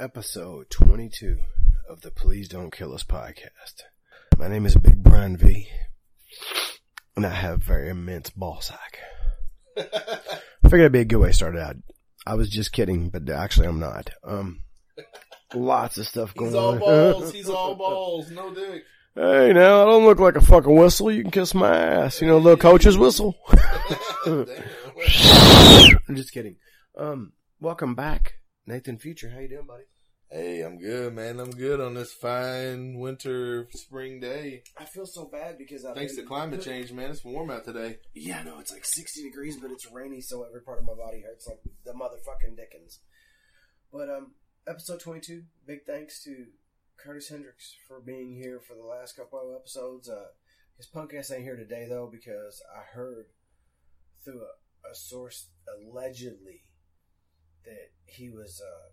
episode 22 of the Please Don't Kill Us podcast. My name is Big Brian V, and I have very immense ball sack. I figured it'd be a good way to start out. I was just kidding, but actually I'm not. Um, lots of stuff going He's all on. balls. He's all balls. No dick. hey, now I don't look like a fucking whistle. You can kiss my ass. You know, little coach's whistle. I'm just kidding. Um, welcome back, Nathan Future. How you doing, buddy? Hey, I'm good, man. I'm good on this fine winter spring day. I feel so bad because I Thanks to climate change, man. It's warm out today. Yeah, no, it's like 60 degrees, but it's rainy, so every part of my body hurts like the motherfucking Dickens. But um, episode 22. Big thanks to Curtis Hendricks for being here for the last couple of episodes. Uh, his punk ass ain't here today though because I heard through a, a source allegedly that he was uh,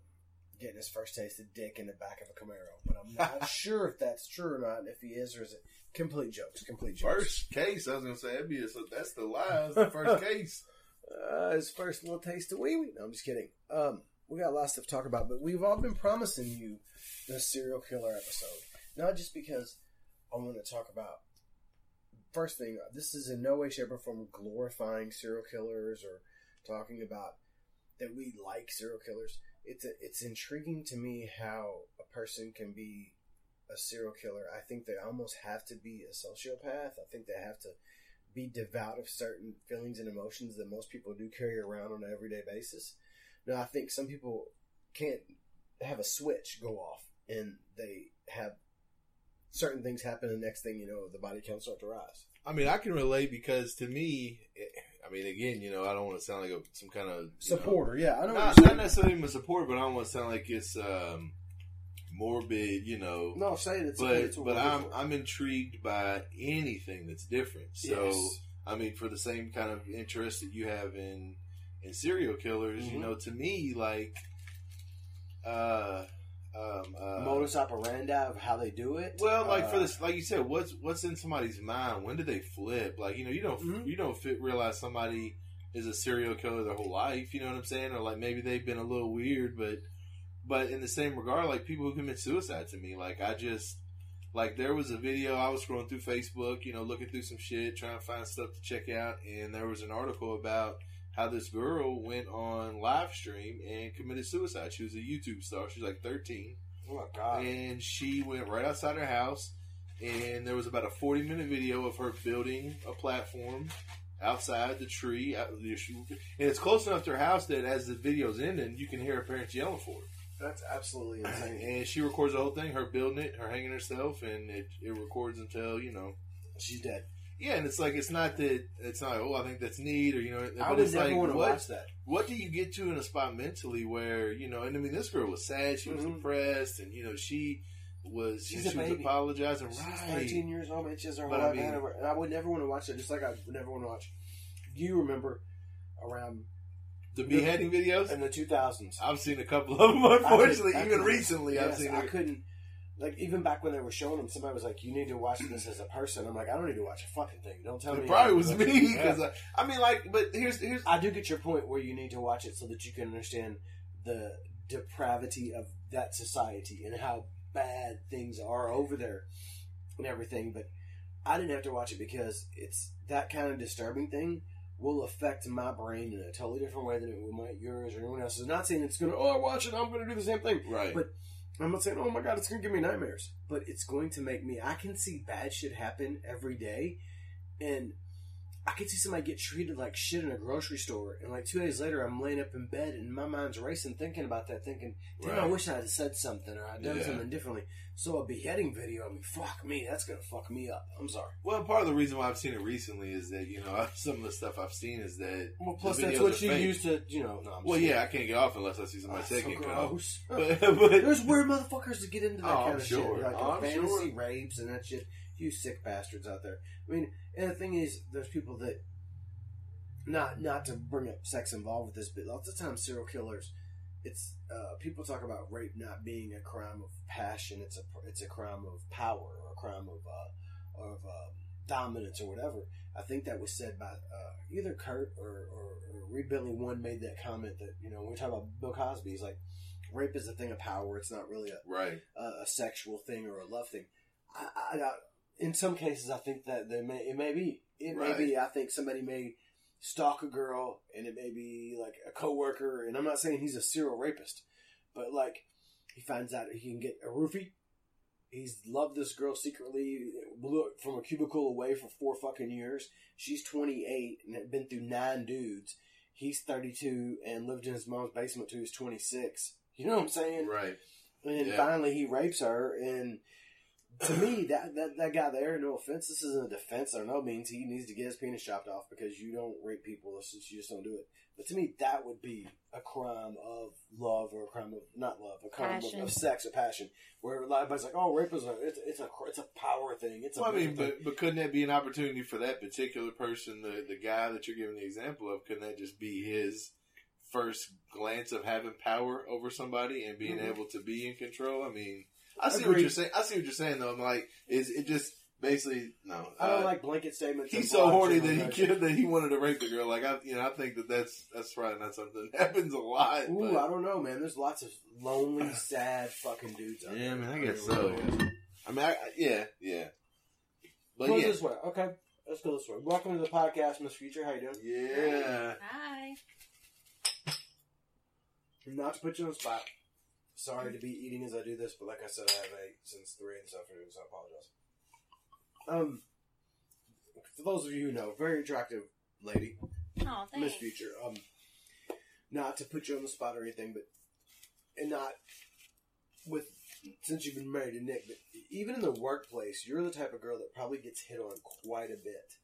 getting his first taste of dick in the back of a Camaro, but I'm not sure if that's true or not. If he is, or is it complete jokes? Complete jokes. First case, I was gonna say that'd be a, so that's the lie. That's the first case. Uh, his first little taste of wee wee. No, I'm just kidding. Um, we got a lot of stuff to talk about, but we've all been promising you the serial killer episode. Not just because I want to talk about. First thing, this is in no way, shape, or form glorifying serial killers or talking about that we like serial killers. It's a, it's intriguing to me how a person can be a serial killer. I think they almost have to be a sociopath. I think they have to be devout of certain feelings and emotions that most people do carry around on an everyday basis. Now, I think some people can't have a switch go off and they have certain things happen, and next thing you know, the body counts start to rise. I mean, I can relate because to me, it, I mean, again, you know, I don't want to sound like a, some kind of you know, Supporter, yeah, I don't you're not necessarily even a support, but I don't want to sound like it's um, morbid, you know. No, say it. It's but it's but I'm I'm intrigued by anything that's different. So Yes. I mean, for the same kind of interest that you have in in serial killers, you Mhm. know, to me, like, uh, um, uh, modus operandi of how they do it. well, like for Uh, this, like you said, what's what's in somebody's mind? When do they flip? Like, you know, you don't Mhm. you don't fit, realize somebody is a serial killer their whole life. You know what I'm saying? Or like maybe they've been a little weird, but but in the same regard, like people who commit suicide to me, like I just like there was a video I was scrolling through Facebook, you know, looking through some shit, trying to find stuff to check out, and there was an article about how this girl went on live stream and committed suicide. She was a YouTube star. She was like 13 oh my god, and she went right outside her house and there was about a 40 minute video of her building a platform outside the tree and it's close enough to her house that as the video's ending you can hear her parents yelling for her that's absolutely insane. and she records the whole thing her building it her hanging herself and it, it records until you know She's dead. Yeah and it's like it's not that it's not oh i think that's neat or you know I would never like want to what, watch that. what do you get to in a spot mentally where you know? And I mean, this girl was sad. She was Mhm. depressed, and you know, she was She's she a was apologizing. She's right? 13 years old, man. She has her whole life ahead of her. And I would never want to watch that, just like I would never want to watch. Do you remember around The beheading videos. in the 2000s? I've seen a couple of them. Unfortunately, I could- I even recently, I've seen. I it. couldn't. Like even back when they were showing them, somebody was like, "You need to watch this as a person." I'm like, "I don't need to watch a fucking thing. Don't tell me." It probably was me Yeah. because I, uh, I mean, like, but here's here's I do get your point where you need to watch it so that you can understand the depravity of that society and how bad things are over there and everything. But I didn't have to watch it because it's that kind of disturbing thing will affect my brain in a totally different way than it might yours or anyone else's. Not saying it's gonna oh I watch it, I'm gonna do the same thing. right. But I'm not saying, oh my god, it's going to give me nightmares. But it's going to make me, I can see bad shit happen every day. And I could see somebody get treated like shit in a grocery store. And like two days later, I'm laying up in bed and my mind's racing thinking about that, thinking, damn, I wish I had said something or I'd done Yeah. something differently. So a beheading video, I mean, fuck me, that's to fuck me up. I'm sorry. well, part of the reason why I've seen it recently is that you know some of the stuff I've seen is that Well, plus that's what you fake. use to, you know, no, I'm Well, yeah, I can't get off unless I see somebody so taking off. gross. But, but There's weird motherfuckers that get into that Oh, kind I'm of sure. shit, like Oh, I'm fantasy sure. rapes and that shit. You sick bastards out there. I mean, and the thing is, there's people that not not to bring up sex involved with this, but lots of times serial killers, it's uh, people talk about rape not being a crime of passion. It's a it's a crime of power or a crime of uh, of uh, dominance or whatever. I think that was said by uh, either Kurt or, or, or Reed Bentley. One made that comment that you know when we talk about Bill Cosby, he's like, rape is a thing of power. It's not really a, Right. a, a sexual thing or a love thing. I, I, I, in some cases, I think that they may, it may be. It may be. I think somebody may stalk a girl, and it may be like a coworker. And I'm not saying he's a serial rapist, but like he finds out he can get a roofie. He's loved this girl secretly, blew it from a cubicle away for four fucking years. She's 28 and had been through nine dudes. He's 32 and lived in his mom's basement till he was 26. You know what I'm saying? Right. And Yeah. finally, he rapes her. And to me, that, that that guy there, no offense, this isn't a defense or no means. He needs to get his penis chopped off because you don't rape people. It's just, you just don't do it. But to me, that would be a crime of love or a crime of not love, a crime of, of sex or passion. Where everybody's like, "Oh, rape is a it's, it's a it's a power thing. It's a Well, I mean, but but couldn't that be an opportunity for that particular person, the the guy that you're giving the example of? Couldn't that just be his first glance of having power over somebody and being Mhm. able to be in control? I mean, I see what you're saying. I see what you're saying though. I'm like, is it just basically no? I don't uh, like blanket statements. He's so horny that he killed that he wanted to rape the girl. Like I, you know, I think that that's that's probably not something that happens a lot. Ooh, but- I don't know, man. There's lots of lonely, sad fucking dudes out yeah, there. man, I guess There so. really is. I mean, I, I- yeah, yeah, but Go yeah, this way. Okay, let's go this way. Welcome to the podcast, Miss Future. How you doing? yeah. Hi. Not to put you on the spot. Sorry to be eating as I do this, but like I said, I have ate since three this afternoon, so I apologize. Um, for those of you who know, very attractive lady, Oh, Miss thanks. Future. Um, not to put you on the spot or anything, but and not with since you've been married to Nick, but even in the workplace, you're the type of girl that probably gets hit on quite a bit.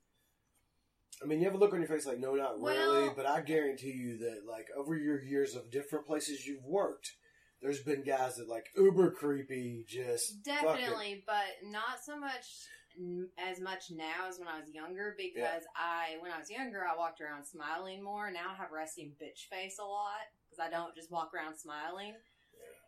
I mean, you have a look on your face like, no, not really, but I guarantee you that, like, over your years of different places you've worked, there's been guys that, like, uber creepy, just Definitely, but not so much as much now as when I was younger because I, when I was younger, I walked around smiling more. Now I have resting bitch face a lot because I don't just walk around smiling.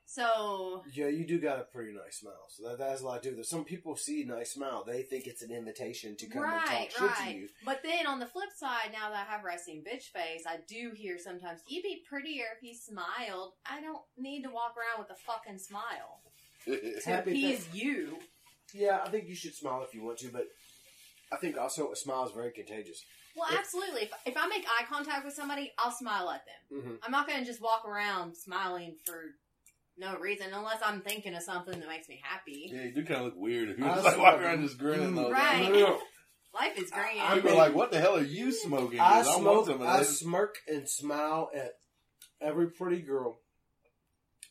So Yeah, you do got a pretty nice smile, so that, that has a lot to do with it. Some people see a nice smile, they think it's an invitation to come right, and talk shit to you. But then on the flip side, now that I have resting bitch face, I do hear sometimes you'd be prettier if you smiled. I don't need to walk around with a fucking smile to Happy appease you. Yeah, I think you should smile if you want to, but I think also a smile is very contagious. Well, If- absolutely. If, if I make eye contact with somebody, I'll smile at them. Mm-hmm. I'm not going to just walk around smiling for no reason unless I'm thinking of something that makes me happy. Yeah, you do kind of look weird if you I just like saw- walk around just grinning. though. Right. No, Life is great. I- I People are mean- like, "What the hell are you smoking?" I 'Cause want smoke, some I smirk and smile at every pretty girl,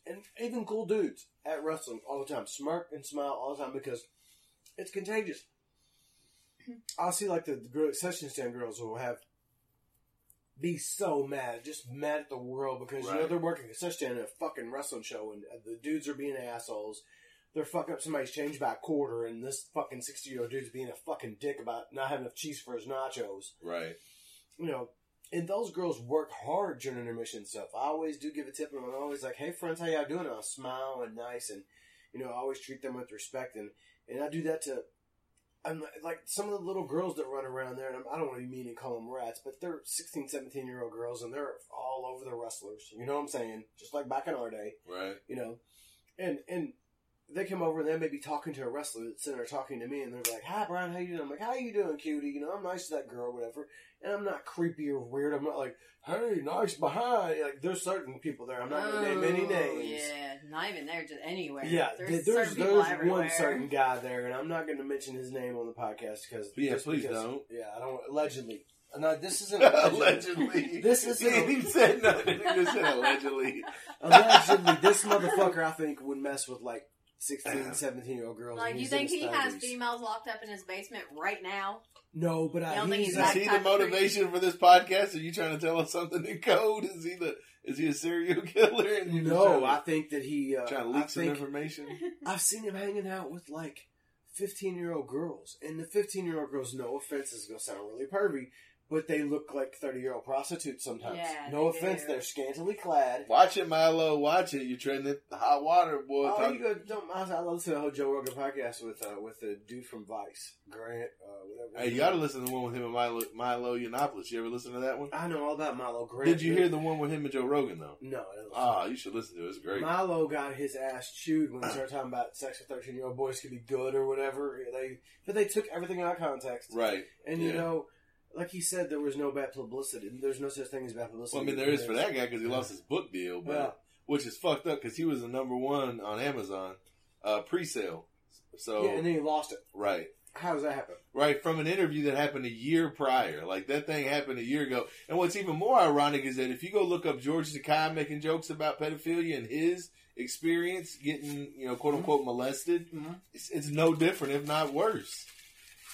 and even cool dudes at wrestling all the time. Smirk and smile all the time because it's contagious. Mm-hmm. I'll see like the, the girl, session stand girls who will have be so mad, just mad at the world because you know they're working in a fucking wrestling show and the dudes are being assholes. They're fucking up somebody's change by a quarter, and this fucking sixty year old dude's being a fucking dick about not having enough cheese for his nachos Right. you know, and those girls work hard during intermission stuff. I always do give a tip, and I'm always like, "Hey, friends, how y'all doing?" And I'll smile and nice, and you know, I always treat them with respect, and and I do that to. I'm like- like some of the little girls that run around there, and I'm, I don't want to be mean and call them rats, but they're 16, 17 year old girls, and they're all over the wrestlers. You know what I'm saying? Just like back in our day Right. you know, and and they come over and they may be talking to a wrestler that's sitting there talking to me, and they're like, "Hi, Brian, how you doing?" I'm like, "How you doing, cutie?" You know, I'm nice to that girl, whatever. And I'm not creepy or weird. I'm not like, "Hey, nice behind." Like, there's certain people there. I'm not going to name any Oh, names. Yeah, not even there, just anywhere. Yeah, there's, there's, certain people there's one certain guy there, and I'm not going to mention his name on the podcast because Yeah, just please because- don't. Yeah, I don't allegedly. No, this isn't allegedly. allegedly. This is he ain't even said nothing. He just said allegedly. allegedly, this motherfucker I think would mess with like 16, 17 year old girls. Like, you think his he has females locked up in his basement right now? No, but I don't think he's he's Is that he the type of motivation for this podcast? Are you trying to tell us something in code? Is he the is he a serial killer? And you're just no. I think that he. Uh, trying to I leak some think information. I've seen him hanging out with like fifteen year old girls, and the fifteen year old girls. No offense, this is gonna sound really pervy, but they look like thirty year old prostitutes sometimes. Yeah, no they offense, do. they're scantily clad. Watch it, Milo. Watch it. You're trending hot water, boy. Oh, Talk- you go. Don't, I I listen to the whole Joe Rogan podcast with uh, with the dude from Vice, Grant. Uh, whatever. hey, you ought to listen to the one with him and Milo, Milo Yiannopoulos. You ever listen to that one? I know all about Milo Grant. Did you hear the one with him and Joe Rogan though? No. I didn't. Ah, you should listen to it. It's great. Milo got his ass chewed when he started talking about sex with thirteen year old boys could be good or whatever. They but they took everything out of context. Right. And you know, like he said, there was no bad publicity. There's no such thing as bad publicity. Well, I mean, there is for that guy because he lost his book deal, but which is fucked up because he was the number one on Amazon uh, pre-sale. So Yeah, and then he lost it. right, How does that happen? right from an interview that happened a year prior. Like that thing happened a year ago. And what's even more ironic is that if you go look up George Takei making jokes about pedophilia and his experience getting, you know, quote unquote molested, Mhm. it's, it's no different, if not worse.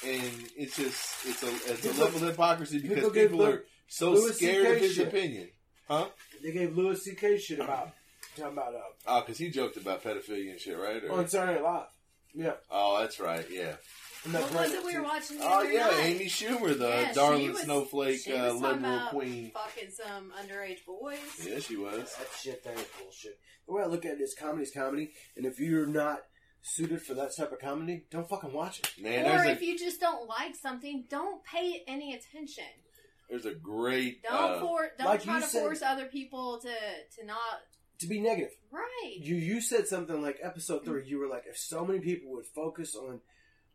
And it's just it's a it's a People- level of hypocrisy because people people, are so Louis scared of his shit. opinion, huh? They gave Louis C.K. shit about talking about uh, Oh, because he joked about pedophilia and shit, right? Or- on Saturday Night Live. Yeah, oh, that's right. Yeah. and that What was it we were watching? Oh yeah, night? Amy Schumer, the Yeah, darling was- snowflake uh, liberal queen. Fucking some underage boys. Yeah, she was. That shit there is bullshit. The way I look at it is comedy's comedy, and if you're not suited for that type of comedy, don't fucking watch it. Man, or if a you just don't like something, don't pay any attention. there's a great Don't uh, for, don't like try you to said- force other people to to not To be negative. right. You you said something like episode three. You were like, if so many people would focus on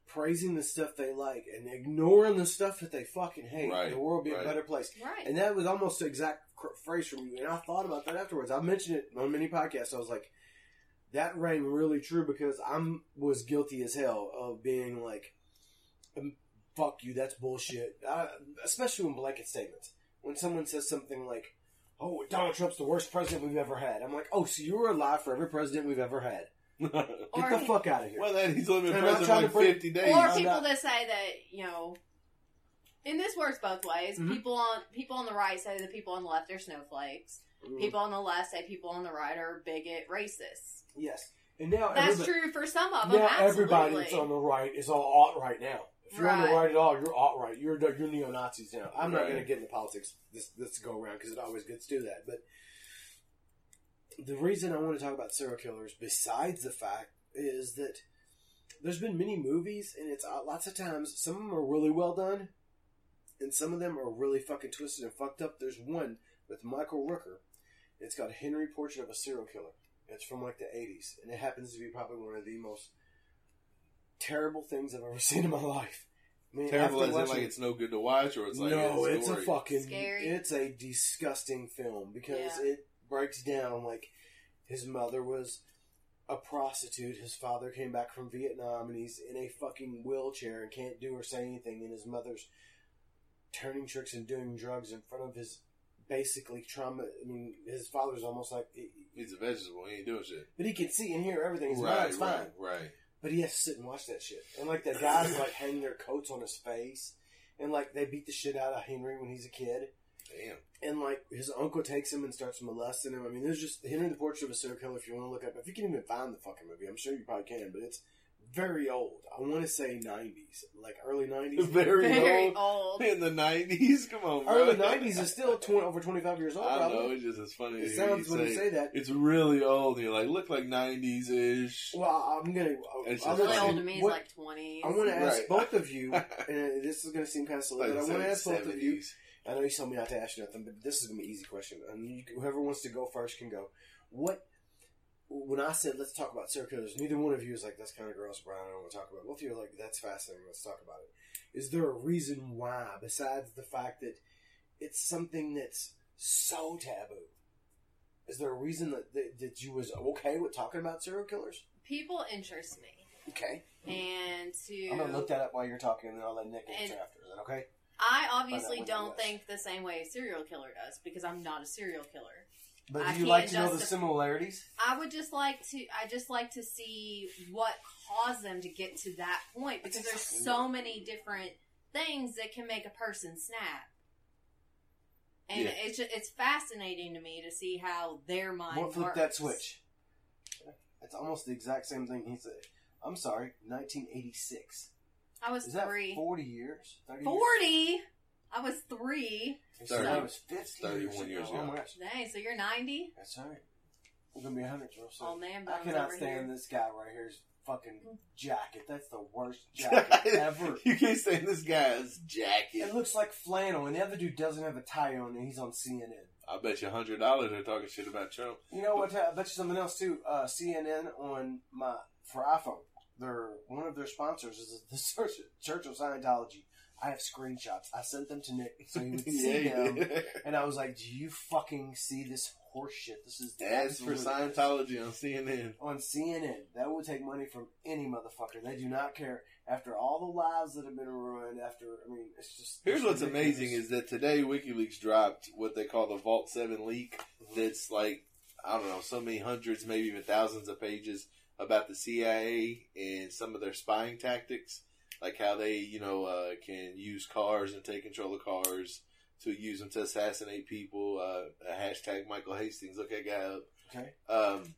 praising the stuff they like and ignoring the stuff that they fucking hate, Right, the world would be right. a better place. right. And that was almost the exact phrase from you. And I thought about that afterwards. I mentioned it on many podcasts. I was like, that rang really true because I'm was guilty as hell of being like, um, "Fuck you, that's bullshit." I, especially when blanket statements. When someone says something like, "Oh, Donald Trump's the worst president we've ever had," I'm like, "Oh, so you were alive for every president we've ever had? Get Or the he- fuck out of here!" well, then he's only been I'm president like to bring- fifty days. or people not- that say that you know, and this works both ways. Mhm. People on people on the right say that people on the left are snowflakes. Mm, People on the left say people on the right are bigot racists. Yes, and now That's true for some of them. Now absolutely. everybody that's on the right is all alt right now. If you're on the Right. right at all, you're alt right. You're you're neo Nazis now. I'm not going to get into politics this this go around because it always gets to that. But the reason I want to talk about serial killers, besides the fact, is that there's been many movies, and it's uh, lots of times some of them are really well done, and some of them are really fucking twisted and fucked up. There's one with Michael Rooker. It's called Henry Portrait of a Serial Killer. It's from like the 80s, and it happens to be probably one of the most terrible things I've ever seen in my life. I mean, Terrible after as in like it's no good to watch, or it's like no, a it's a fucking, Scary. it's a disgusting film because Yeah. it breaks down like his mother was a prostitute. His father came back from Vietnam and he's in a fucking wheelchair and can't do or say anything. And his mother's turning tricks and doing drugs in front of his basically trauma. I mean, his father's almost like, He's a vegetable. He ain't doing shit. but he can see and hear everything. His right, mind's fine. right, right. But he has to sit and watch that shit. And like the guys like hang their coats on his face. And like they beat the shit out of Henry when he's a kid. Damn. And like his uncle takes him and starts molesting him. I mean, there's just Henry the Portrait of a Serial Killer. If you want to look up, if you can even find the fucking movie, I'm sure you probably can. But it's very old. I want to say 90s, like early 90s. Very, Very old. old. In the nineties, come on, bro. Early 90s is still 20, over 25 years old. I know it's just as funny. It to sounds you when you say, say that. it's really old. You're like, look like nineties ish. Well, I'm gonna. Uh, it's I'll Really old to me is like twenties. I want to ask Right. both of you, and this is going to seem kind of silly, but I want to ask both of you. I know you told me not to ask you nothing, but this is gonna be an easy question. And you, whoever wants to go first can go. What? When I said let's talk about serial killers, neither one of you is like that's kind of gross, Brian. I don't want to talk about. it. Both of you are like that's fascinating. Let's talk about it. Is there a reason why, besides the fact that it's something that's so taboo? Is there a reason that that, that you was okay with talking about serial killers? People interest me, Okay, and to I'm gonna look that up while you're talking, and then I'll let Nick answer after. Is that okay? I obviously Find out when don't think the same way a serial killer does because I'm not a serial killer. But I do you can't like to know the similarities? I would just like to. I just like to see what caused them to get to that point because there's so many different things that can make a person snap, and Yeah. it's just, it's fascinating to me to see how their mind What flipped that switch? It's almost the exact same thing he said. I'm sorry, 1986. I was Is that three. 40 years? 30 years? Forty. I was three. And so Thirty. I was 50 31 years, years ago. Oh young. my gosh. Dang, so you're 90? That's all right. We're going to be 100 real soon. Oh, man, I bones cannot over stand here. this guy right here's fucking jacket. That's the worst jacket ever. you can't say this guy's jacket. It jacket. looks like flannel, and the other dude doesn't have a tie on, and he's on CNN. I bet you hundred dollars they're talking shit about Trump. You know what? I bet you something else too. Uh, CNN on my for iPhone. Their one of their sponsors is the Church, Church of Scientology. I have screenshots. I sent them to Nick so he would see Yeah, them, did. and I was like, "Do you fucking see this horse shit? This is Ads for Scientology on CNN. on CNN. That will take money from any motherfucker. They do not care. After all the lives that have been ruined, after I mean, it's just. Here's it's what's ridiculous. amazing is that today WikiLeaks dropped what they call the Vault Seven leak. Mhm. That's like I don't know, so many hundreds, maybe even thousands of pages about the CIA and some of their spying tactics, like how they, you know, uh, can use cars and take control of cars to use them to assassinate people. Uh, hashtag Michael Hastings, look that guy up. okay. Um,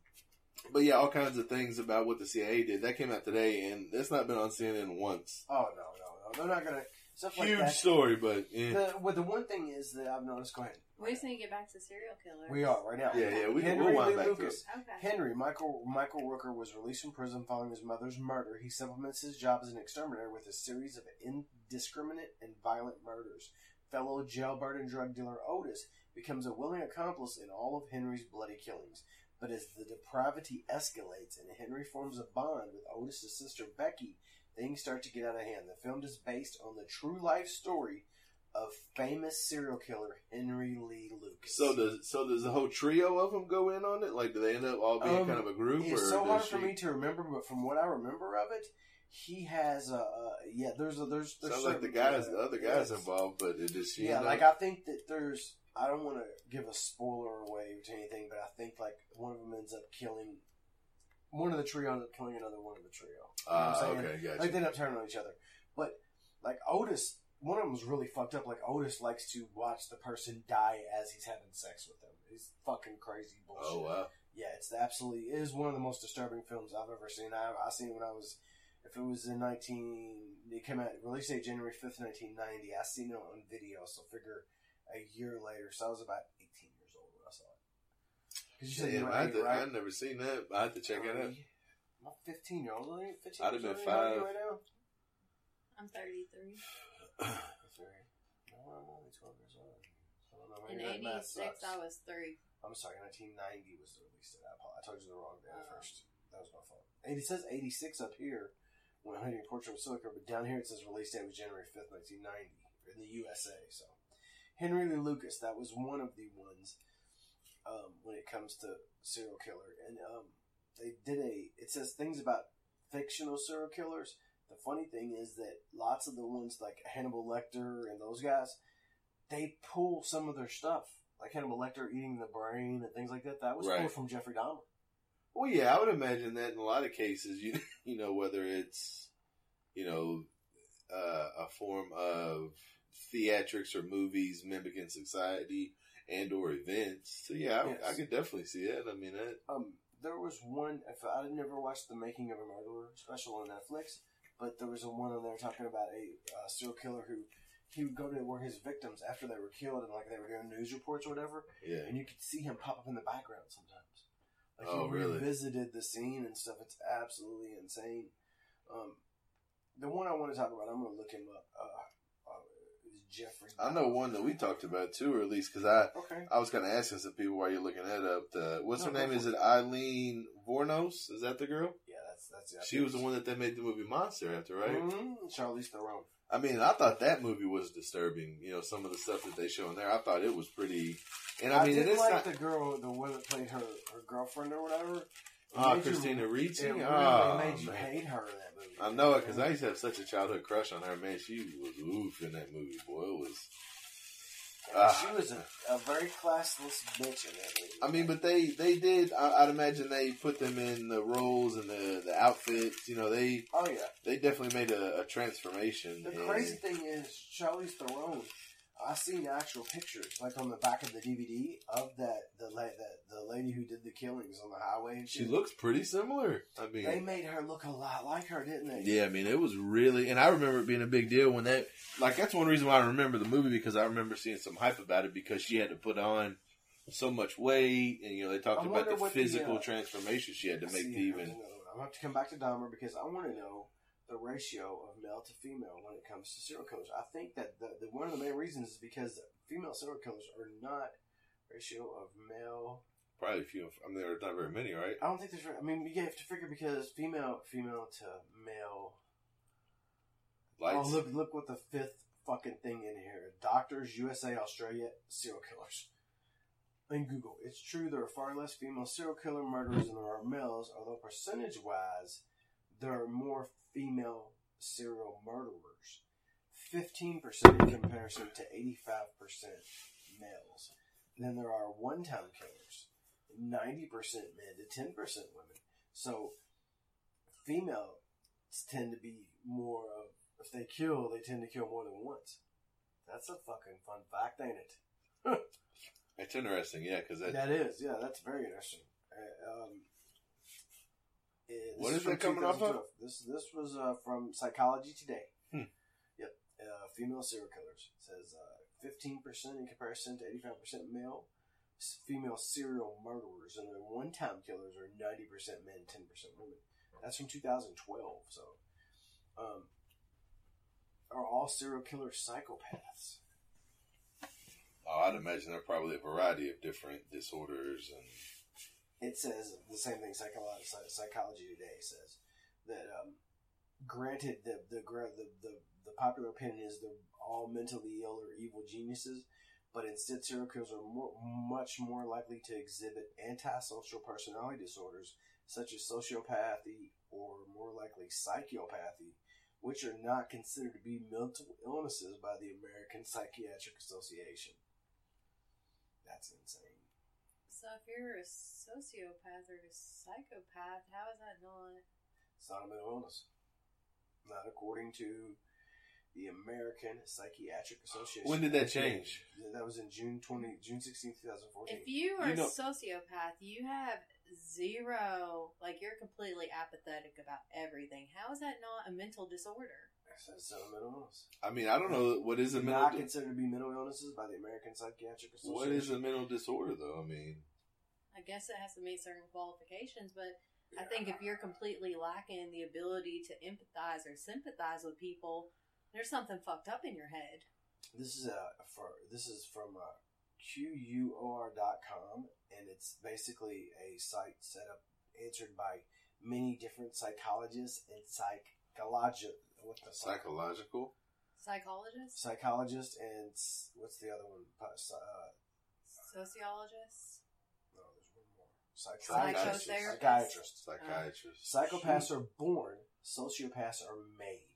but yeah, all kinds of things about what the CIA did that came out today, and that's not been on CNN once. Oh no, no, no! They're not gonna stuff like Huge that. story, but eh. The, well, the one thing is that I've noticed. Go ahead. We just need to get back to serial killers. We are right now. yeah, yeah, we can Henry we'll wind Lee back to. Lucas. Okay. Henry Michael Michael Rooker was released from prison following his mother's murder. He supplements his job as an exterminator with a series of indiscriminate and violent murders. Fellow jailbird and drug dealer Otis becomes a willing accomplice in all of Henry's bloody killings. But as the depravity escalates and Henry forms a bond with Otis's sister Becky, things start to get out of hand. The film is based on the true life story of famous serial killer Henry Lee Lucas. So does so does the whole trio of them go in on it? Like, do they end up all being Um, kind of a group? It's or so hard she, for me to remember, but from what I remember of it, he has a uh, yeah. There's a there's, there's Sounds like the guys, uh, the other guys yes. involved, but it just Yeah, end like I think that there's. I don't want to give a spoiler away to anything, but I think like one of them ends up killing. One of the trio ends up killing another one of the trio. You know Ah, saying? okay, gotcha. Like they end up turning on each other. But like Otis, one of them was really fucked up. Like Otis likes to watch the person die as he's having sex with them. He's fucking crazy bullshit. oh wow, Yeah, it's absolutely it is one of the most disturbing films I've ever seen. I I seen it when I was if it was in nineteen it came out release date January fifth, nineteen ninety. I seen it on video, so figure a year later. So I was about eighteen years old when I saw it. Because you said Damn, you were I had eight, to, right? I've never seen that. I have to check it out. I'm fifteen year old. Fifteen. I'd have years been old, how old are you five. right now. I'm 33. Three. No, I'm only twelve years old. So I don't know, In maybe that math 86, sucks. I was 3. I'm sorry, 1990 was the release date. I apo- I told you the wrong day Oh. first. That was my fault. And it says 86 up here when hunting portrait with silica, but down here it says release date was January 5th, 1990 in the USA. So Henry Lee Lucas, that was one of the ones um, when it comes to serial killer. And um, they did a, it says things about fictional serial killers. The funny thing is that lots of the ones like Hannibal Lecter and those guys, they pull some of their stuff. Like Hannibal Lecter eating the brain and things like that. That was Right. pulled from Jeffrey Dahmer. Well, yeah, I would imagine that in a lot of cases, you you know, whether it's you know uh, a form of theatrics or movies mimicking society and or events. So yeah, I, Yes. I could definitely see that. I mean, that, Um, there was one. If I never watched the Making of a Murderer special on Netflix, but there was a one on there talking about a uh, serial killer who he would go to where his victims after they were killed and like they were doing news reports or whatever, yeah, and you could see him pop up in the background sometimes. Like Oh, he really? revisited the scene and stuff. It's absolutely insane. Um, the one I want to talk about, I'm going to look him up. Uh, Jeffrey. I know one that we talked about too, or at least because I Okay. I was kind of asking some people while you're looking that up. The, what's No, her name? Is it. Aileen Wuornos? Is that the girl? Yeah, that's that's. Yeah, She was the one that they made the movie Monster after, right? Mhm, Charlize Theron. I mean, I thought that movie was disturbing. You know, some of the stuff that they show in there, I thought it was pretty. And I, I, mean, it is like not. the girl, the one that played her her girlfriend or whatever. Ah, you- Christina Ricci. It really Oh, made you man. hate her in that movie. I know it because I used to have such a childhood crush on her. Man, she was oof in that movie. Boy, it was. Ah. she was a, a very classless bitch in that movie. I mean, but they they did. I, I'd imagine they put them in the roles and the the outfits. You know, they oh yeah. they definitely made a, a transformation. The crazy thing is, Charlize Theron. I seen actual pictures, like on the back of the DVD of that the la- the, the lady who did the killings on the highway. And She shit. looks pretty similar. I mean, They made her look a lot like her, didn't they? Yeah, I mean, it was really, and I remember it being a big deal when that, like, that's one reason why I remember the movie because I remember seeing some hype about it because she had to put on so much weight, and you know they talked about the what the, physical uh, transformation she had to make See, to even. I'm gonna have to come back to Dahmer because I want to know the ratio of male to female when it comes to serial killers. I think that the, the one of the main reasons is because female serial killers are not ratio of male. Probably a few. I mean, there's not very many, right? I don't think there's. I mean, you have to figure because female female to male. Oh, Lights. Oh, look look what the fifth fucking thing in here. Doctors, USA, Australia, serial killers. In Google, it's true there are far less female serial killer murderers than there are males, although percentage wise, there are more female serial murderers. 15% in comparison to 85% males. Then there are one time killers, 90% men to 10% women. So, females tend to be more of, if they kill, they tend to kill more than once. That's a fucking fun fact, ain't it? It's interesting, yeah, because that. That is, yeah, that's very interesting. Uh, um, this What is from that coming off of? This this was uh, from Psychology Today. Hmm. Yep, uh, female serial killers It says uh, fifteen percent in comparison to eighty five percent male. Female serial murderers and then one time killers are ninety percent men, ten percent women. That's from two thousand twelve. So, um, are all serial killers psychopaths? Oh, I'd imagine there are probably a variety of different disorders and. It says the same thing psychology, psychology today says that um, granted the the, the the the popular opinion is they're all mentally ill or evil geniuses but instead serial killers are more, much more likely to exhibit antisocial personality disorders such as sociopathy or more likely psychopathy which are not considered to be mental illnesses by the American Psychiatric Association. That's insane. So if you're a sociopath or a psychopath, how is that not? It's not a mental illness. Not according to the American Psychiatric Association. When did that change? That was in June twenty, June 16, 2014. If you are You know- a sociopath, you have zero, like you're completely apathetic about everything. How is that not a mental disorder? So it's not a mental illness. I mean, I don't know what is a mental. not mental. considered to be mental illnesses by the American Psychiatric Association. What is a mental disorder, though? I mean, I guess it has to meet certain qualifications, but I think if you're completely lacking the ability to empathize or sympathize with people, there's something fucked up in your head. This is a for this is from uh, Quora.com, and it's basically a site set up answered by many different psychologists and psychologists. What the psychological. Psychologists, psychologist and what's the other one? Uh, sociologists, no, there's one more. Psychiatrist. Psychotherapist. Psychiatrist. Uh, Psychiatrist. Psychopaths are born. Sociopaths are made.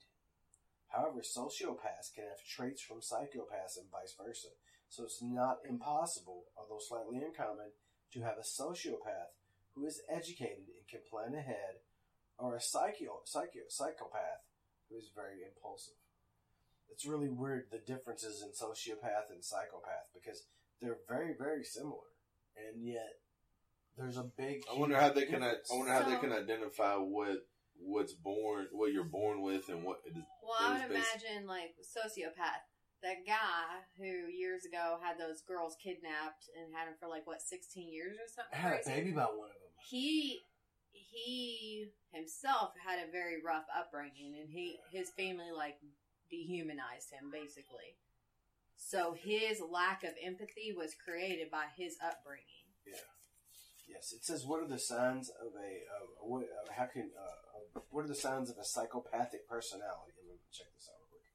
However, sociopaths can have traits from psychopaths and vice versa. So it's not impossible, although slightly uncommon, to have a sociopath who is educated and can plan ahead, or a psycho, psycho, psychopath who is very impulsive. It's really weird the differences in sociopath and psychopath because they're very, very similar, and yet there's a big. I wonder how they can. I wonder how they can identify what what's born, what you're born with, and what it is. Well, I That would is imagine like sociopath. That guy who years ago had those girls kidnapped and had them for like what sixteen years or something. I had a baby by one of them. He he himself had a very rough upbringing, and he his family like dehumanized him basically. So his lack of empathy was created by his upbringing. Yes, it says what are the signs of a uh, how can uh, what are the signs of a psychopathic personality? Let me check this out real quick.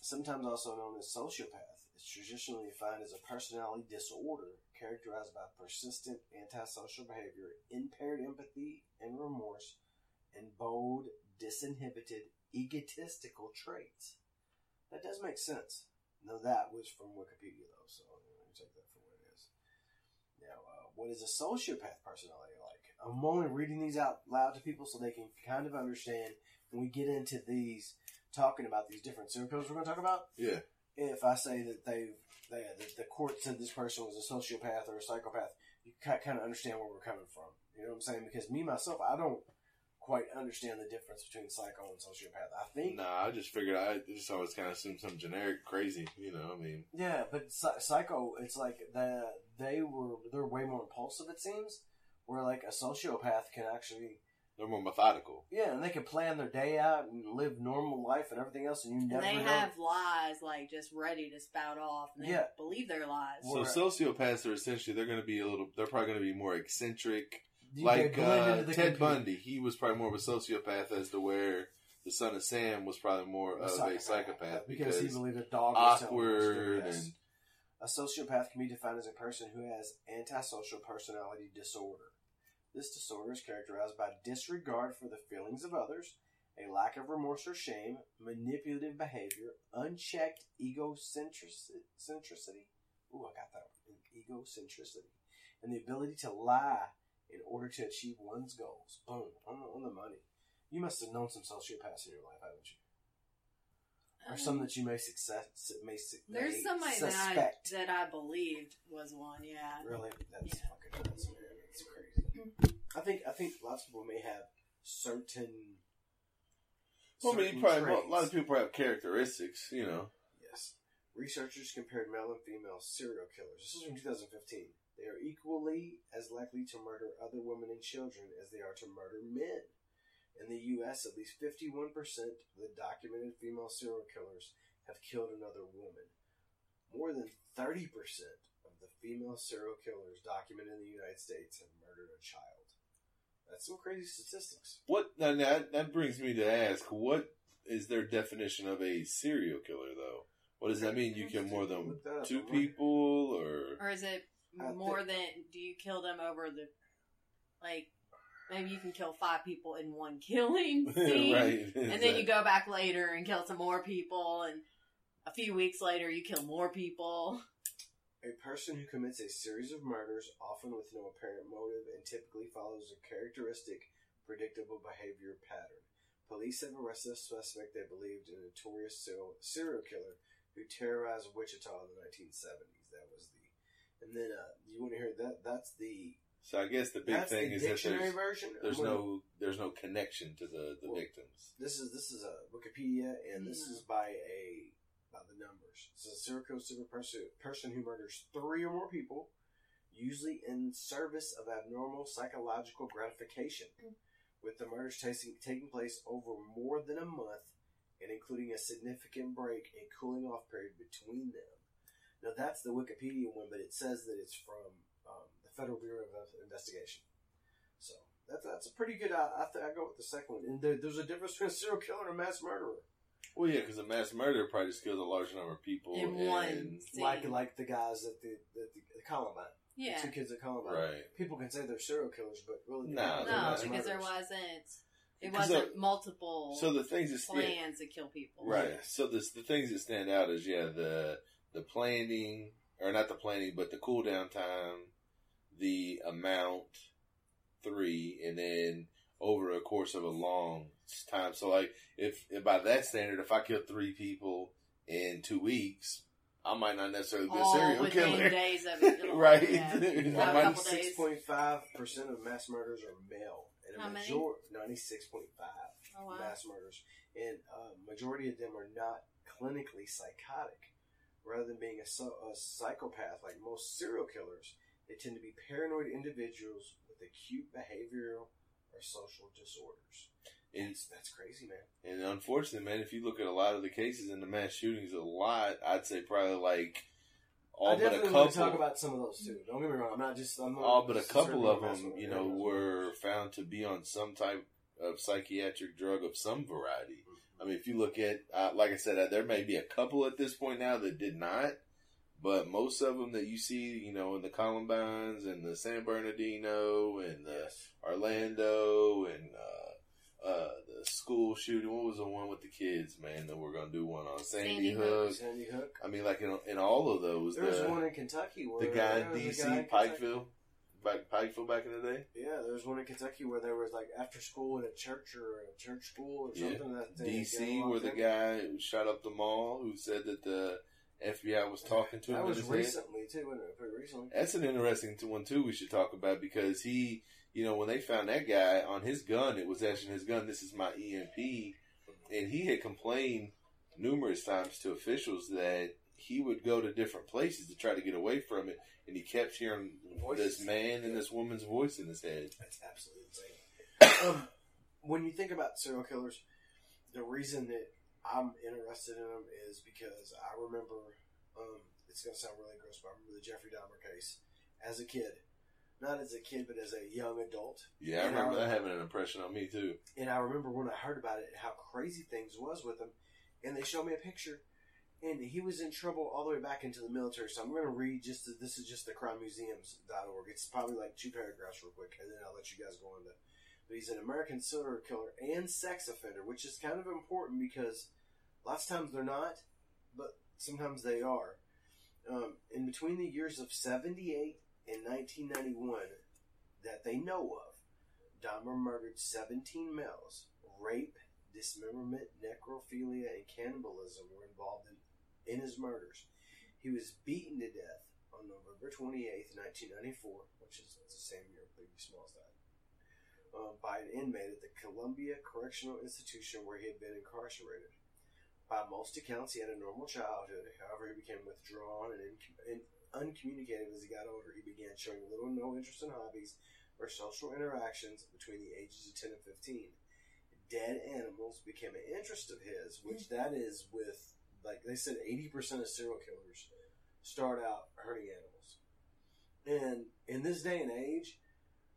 Sometimes also known as sociopath, it's traditionally defined as a personality disorder characterized by persistent antisocial behavior, impaired empathy and remorse, and bold, disinhibited, egotistical traits. That does make sense. No, that was from Wikipedia though, so let me take that for what it is. Now, uh, what is a sociopath personality like? I'm only reading these out loud to people so they can kind of understand when we get into these, talking about these different serial killers we're going to talk about. Yeah. if I say that they, they that the court said this person was a sociopath or a psychopath, you kind of understand where we're coming from. You know what I'm saying? Because me myself, I don't quite understand the difference between psycho and sociopath. I think. Nah, I just figured I just always kind of assumed some generic crazy. You know, I mean, Yeah, but psycho, it's like the they were they're way more impulsive. It seems where like a sociopath can actually they're more methodical. yeah, and they can plan their day out and live normal life and everything else, and you And never they know. have lies like just ready to spout off, and they Yeah. believe their lies. So Right. sociopaths are essentially they're going to be a little. They're probably going to be more eccentric. You- like uh, Ted community. Bundy, he was probably more of a sociopath as to where the son of Sam was probably more of a psychopath because, because, he believed a dog was a awkward yes. and A sociopath can be defined as a person who has antisocial personality disorder. This disorder is characterized by disregard for the feelings of others, a lack of remorse or shame, manipulative behavior, unchecked egocentricity. Ooh, I got that one. Egocentricity. And the ability to lie in order to achieve one's goals. Boom. On the, on the money. You must have known some sociopaths in your life, haven't you? Or some that you may success may, su- Um, There's may somebody that I, that I believed was one, yeah. Really, that's Yeah. fucking nuts, man. That's crazy. I think I think lots of people may have certain. well, I mean, probably traits. a lot of people have characteristics, you know. Yes. Researchers compared male and female serial killers. This is from 2015. They are equally as likely to murder other women and children as they are to murder men. In the U.S., at least 51% of the documented female serial killers have killed another woman. More than 30% of the female serial killers documented in the United States have murdered a child. That's some crazy statistics. What now, that that brings me to ask, what is their definition of a serial killer, though? What does that mean? You kill more than Look that up. two people, or Or is it I more than do you kill them over the like maybe you can kill five people in one killing scene right? and then you go back later and kill some more people and a few weeks later you kill more people. A person who commits a series of murders, often with no apparent motive, and typically follows a characteristic, predictable behavior pattern. Police have arrested a suspect they believed a notorious serial, serial killer who terrorized Wichita in the 1970s. That was the, and then uh, you want to hear that? That's the So I guess the big that's thing the is that dictionary there's, version. there's I'm gonna- no there's no connection to the the Well, victims. This is this is a Wikipedia, and this Yeah. is by a by the numbers. This is a serial killer person person who murders three or more people, usually in service of abnormal psychological gratification, with the murders taking taking place over more than a month, and including a significant break and cooling off period between them. Now that's the Wikipedia one, but it says that it's from um, the Federal Bureau of Investigation. So that's that's a pretty good. I, I, th- I go with the second one. And there, there's a difference between a serial killer and a mass murderer. Well, yeah, because a mass murderer probably just kills a large number of people In one. Like like the guys at the at the, the Columbine, Yeah. two kids at Columbine. Right. People can say they're serial killers, but really, Nah, No, mass because there wasn't it wasn't the- multiple So the things that stand, plans to kill people. right? So the the things that stand out is yeah the the planning or not the planning, but the cool down time, the amount, three, and then over a course of a long time. So like if, if by that standard, if I kill three people in two weeks, I might not necessarily be a serial killer. days of it. Right. Yeah. I A might- couple days. Ninety-six point five percent of mass murders are male, and How a many? major ninety-six point five Oh, wow. mass murders, and uh, majority of them are not clinically psychotic. Rather than being a, a psychopath like most serial killers, they tend to be paranoid individuals with acute behavioral or social disorders. And That's, that's crazy, man. And unfortunately, man, if you look at a lot of the cases in the mass shootings, a lot, I'd say probably like all I but a couple, want to talk about some of those too. Don't get me wrong. I'm not just. I'm not all but a couple of them, you know, were found to be on some type of psychiatric drug of some variety. I mean, if you look at, uh, like I said, uh, there may be a couple at this point now that did not, but most of them that you see, you know, in the Columbines and the San Bernardino and the Orlando and uh, uh, the school shooting. What was the one with the kids, man? That we're gonna do one on Sandy, Sandy Hook. Hook. Sandy Hook. I mean, like in, in all of those, There was one in Kentucky where the guy in DC, guy in Kentucky- Pikeville, back Pikeville back in the day. Yeah, there was one in Kentucky where there was like after school at a church or a church school or Yeah. something. That DC, where the in. guy who shot up the mall, who said that the FBI was talking to him. That was his head. recently too, wasn't it? Pretty recently. That's an interesting one too. We should talk about because he, you know, when they found that guy on his gun, it was actually his gun. This is my EMP, and he had complained numerous times to officials that he would go to different places to try to get away from it, and he kept hearing Voices. this man and this woman's voice in his head. That's absolutely insane. um, when you think about serial killers, the reason that I'm interested in them is because I remember. Um, it's going to sound really gross, but I remember the Jeffrey Dahmer case as a kid. Not as a kid, but as a young adult. Yeah, I And remember I- that having an impression on me too. And I remember when I heard about it, how crazy things was with him. And they showed me a picture, and he was in trouble all the way back into the military. So I'm going to read just the, this is just the crimemuseums.org. It's probably like two paragraphs real quick, and then I'll let you guys go into. But he's an American serial killer and sex offender, which is kind of important because lots of times they're not, but sometimes they are. Um, in between the years of 78 and 1991 that they know of, Dahmer murdered 17 males. Rape, dismemberment, necrophilia, and cannibalism were involved in, in his murders. He was beaten to death on November 28th, 1994, which is the same year Biggie Smalls died, uh, by an inmate at the Columbia Correctional Institution where he had been incarcerated. By most accounts, he had a normal childhood. However, he became withdrawn and, in, and uncommunicative as he got older. He began showing little no interest in hobbies or social interactions between the ages of 10 and 15. Dead animals became an interest of his, which that is with, like they said, 80% of serial killers start out hurting animals. And in this day and age,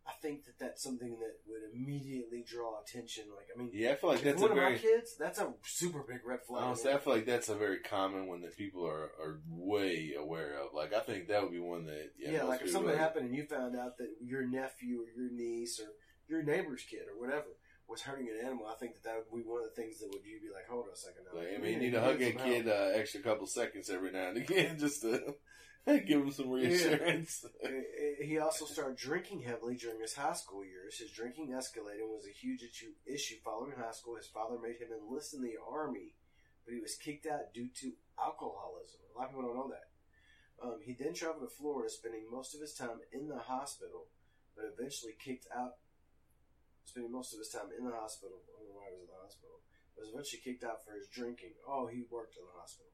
I think that that's something that would immediately draw attention. Like, I mean, Yeah, I feel like that's a one of my kids, that's a super big red flag. Honestly, I feel like that's a very common one that people are, are way aware of. Like, I think that would be one that yeah, yeah, like if something happened and you found out that your nephew or your niece or your neighbor's kid or whatever was hurting an animal, I think that that would be one of the things that would you'd be like, hold on a second. now. Like, I mean, you need to hug a kid uh, extra couple seconds every now and again just to give him some reassurance. Uh, He also started drinking heavily during his high school years. His drinking escalated and was a huge issue- issue following high school. His father made him enlist in the army, but he was kicked out due to alcoholism. A lot of people don't know that. Um, he then traveled to Florida, spending most of his time in the hospital, but eventually kicked out. Spending most of his time in the hospital. I don't know why he was in the hospital. Was eventually kicked out for his drinking. Oh, he worked in the hospital.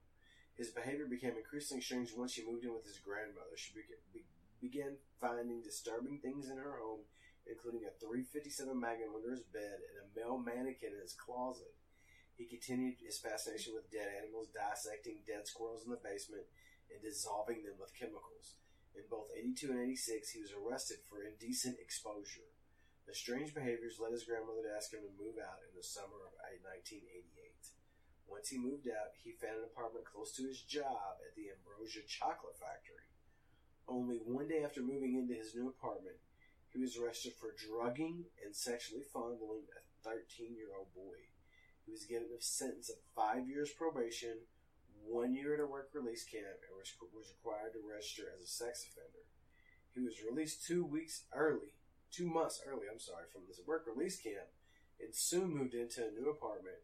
His behavior became increasingly strange once she moved in with his grandmother. She be, began finding disturbing things in her home, including a 357 Magnum under his bed and a male mannequin in his closet. He continued his fascination with dead animals, dissecting dead squirrels in the basement and dissolving them with chemicals. In both 82 and 86, he was arrested for indecent exposure. The strange behaviors led his grandmother to ask him to move out in the summer of 1988. Once he moved out, he found an apartment close to his job at the Ambrosia Chocolate Factory. Only one day after moving into his new apartment, he was arrested for drugging and sexually fondling a 13 year old boy. He was given a sentence of five years probation, one year at a work release camp, and was, required to register as a sex offender. He was released two weeks early, two months early, I'm sorry, from this work release camp, and soon moved into a new apartment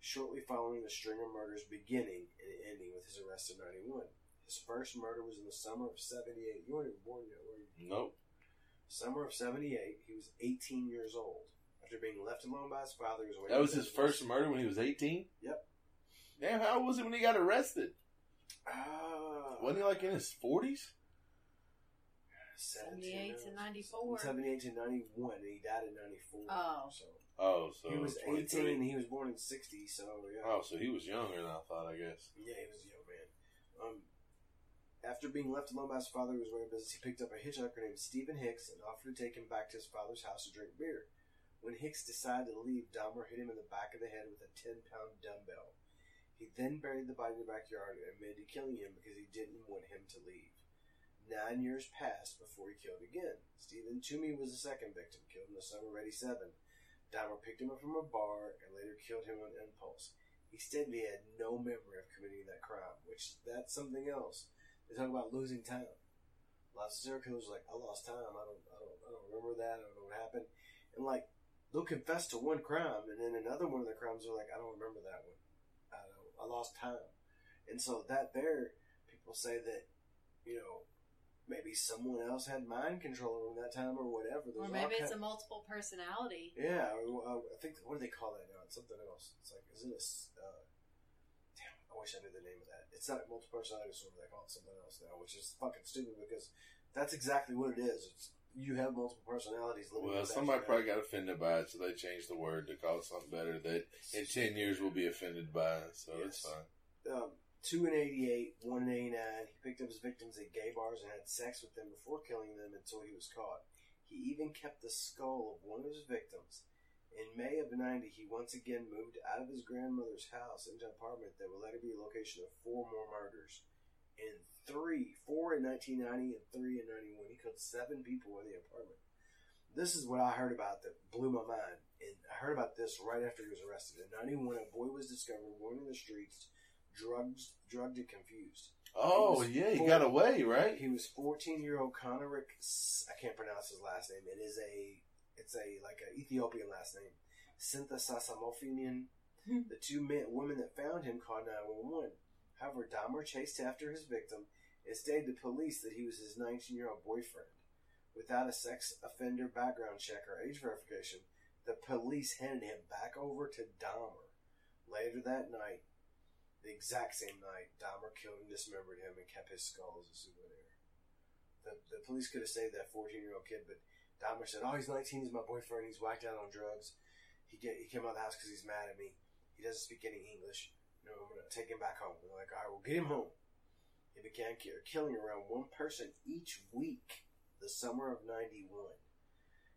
shortly following the string of murders beginning and ending with his arrest in 91. His first murder was in the summer of 78. You weren't even born yet, were you? Nope. Summer of 78, he was 18 years old. After being left alone by his father, he was away That was his first murder when he was 18? Yep. Damn, how old was he when he got arrested? Ah, Wasn't he like in his 40s? 78 to 94. 78 to 91, and he died in 94. Oh. So Oh, so he was 23. 18, he was born in 60, so yeah. Oh, so he was younger than I thought, I guess. Yeah, he was a young man. Um, after being left alone by his father who was running in business, he picked up a hitchhiker named Stephen Hicks and offered to take him back to his father's house to drink beer. When Hicks decided to leave, Dahmer hit him in the back of the head with a 10 pound dumbbell. He then buried the body in the backyard and admitted to killing him because he didn't want him to leave. Nine years passed before he killed again. Stephen Tuomi was the second victim, killed in the summer of 87. Dahmer picked him up from a bar and later killed him on impulse. He stated he had no memory of committing that crime, which that's something else. They talk about losing time. Lots of serial killers are like, I lost time. I don't, I don't, I don't remember that. I don't know what happened. And like, they'll confess to one crime, and then another one of the crimes are like, I don't remember that one. I don't, I lost time. And so that there, people say that, you know, maybe someone else had mind control over him that time or whatever. There's Or all maybe it's kind- a multiple personality. yeah, uh, I think what do they call that now? It's something else. It's like isn't it? a s- Uh, damn, I wish I knew the name of that. It's not multiple personality disorder. They call it something else now, which is fucking stupid because that's exactly what it is. It's you have multiple personalities. living Well, somebody that probably got offended by it, so they changed the word to call it something better that in 10 years will be offended by it, so it's fine. um, two in eighty-eight, one in eighty-nine. He picked up his victims at gay bars and had sex with them before killing them until he was caught. He even kept the skull of one of his victims. In May of '90, he once again moved out of his grandmother's house into an apartment that would later be the location of four more murders. In three, four in 1990 and three in '91, he killed seven people in the apartment. This is what I heard about that blew my mind. And I heard about this right after he was arrested. In '91, a boy was discovered wandering the streets drugged, drugged and confused. Oh, He yeah, he four- got away, right? He was 14 year old Konerak. I can't pronounce his last name. It is a, it's a like an Ethiopian last name. Sintha Sasamofinian. Hmm. the two men, women that found him called 911. However, Dahmer chased after his victim and stated to police that he was his 19 year old boyfriend. Without a sex offender background check or age verification, the police handed him back over to Dahmer. Later that night, the exact same night, Dahmer killed and dismembered him and kept his skull as a souvenir. The, the police could have saved that 14 year old kid, but Dahmer said, Oh, he's 19, he's my boyfriend, he's whacked out on drugs. He get, he came out of the house because he's mad at me. He doesn't speak any English. Know, I'm going to take him back home. They're like, All right, we'll get him home. He began killing around one person each week the summer of 91.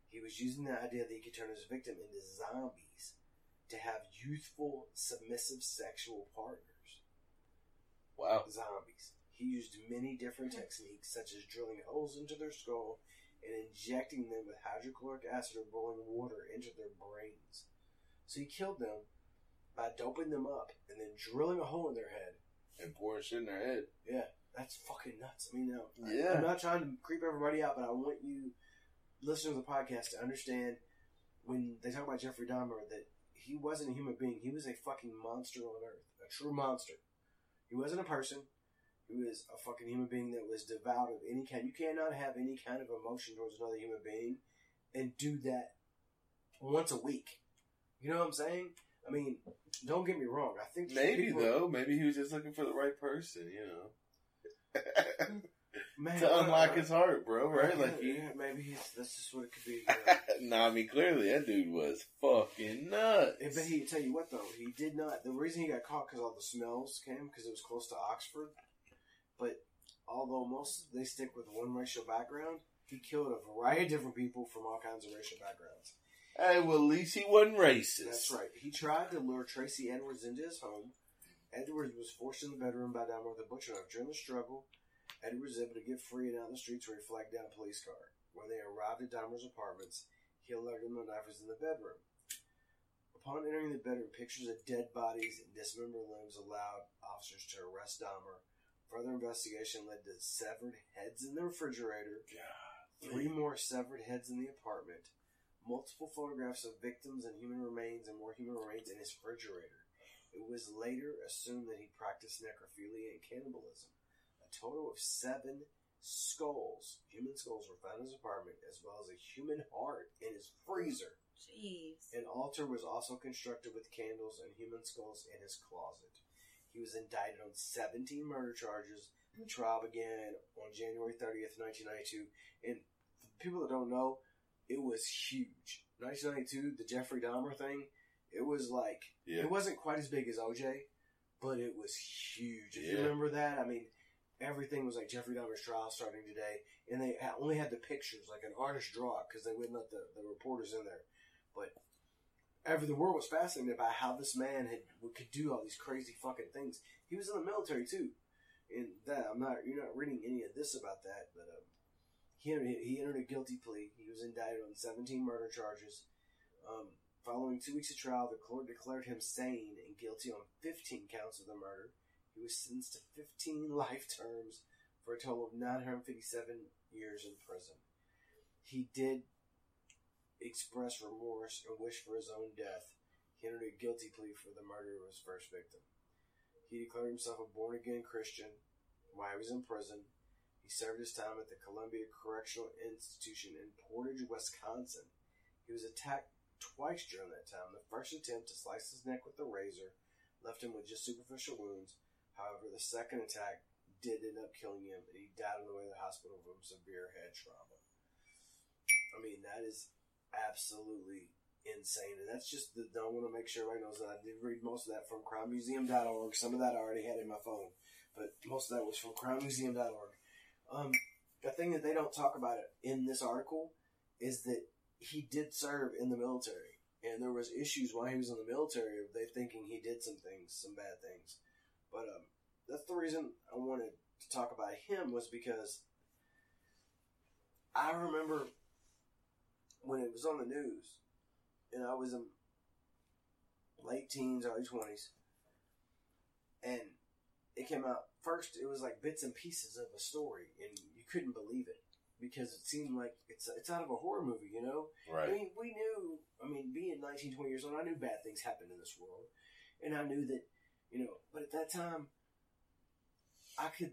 He was using the idea that he could turn his victim into zombies to have youthful, submissive sexual partners. Wow. Zombies. He used many different techniques, such as drilling holes into their skull and injecting them with hydrochloric acid or boiling water into their brains. So he killed them by doping them up and then drilling a hole in their head. And pouring shit in their head. Yeah, that's fucking nuts. I mean, now, I- Yeah. I'm not trying to creep everybody out, but I want you, listeners of the podcast, to understand when they talk about Jeffrey Dahmer that he wasn't a human being. He was a fucking monster on Earth, a true monster. He wasn't a person. He was a fucking human being that was devout of any kind. You cannot have any kind of emotion towards another human being and do that once a week. You know what I'm saying? I mean, don't get me wrong. I think Maybe, people- though. Maybe he was just looking for the right person, you know. man, to unlock uh, his heart, bro, right? Like, yeah, maybe he's, that's just what it could be. You know. nah, I mean, clearly that dude was fucking nuts. But he tell you what though, he did not. The reason he got caught because all the smells came because it was close to Oxford. But although most they stick with one racial background, he killed a variety of different people from all kinds of racial backgrounds. Hey, well, at least he wasn't racist. That's right. He tried to lure Tracy Edwards into his home. Edwards was forced in the bedroom by Dahmer a butcher. During the struggle, Edwards was able to get free and out in the streets where he flagged down a police car. When they arrived at Dahmer's apartments, he alerted them the knife was in the bedroom. Upon entering the bedroom, pictures of dead bodies and dismembered limbs allowed officers to arrest Dahmer. Further investigation led to severed heads in the refrigerator, three more severed heads in the apartment, multiple photographs of victims and human remains, and more human remains in his refrigerator. It was later assumed that he practiced necrophilia and cannibalism. A total of seven skulls, human skulls, were found in his apartment, as well as a human heart in his freezer. Jeez. An altar was also constructed with candles and human skulls in his closet. He was indicted on 17 murder charges. The trial began on January 30th, 1992. And for people that don't know, it was huge. 1992, the Jeffrey Dahmer thing, it was like, Yeah. it wasn't quite as big as OJ, but it was huge. If you remember that, I mean, everything was like Jeffrey Dahmer's trial starting today. And they only had the pictures, like an artist draw because they wouldn't let the, the reporters in there. But every the world was fascinated by how this man had could do all these crazy fucking things. He was in the military too, and that I'm not you're not reading any of this about that, but um, he entered, he entered a guilty plea. He was indicted on 17 murder charges. Um, following two weeks of trial, the court declared him sane and guilty on 15 counts of the murder. He was sentenced to 15 life terms for a total of 957 years in prison. He did express remorse and wish for his own death. He entered a guilty plea for the murder of his first victim. He declared himself a born again Christian while he was in prison. He served his time at the Columbia Correctional Institution in Portage, Wisconsin. He was attacked twice during that time. The first attempt to slice his neck with a razor left him with just superficial wounds. However, the second attack did end up killing him, and he died on the way to the hospital from severe head trauma. I mean, that is absolutely insane, and that's just the. I want to make sure everybody knows that I did read most of that from CrimeMuseum.org. Some of that I already had in my phone, but most of that was from CrimeMuseum.org. Um, the thing that they don't talk about it in this article is that he did serve in the military, and there was issues while he was in the military they thinking he did some things, some bad things. But um, that's the reason I wanted to talk about him was because I remember when it was on the news, and I was in late teens, early twenties, and it came out first. It was like bits and pieces of a story, and you couldn't believe it because it seemed like it's it's out of a horror movie, you know. Right. I mean, we knew. I mean, being 19, 20 years old, I knew bad things happened in this world, and I knew that, you know. But at that time, I could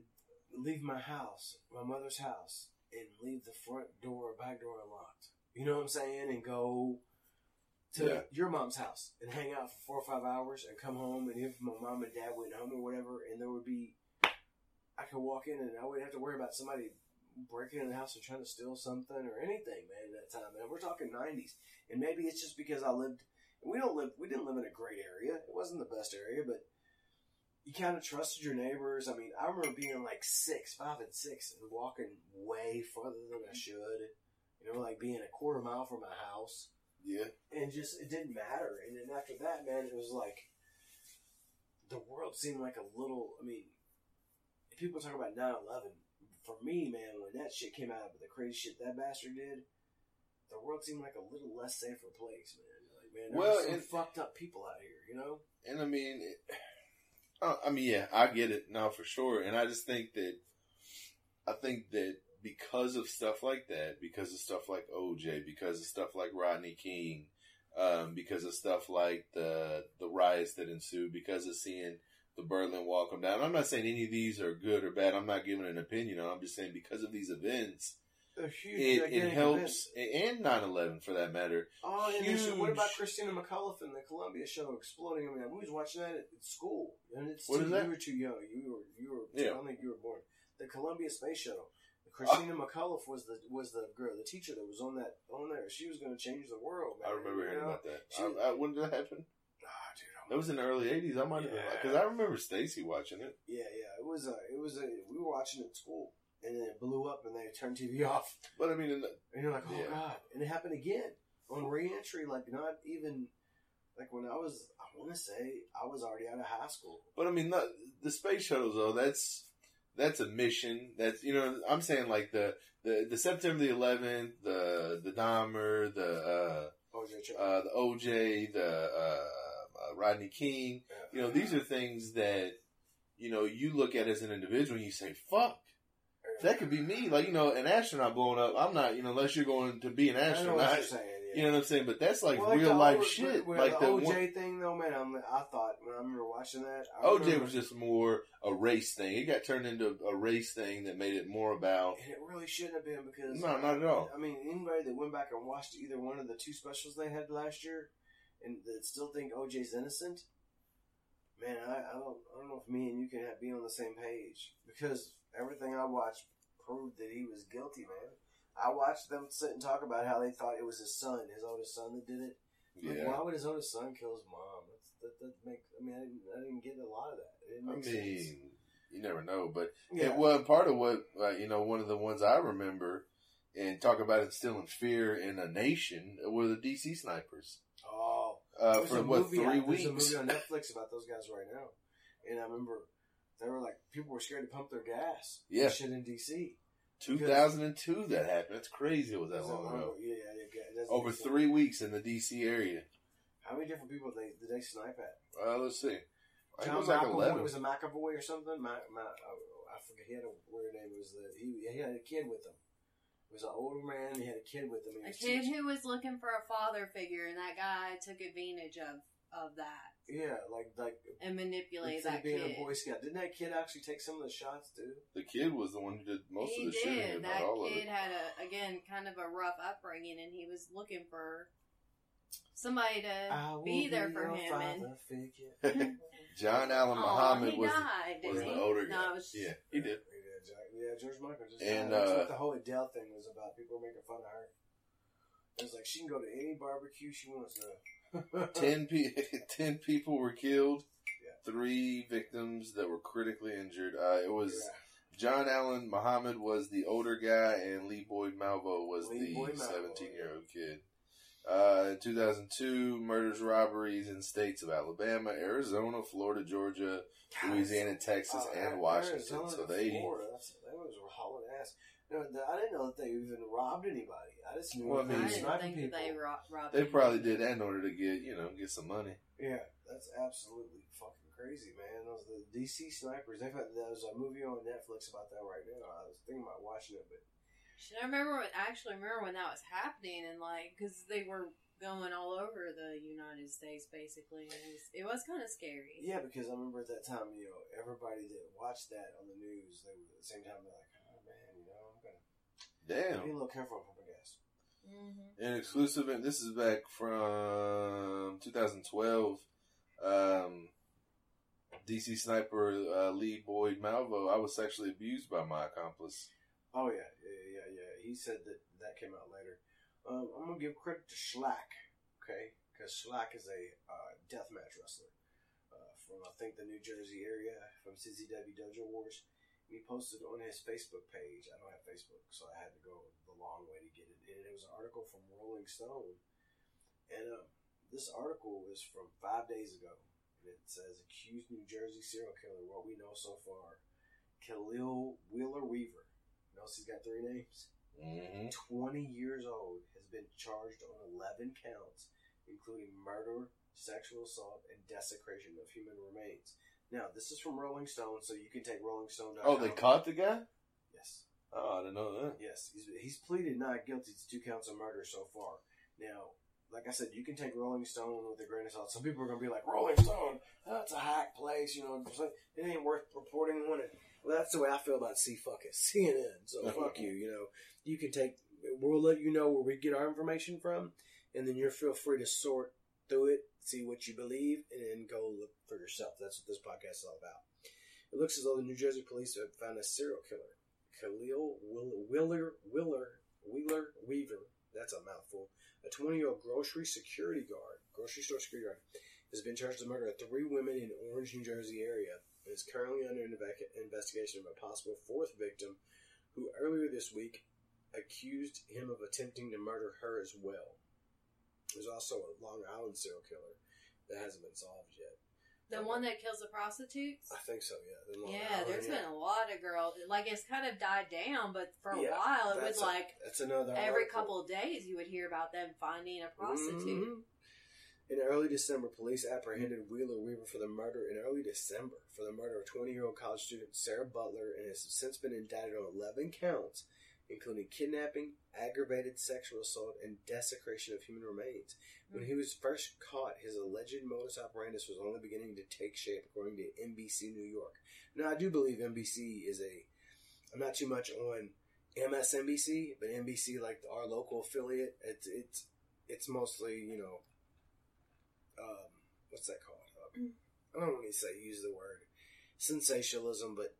leave my house, my mother's house, and leave the front door, or back door unlocked. You know what I'm saying? And go to Yeah. your mom's house and hang out for four or five hours, and come home, and if my mom and dad went home or whatever, and there would be, I could walk in, and I wouldn't have to worry about somebody breaking in the house and trying to steal something or anything, man. At that time, man, we're talking '90s, and maybe it's just because I lived. We don't live. We didn't live in a great area. It wasn't the best area, but you kind of trusted your neighbors. I mean, I remember being like six, five, and six, and walking way farther than I should. You know, like being a quarter mile from my house, Yeah. and just it didn't matter. And then after that, man, it was like the world seemed like a little. I mean, if people talk about 9-11. For me, man, when that shit came out, the crazy shit that bastard did, the world seemed like a little less safer place, man. Like, man, there Well, some and- fucked up people out here, you know. And I mean, it, uh, I mean, yeah, I get it now for sure. And I just think that, I think that because of stuff like that, because of stuff like OJ, because of stuff like Rodney King, um, because of stuff like the the riots that ensued, because of seeing the Berlin Wall come down. I'm not saying any of these are good or bad. I'm not giving an opinion. I'm just saying because of these events, A huge, it, it helps, and 9/11 for that matter. Oh, and then what about Christina McAuliffe and the Columbia show exploding? I mean, we was watching that at school, and it's What too, is that? you were too young. You were you were Yeah. I don't think you were born. The Columbia Space Shuttle. Christina McAuliffe was the was the girl, the teacher that was on that on there. She was going to change the world. Man, I remember you hearing know? about that. She- I, I, when did that happen? Ah, dude, I'm- That was in the early '80s. I might have Yeah. because I remember Stacy watching it. yeah, yeah. It was a it was a we were watching it at school, and then it blew up, and they turned TV off, But I mean, the, and you're like, oh Yeah. god, and it happened again on reentry. Like not even like when I was, I want to say I was already out of high school. but I mean, the, the space shuttles though. That's that's a mission. That's you know, I'm saying like the the, the September the 11th, the the Dahmer, the OJ uh, Trump. uh, the OJ, the uh, uh, Rodney King. You know, these are things that you know you look at as an individual and you say, "Fuck." That could be me, like you know, an astronaut blowing up. I'm not, you know, unless you're going to be an know astronaut. you're saying. Yeah. You know what I'm saying? But that's like Well, real the life O- shit. with like the the OJ one- thing, though, man. I'm, I thought when I remember watching that, I OJ remember- was just more a race thing. It got turned into a race thing that made it more about. and it really shouldn't have been because No, not at all. I mean, anybody that went back and watched either one of the two specials they had last year, and that still think OJ's innocent, man, I, I don't, I don't know if me and you can have, be on the same page because everything I watched proved that he was guilty, man. I watched them sit and talk about how they thought it was his son, his oldest son, that did it. Like, Yeah, why would his oldest son kill his mom? That's, that that make. I mean, I didn't, I didn't get a lot of that. I mean, sense. you never know. But Yeah. it was part of what uh, you know. One of the ones I remember and talk about instilling fear in a nation were the DC snipers. oh, Uh, for what movie three out- weeks? There's a movie on Netflix about those guys right now, and I remember they were like people were scared to pump their gas. and Yeah. shit in DC. 2002 that happened. That's crazy. It was that Is long that ago. Yeah, yeah, yeah, Over make sense. three weeks in the DC area. How many different people they did they snipe at? Uh, let's see. I think it was like McAvoy 11. was a McAvoy or something. Ma, Ma, I forget. He had a weird name. It was the he, he had a kid with him. It was an older man. He had a kid with him. He A kid teaching- who was looking for a father figure, and that guy took advantage of of that Yeah, like like and manipulate instead that of being kid. a Boy Scout. Didn't that kid actually take some of the shots too? The kid was the one who did most he of the shooting, did. if That not all of kid it. had a again kind of a rough upbringing, and he was looking for somebody to be there for him. And John Allen Aw, Muhammad he was died, was didn't the older guy. it was- yeah, he did. Yeah, George Michael just And, died. That's uh, what the whole Adele thing was about. People were making fun of her. It was like she can go to any barbecue she wants to. Ten, pe- ten people were killed. Yeah. Three victims that were critically injured. Uh, it was Yeah. John Allen Muhammad was the older guy, and Lee Boyd Malvo was Lee the seventeen-year-old kid. Uh, in 2002, murders, robberies in states of Alabama, Arizona, Florida, Georgia, Louisiana, Texas, Oh, and Washington. to So they, Florida. That's, that was hauling ass. No, I didn't know that they even robbed anybody. I just knew Well, I mean- I didn't sniping think that people. they ro- robbed. they him. probably did that in order to get you know get some money. Yeah, that's absolutely fucking crazy, man. Those the DC snipers. They've had there's a movie on Netflix about that right now. I was thinking about watching it, but Shit, I remember. When, I actually remember when that was happening, and like because they were going all over the United States, basically. And it was, it was kind of scary. yeah, because I remember at that time, you know, everybody that watched that on the news, they were at the same time they're like, oh man, you know, I'm gonna be a Damn. little careful on pumping gas. Mm-hmm. An exclusive, and this is back from 2012. Um, DC sniper uh, Lee Boyd Malvo. I was sexually abused by my accomplice. Oh yeah, yeah, yeah, yeah. He said that that came out later. Um, I'm gonna give credit to Schlack, okay, because Schlack is a uh, deathmatch wrestler uh, from I think the New Jersey area from CZW Dojo Wars. He posted on his Facebook page. I don't have Facebook, so I had to go the long way to get it. And it was an article from Rolling Stone, and um, this article is from five days ago, and it says accused New Jersey serial killer. What we know so far, Khalil Wheeler Weaver. Notice he's got three names. Mm-hmm. 20 years old, has been charged on 11 counts, including murder, sexual assault, and desecration of human remains. Now, this is from Rolling Stone, so you can take Rolling Stone. Oh, they caught the guy. Yes. Oh, I didn't know that. Yes. He's, he's pleaded not guilty to two counts of murder so far. Now, like I said, you can take Rolling Stone with a grain of salt. Some people are going to be like, Rolling Stone, that's a hack place, you know, it ain't worth reporting on it. Well, that's the way I feel about C fuck it, CNN. So fuck you, you know. You can take, we'll let you know where we get our information from, and then you're feel free to sort through it, see what you believe, and then go look for yourself. That's what this podcast is all about. It looks as though the New Jersey police have found a serial killer, Khalil Wheeler, Wheeler, Wheeler, Weaver. That's a mouthful. A 20 year old grocery security guard, grocery store security guard, has been charged to murder of three women in Orange, New Jersey area and is currently under investigation of a possible fourth victim who earlier this week accused him of attempting to murder her as well. There's also a Long Island serial killer that hasn't been solved yet. The one that kills the prostitutes. I think so, yeah. Yeah, Island, there's yeah. been a lot of girls. Like it's kind of died down, but for a Yeah, while it was a- like that's another every article. couple of days you would hear about them finding a prostitute. Mhm. In early December, police apprehended Wheeler Weaver for the murder in early December for the murder of 20 year old college student Sarah Butler and has since been indicted on 11 counts, including kidnapping, aggravated sexual assault, and desecration of human remains. When he was first caught, his alleged modus operandus was only beginning to take shape, according to NBC New York. Now, I do believe NBC is a. I'm not too much on MSNBC, but NBC, like our local affiliate, it's it's it's mostly you know, um, what's that called? Um, I don't want to say use the word sensationalism, but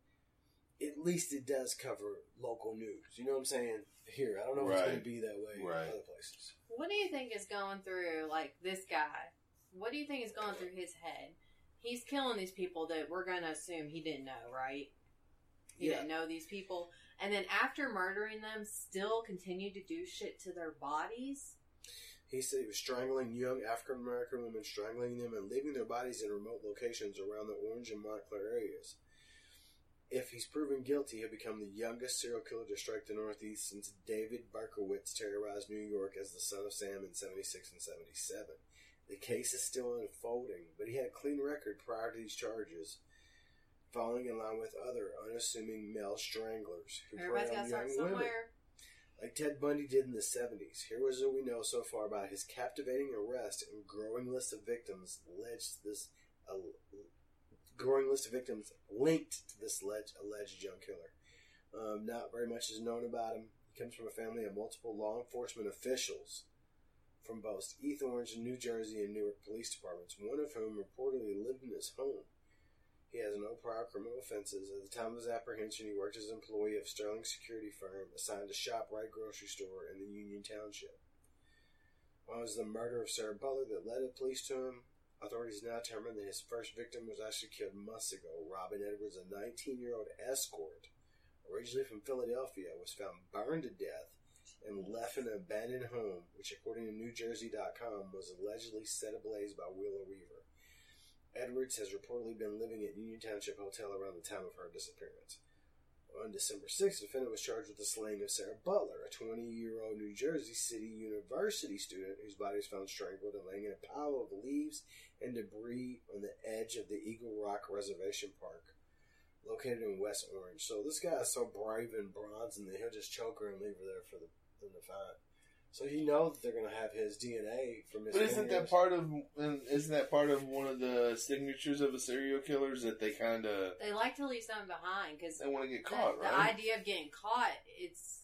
at least it does cover local news. You know what I'm saying? Here, I don't know if it's going to be that way Right. in other places. What do you think is going through like this guy? What do you think is going through his head? He's killing these people that we're gonna assume he didn't know, right? He Yeah. didn't know these people, and then after murdering them, still continued to do shit to their bodies. He said he was strangling young African American women, strangling them and leaving their bodies in remote locations around the Orange and Montclair areas. If he's proven guilty, he'll become the youngest serial killer to strike the Northeast since David Berkowitz terrorized New York as the son of Sam in 76 and 77. The case is still unfolding, but he had a clean record prior to these charges, falling in line with other unassuming male stranglers who prey on young women. like Ted Bundy did in the 70s. Here was what we know so far about his captivating arrest and growing list of victims alleged to this uh, growing list of victims linked to this alleged, alleged young killer. Um, not very much is known about him. He comes from a family of multiple law enforcement officials from both East Orange New Jersey and Newark police departments, one of whom reportedly lived in his home. He has no prior criminal offenses. At the time of his apprehension, he worked as an employee of Sterling Security Firm assigned to ShopRite grocery store in the Union Township. It was the murder of Sarah Butler that led the police to him, authorities now determined that his first victim was actually killed months ago. Robin Edwards, a 19 year old escort, originally from Philadelphia, was found burned to death and left in an abandoned home, which, according to NewJersey.com, was allegedly set ablaze by Wheeler Weaver. Edwards has reportedly been living at Union Township Hotel around the time of her disappearance. On December 6th, the defendant was charged with the slaying of Sarah Butler, a 20 year old New Jersey City University student whose body was found strangled and laying in a pile of leaves and debris on the edge of the Eagle Rock Reservation Park, located in West Orange. So this guy is so brave and bronze, and he'll just choke her and leave her there for the, to find. So you know that they're going to have his DNA from his. But isn't fingernails. that part of isn't that part of one of the signatures of a serial killer is that they kind of They like to leave something behind because they want to get caught, the right? idea of getting caught it's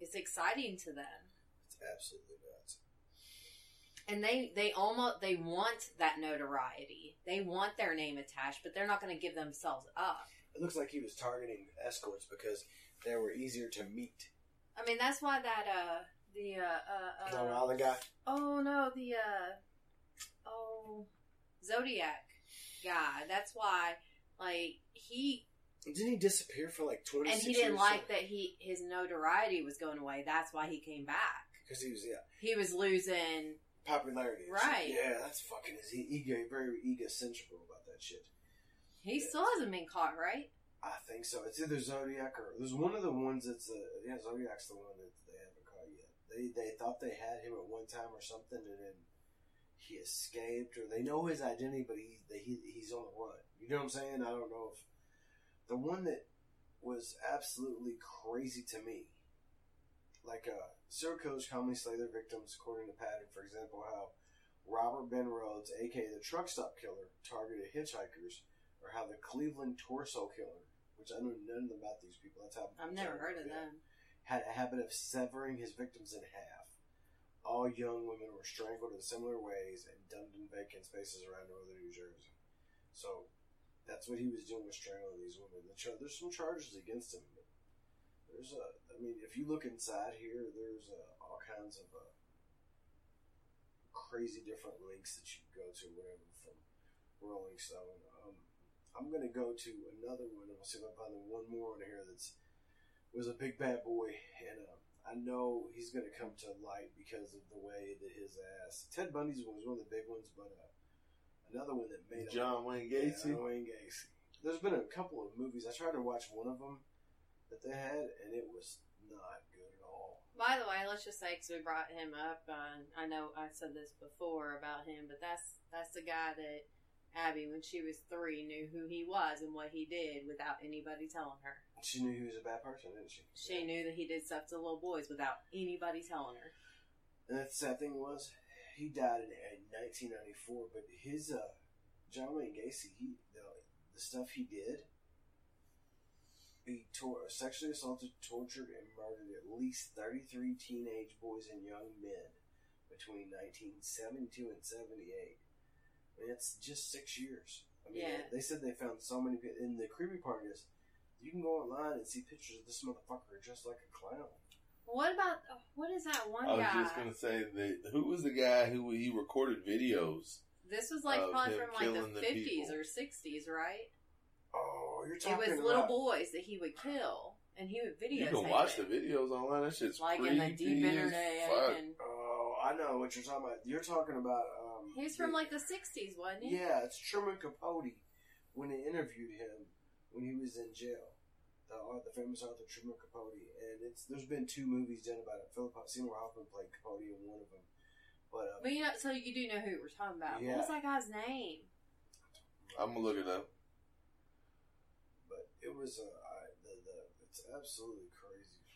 it's exciting to them, It's absolutely nuts. and they they almost they want that notoriety. They want their name attached, but they're not going to give themselves up. It looks like he was targeting escorts because they were easier to meet. I mean, that's why that uh the uh uh, uh guy. oh no the uh oh Zodiac guy. That's why like he Didn't he disappear for like twenty? and he didn't like that he his notoriety was going away. That's why he came back. because he was yeah He was losing. popularity. Right. Yeah, that's fucking his ego. Very egocentric about that shit. He still hasn't been caught, right? I think so. It's either Zodiac or there's one of the ones that's uh, yeah Zodiac's the one that they haven't caught yet. They thought they had him at one time or something, and then he escaped, or they know his identity, but he he he's on the run. You know what I'm saying? I don't know if the one that was absolutely crazy to me, like uh, serial killers commonly slay their victims according to pattern. For example, how Robert Ben Rhodes, aka the truck stop killer, targeted hitchhikers, or how the Cleveland torso killer, which I know nothing about these people. That's how I've never heard of them. Had a habit of severing his victims in half. All young women were strangled in similar ways and dumped in vacant spaces around northern New Jersey. So that's what he was doing was strangling these women. There's some charges against him. There's a, I mean, if you look inside here, there's uh, all kinds of uh, crazy different links that you go to, whatever from Rolling Stone. Um, I'm gonna go to another one. and I'll see if I find one more on here that's was a big bad boy, and uh, I know he's gonna come to light because of the way that his ass. Ted Bundy's one was one of the big ones, but uh, another one that made a- John Wayne yeah, Gacy. Wayne Gacy. There's been a couple of movies. I tried to watch one of them that they had, and it was not good at all. By the way, let's just say because we brought him up, uh, I know I said this before about him, but that's that's the guy that Abby, when she was three, knew who he was and what he did without anybody telling her. She knew he was a bad person, didn't she? She knew that he did stuff to little boys without anybody telling her. And the sad thing was, he died in, in 1994. But his uh, John Wayne Gacy, he the, the stuff he did, he tor- sexually assaulted, tortured, and murdered at least 33 teenage boys and young men between 1972 and 78. I mean, it's just six years. I mean, Yeah. they said they found so many. pe- And the creepy part is, you can go online and see pictures of this motherfucker dressed like a clown. What about what is that one I was guy? just gonna say that who was the guy who he recorded videos? This was like of probably him from like the killing the fifties people. or sixties, right? Oh, you're talking. It talking was about little boys that he would kill, and he would video. You videotape. can watch the videos online. That shit's like creepy in the deep as internet, fuck. and Oh, I know what you're talking about. You're talking about. Um, he's from like the sixties, wasn't he? Yeah, it's Truman Capote when they interviewed him when he was in jail. The, uh, the famous author Truman Capote, and it's there's been two movies done about it. Philip Seymour Hoffman played Capote in one of them, but, um, But you know, so you do know who we're talking about. Yeah. What was that guy's name? I'm gonna look it up. but it was uh, I, the, the it's absolutely crazy.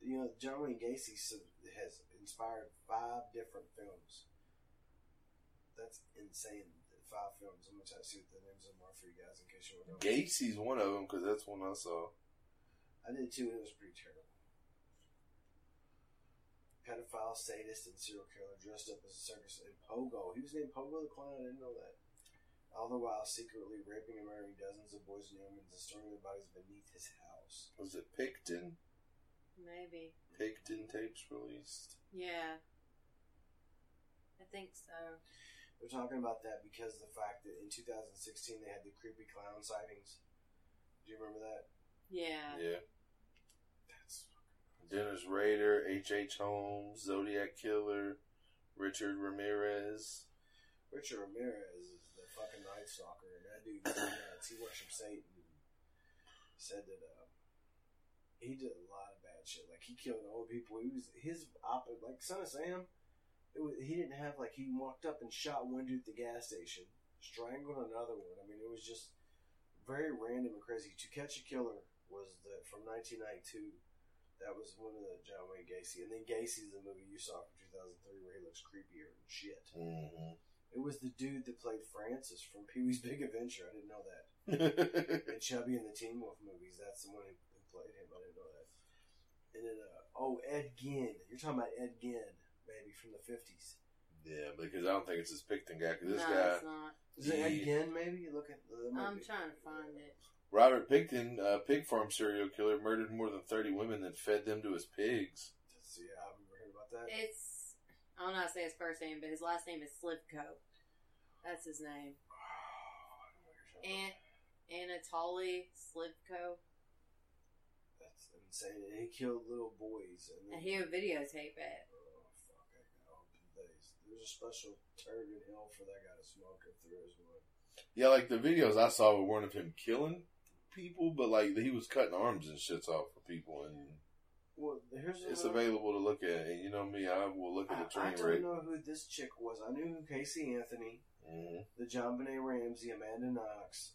you know, John Wayne Gacy has inspired five different films. That's insane. Five films. I'm gonna try to see what the names of them are for you guys in case you want to know. Gacy's one of them because that's one I saw. I did too, and it was pretty terrible. Pedophile, sadist, and serial killer dressed up as a circus in Pogo. He was named Pogo the Clown. I didn't know that. All the while secretly raping and murdering dozens of boys and young men and storing their bodies beneath his house. Was it Pickton? Maybe. Pickton tapes released. Yeah. I think so. They're talking about that because of the fact that in 2016 they had the creepy clown sightings. Do you remember that? Yeah. Yeah. That's Dennis Rader, H. H. Holmes, Zodiac Killer, Richard Ramirez. Richard Ramirez is the fucking Night Stalker, and that dude is nuts. He worships Satan. He said that uh, he did a lot of bad shit. Like he killed old people. He was his op like Son of Sam. Was, he didn't have like he walked up and shot one dude at the gas station, strangled another one. I mean, it was just very random and crazy. To Catch a Killer was the from 1992. That was one of the John Wayne Gacy, and then Gacy's the movie you saw from 2003 where he looks creepier and shit. Mm-hmm. It was the dude that played Francis from Pee Wee's Big Adventure. I didn't know that. And Chubby in the Teen Wolf movies. That's the one who who played him. I didn't know that. And then, uh, oh, Ed Gein. You're talking about Ed Gein, maybe from the 50s. yeah, because I don't think it's this Pickton guy. Because this no, guy, it's not. Is it Ed Yeah. Maybe? Look at the I'm trying to find it. Robert Pickton, uh, pig farm serial killer, murdered more than 30 women and fed them to his pigs. That's- Yeah, I've never heard about that. It's I don't know how to say his first name, but his last name is Slivko. That's his name. And Anatoly Slivko. That's insane. He killed little boys. And, then, And he would videotape it. Oh, fuck. I hope there's, there's a special turd in hell for that guy to smoke it through his one. Yeah, like the videos I saw were weren't of him killing people, but like he was cutting arms and shits off for people, and Well, here's it's another- available to look at. And you know me, I will look at the I, I train don't wreck. know who this chick was. I knew who Casey Anthony, hmm the JonBenét Ramsey, Amanda Knox,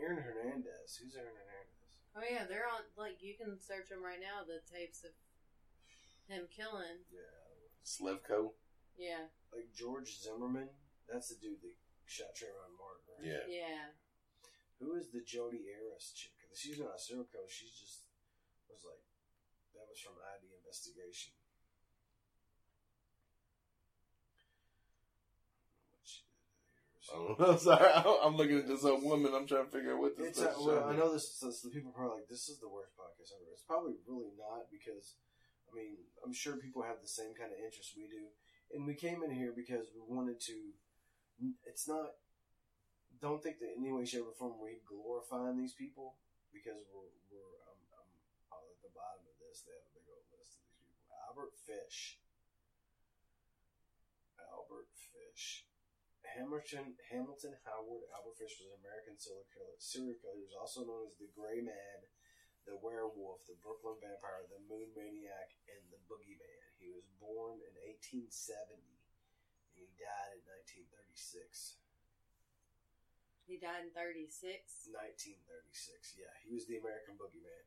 Aaron Hernandez. Who's Aaron Hernandez? Oh yeah, they're on. Like you can search them right now. The tapes of him killing. Yeah, Slivko. Yeah, like George Zimmerman. That's the dude that shot Trayvon Martin. Right? Yeah. yeah. Who is the Jodi Arias chick? She's not a serial killer. She's just was like that was from ID investigation. What she did here. I don't know. Sorry, I'm looking at this old woman. I'm trying to figure out what this. It's a, is. well, I know this. So the people are probably like, "This is the worst podcast ever." It's probably really not because, I mean, I'm sure people have the same kind of interest we do, and we came in here because we wanted to. It's not. Don't think that in any way, shape, or form we glorifying these people because we're we're um, um, all at the bottom of this. They have a big old list of these people. Albert Fish. Albert Fish. Hamilton Hamilton Howard Albert Fish was an American serial killer. Serial killer. He was also known as the Gray Man, the Werewolf, the Brooklyn Vampire, the Moon Maniac, and the Boogeyman. He was born in 1870 and he died in 1936. He died in '36. 1936. Yeah, he was the American Boogeyman.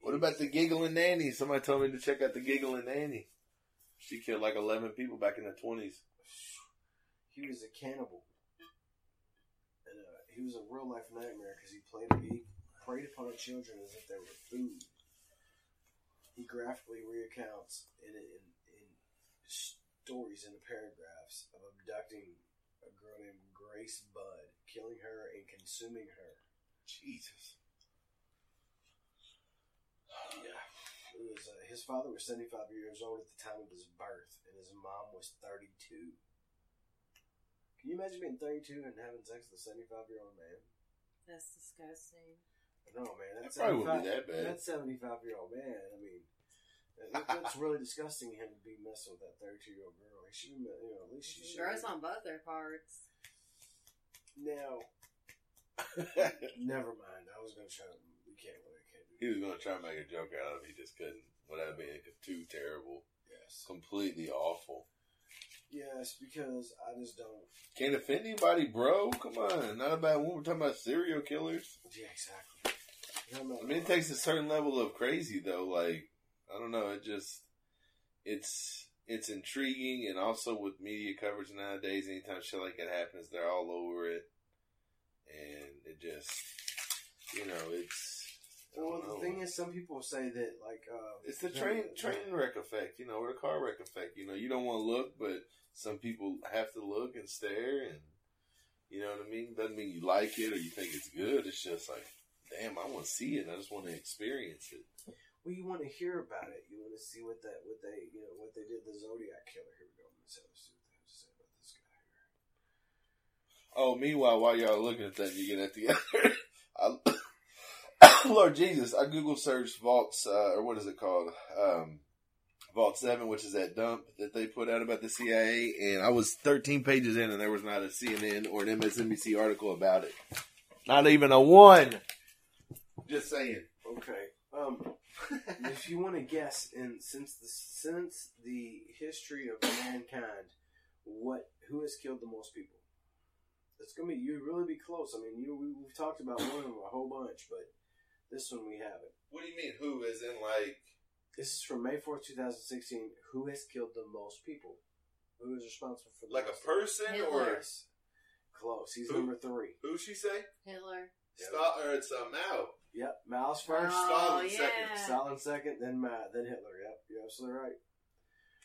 What about the giggling nanny? Somebody told me to check out the giggling nanny. She killed like 11 people back in the 20s. He was a cannibal, and uh, he was a real life nightmare because he played he preyed upon children as if they were food. He graphically recounts in in, in stories in the paragraphs of abducting a girl named Grace Budd, killing her and consuming her. Jesus. Yeah, it was. Uh, his father was seventy five years old at the time of his birth, and his mom was thirty two. Can you imagine being thirty two and having sex with a seventy five year old man? That's disgusting. No, man, That that's probably wouldn't 75 be that bad. That seventy-five year old man. I mean, that, that's really disgusting. Him to be messing with that thirty-two year old girl. He should, be, you know, at least she should. Gross on both their parts. Now, never mind. I was gonna try. to We can't. We can't do. he was going to try and make a joke out of it. He just couldn't. Without being too terrible. Yes. Completely awful. Yes, because I just don't. Can't offend anybody, bro. Come on. Not about when we're talking about serial killers. Yeah, exactly. I mean, it takes a certain level of crazy, though. Like, I don't know. It just it's it's intriguing, and also with media coverage nowadays, anytime shit like that happens, they're all over it, and it just you know it's. Well, don't the thing is, some people say that like uh, It's the the- train train wreck effect, you know, or the car wreck effect. You know, you don't want to look, but some people have to look and stare, and you know what I mean. Doesn't mean you like it or you think it's good. It's just like, damn, I want to see it. I just want to experience it. Well, you want to hear about it. You want to see what that what they you know what they did the Zodiac killer. Here we go. Let's see what they have to say about this guy here. Oh, meanwhile, while y'all are looking at that, you get at the other. I, Lord Jesus, I Google searched Vaults, uh, or what is it called? Um, Vault 7, which is that dump that they put out about the CIA, and I was 13 pages in, and there was not a CNN or an MSNBC article about it. Not even a one. Just saying. Okay. Um, if you want to guess, and since the since the history of mankind, what who has killed the most people? It's gonna be you'd really be close. I mean, you we, we've talked about one of them a whole bunch, but this one we haven't. What do you mean, who? Is in like. This is from May fourth, two thousand sixteen. Who has killed the most people? Who is responsible for the Like most? a person or. Hitler. Yes. Close. He's Who? number three. Who she say? Hitler. Stal- or it's uh, Mao. Yep. Mao's first. Oh, Stalin yeah. second, Stalin second, then Mao, then Hitler. Yep, you're absolutely right.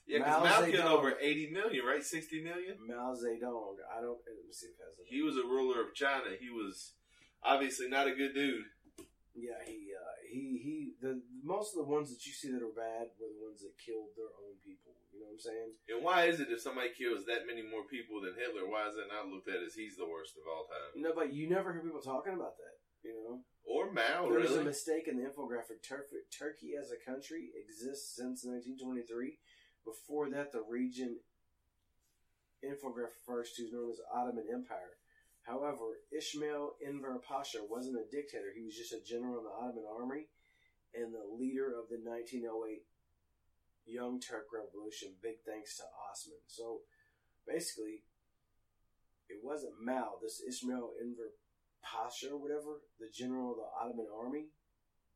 Yeah, because Mao Mao killed over 80 million, right? 60 million? Mao Zedong. I don't. Let me see if it has. He was a ruler of China. He was obviously not a good dude. Yeah, he, uh, he, he. The most of the ones that you see that are bad were the ones that killed their own people. You know what I'm saying? And why is it if somebody kills that many more people than Hitler, why is that not looked at as he's the worst of all time? No, but you never hear people talking about that. You know, Or Mao, there was a mistake in the infographic. Tur- Turkey as a country exists since 1923. Before that, the region infographic refers to is known as Ottoman Empire. However, Ismail Enver Pasha wasn't a dictator. He was just a general in the Ottoman army and the leader of the 1908 Young Turk Revolution. Big thanks to Osman. So basically, it wasn't Mao, this Ismail Enver Pasha or whatever, the general of the Ottoman army,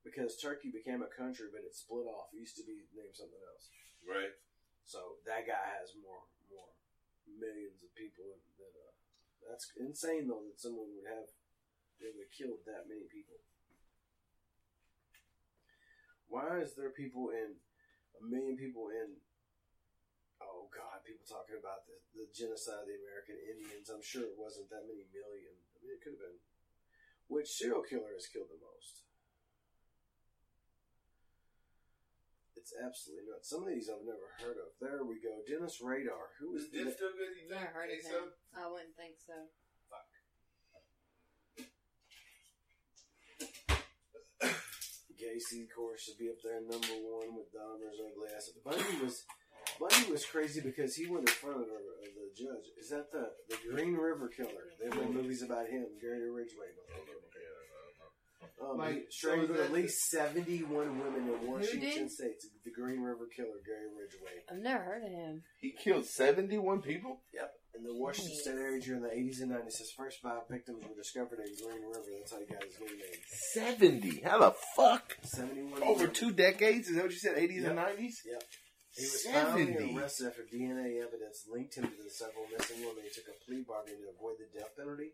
because Turkey became a country, but it split off. It used to be named something else. Right. So that guy has more more millions of people than uh, that's insane though that someone would have they would have killed that many people. Why is there people in a million people in oh god, people talking about the, the genocide of the American Indians. I'm sure it wasn't that many million. I mean it could have been. Which serial killer has killed the most? It's absolutely nuts. Some of these I've never heard of. There we go. Dennis Rader. Who Is is the Diff still good? You think? Never heard of Think him. I wouldn't think so. Fuck. Gacy, of course, should be up there number one with Dahmer's ugly ass. The Bundy was Bundy was crazy because he went in front of the, of the judge. Is that the the Green River Killer? There have been movies about him, Gary Ridgway. Um, Like, he so strangled is at least seventy-one women in Washington did? State. The Green River Killer, Gary Ridgway. I've never heard of him. He killed 71 people? Yep. In the Washington Nice. State area during the 80s and 90s, his first five victims were discovered in Green River. That's how he got his name. 70. How the fuck? 71 Over women. two decades? Is that what you said? 80s and 90s? Yep. He was finally 70. arrested after DNA evidence linked him to the several missing women. He took a plea bargain to avoid the death penalty.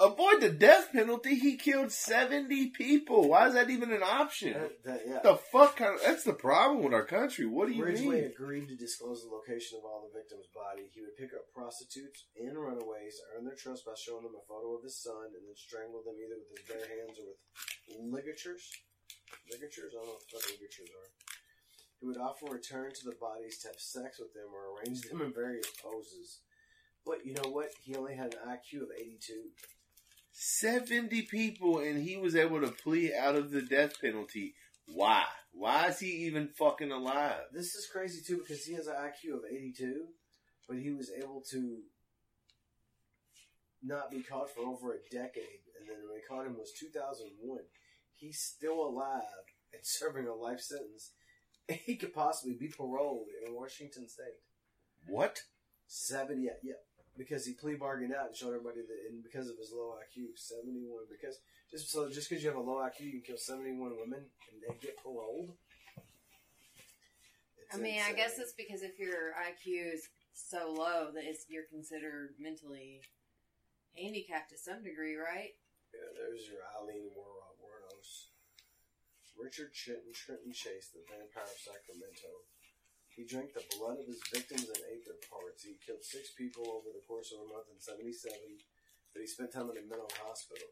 Avoid the death penalty. He killed 70 people. Why is that even an option? That, that, yeah. the fuck kind of, that's the problem with our country. What do you Ridgway mean? agreed to disclose the location of all the victims' body. He would pick up prostitutes and runaways, earn their trust by showing them a photo of his son, and then strangle them either with his bare hands or with ligatures. Ligatures? I don't know what ligatures are. He would often return to the bodies to have sex with them or arrange them in various poses. But you know what? He only had an IQ of 82. 70 people and he was able to plea out of the death penalty. Why? Why is he even fucking alive? This is crazy too because he has an IQ of 82, but he was able to not be caught for over a decade. And then when they caught him was 2001. He's still alive and serving a life sentence. He could possibly be paroled in Washington State. What? 70, yeah, yeah. Because he plea bargained out and showed everybody that, and because of his low IQ, 71. Because just so just because you have a low IQ, you can kill 71 women and, and get paroled. I mean, I guess it's because if your IQ is so low that it's, you're considered mentally handicapped to some degree, right? Yeah, there's your Aileen War- Wuornos. Richard Trenton, Trenton Chase, the vampire of Sacramento. He drank the blood of his victims and ate their parts. He killed six people over the course of a month in 77, but he spent time in a mental hospital.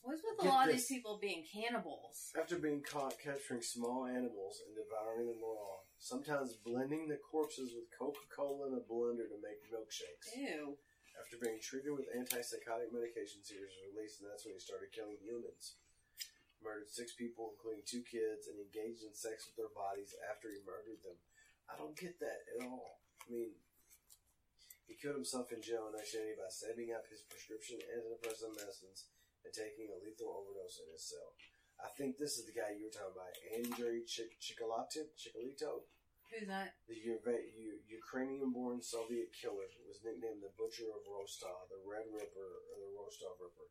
What's with a Get lot of this. these people being cannibals? After being caught capturing small animals and devouring them raw, sometimes blending the corpses with Coca Cola in a blender to make milkshakes. Ew. After being treated with antipsychotic medications, he was released, and that's when he started killing humans. Murdered six people, including two kids, and engaged in sex with their bodies after he murdered them. I don't get that at all. I mean, he killed himself in jail in 1980 by saving up his prescription antidepressant medicines and taking a lethal overdose in his cell. I think this is the guy you were talking about, Andrei Chikalato. Chikalito. Who's that? The Ukrainian-born Soviet killer was nicknamed the Butcher of Rostov, the Red Ripper, or the Rostov Ripper.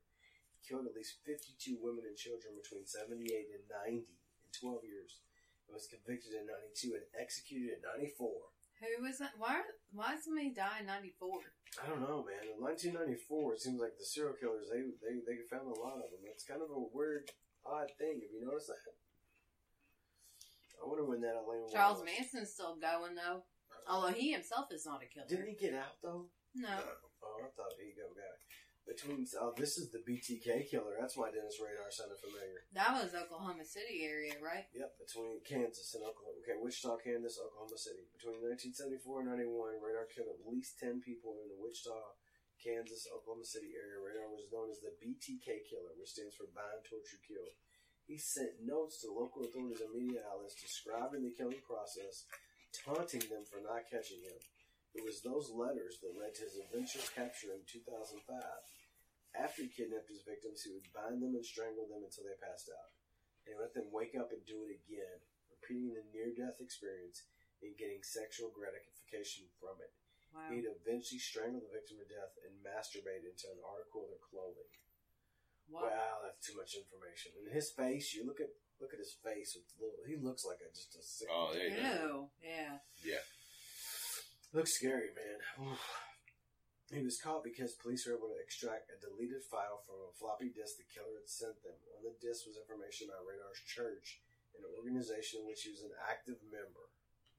Killed at least 52 women and children between 78 and 90 in 12 years. He was convicted in 92 and executed in 94. Who was that? Why? Why did somebody die in '94? I don't know, man. In 1994, it seems like the serial killers, they, they, they found a lot of them. It's kind of a weird, odd thing. Have you noticed that? I wonder when that Elaine Charles was. Manson's still going though, although he himself is not a killer. Didn't he get out, though? No. Oh, I thought he go guy. Between oh, this is the BTK killer. That's why Dennis Rader sounded familiar. That was Oklahoma City area, right? Yep, between Kansas and Oklahoma. Okay, Wichita, Kansas, Oklahoma City. Between 1974 and 91, Rader killed at least 10 people in the Wichita, Kansas, Oklahoma City area. Rader was known as the BTK killer, which stands for Bind, Torture, Kill. He sent notes to local authorities and media outlets describing the killing process, taunting them for not catching him. It was those letters that led to his eventual capture in 2005. After he kidnapped his victims, he would bind them and strangle them until they passed out. And let them wake up and do it again, repeating the near death experience and getting sexual gratification from it. Wow. He'd eventually strangle the victim to death and masturbate into an article of their clothing. Wow. Wow, that's too much information. And his face, you look at look at his face with little he looks like a just a sick Oh, there you go. Yeah. Yeah. Looks scary, man. He was caught because police were able to extract a deleted file from a floppy disk the killer had sent them. On the disk was information about Rader's church, an organization in which he was an active member.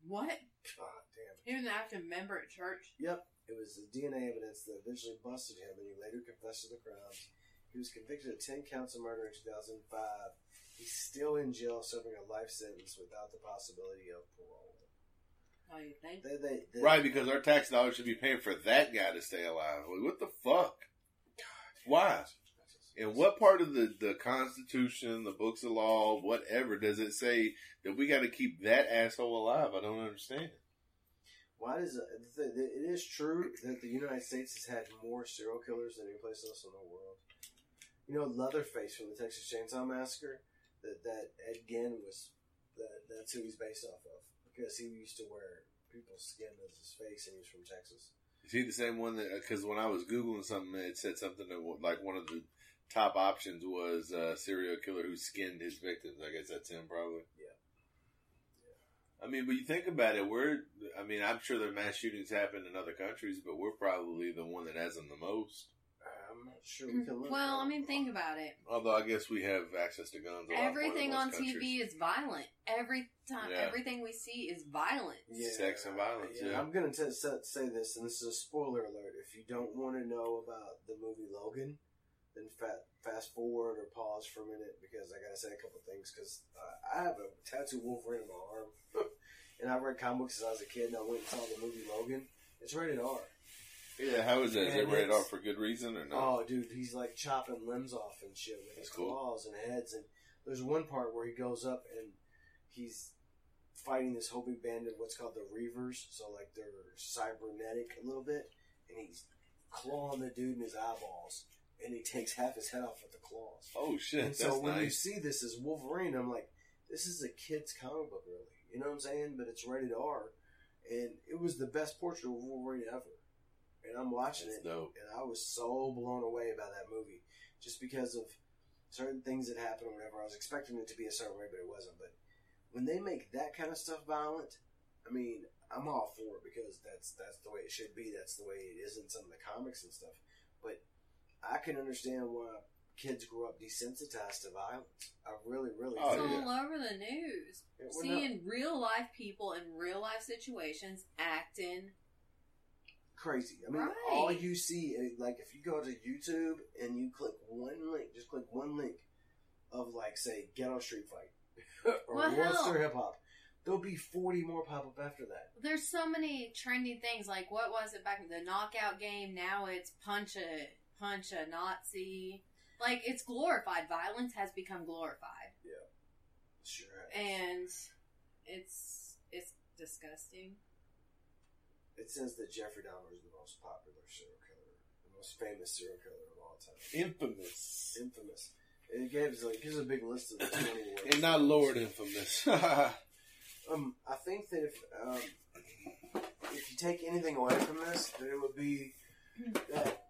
What? God damn it. He was an active member at church. Yep, it was the DNA evidence that eventually busted him, and he later confessed to the crimes. He was convicted of 10 counts of murder in 2005. He's still in jail serving a life sentence without the possibility of parole. They, they, they, Right, because our tax dollars should be paying for that guy to stay alive. Like, what the fuck? Why? And what part of the, the Constitution, the books of law, whatever, does it say that we got to keep that asshole alive? I don't understand. Why does it? It is true that the United States has had more serial killers than any place else in the world. You know, Leatherface from the Texas Chainsaw Massacre. That that Ed Gein was. That that's who he's based off of because he used to wear people's skin as his face, and he was from Texas. Is he the same one that? Uh, because when I was googling something, it said something that like one of the top options was a serial killer who skinned his victims. I guess that's him, probably. Yeah. I mean, but you think about it, we're. I mean, I'm sure there are mass shootings happen in other countries, but we're probably the one that has them the most. I'm not sure we can look. Well, I mean, think about it. Although I guess we have access to guns. A lot more in Everything most on countries. TV is violent. Every time, Yeah. everything we see is violent. Sex and violence, yeah. I'm gonna t- say say this, and this is a spoiler alert. If you don't want to know about the movie Logan, then fa- fast forward or pause for a minute because I gotta say a couple things. Because uh, I have a tattoo Wolverine on my arm, and I read comic books since I was a kid, and I went and saw the movie Logan. It's rated R. Yeah, how is that? Is it rated R for good reason or not? Oh, dude, he's like chopping limbs off and shit with his cool. claws and heads. And there's one part where he goes up and he's fighting this whole big band of what's called the Reavers. So like they're cybernetic a little bit, and he's clawing the dude in his eyeballs, and he takes half his head off with the claws. Oh shit, and so when you see this as Wolverine, I'm like, this is a kid's comic book, really. You know what I'm saying? But it's rated R, and it was the best portrait of Wolverine ever. And I'm watching That's it, dope. and I was so blown away by that movie, just because of certain things that happened or whatever. I was expecting it to be a certain way, but it wasn't. But when they make that kind of stuff violent, I mean, I'm all for it because that's that's the way it should be. That's the way it is in some of the comics and stuff. But I can understand why kids grow up desensitized to violence. I really, really Oh, It's do. all over the news. Yeah, we're not- Seeing real life people in real life situations acting. Crazy. I mean, Right. all you see, eh, like, if you go to YouTube and you click one link, just click one link of, like, say, Ghetto Street Fight or Well. Star Hip Hop, there'll be 40 more pop up after that. There's so many trending things. Like what was it back in the knockout game? Now it's punch a punch a Nazi. Like it's glorified. Violence has become glorified, Yeah. Sure. and it's it's disgusting. It says that Jeffrey Dahmer is the most popular serial killer, the most famous serial killer of all time. Infamous. Infamous. It gives like gives a big list of the 20 worst. And not Lord Infamous. Um, I think that if um, if you take anything away from this, then it would be that.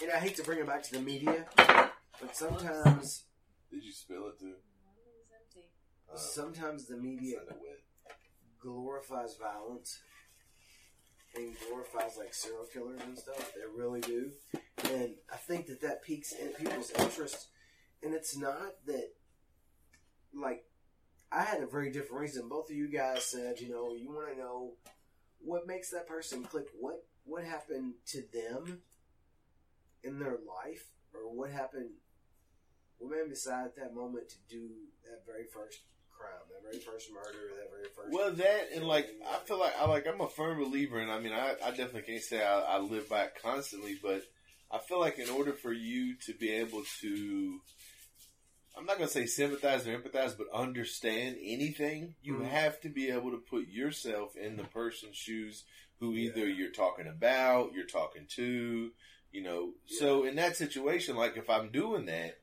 And I hate to bring it back to the media, but sometimes Did you spill it too? It's empty. Sometimes the media Kinda wet. glorifies violence and glorifies like serial killers and stuff. They really do, and I think that that piques in people's interest. And it's not that like I had a very different reason. Both of you guys said, you know, you want to know what makes that person click. What what happened to them in their life, or what happened? What made them decide at that moment to do that very first crime, that very first murder, that very first. Well, that and like I feel like I like I'm a firm believer, and I mean I, I definitely can't say I, I live by it constantly, but I feel like in order for you to be able to, I'm not gonna say sympathize or empathize, but understand anything, you Mhm. have to be able to put yourself in the person's shoes who either Yeah. you're talking about, you're talking to, you know. So in that situation, like if I'm doing that,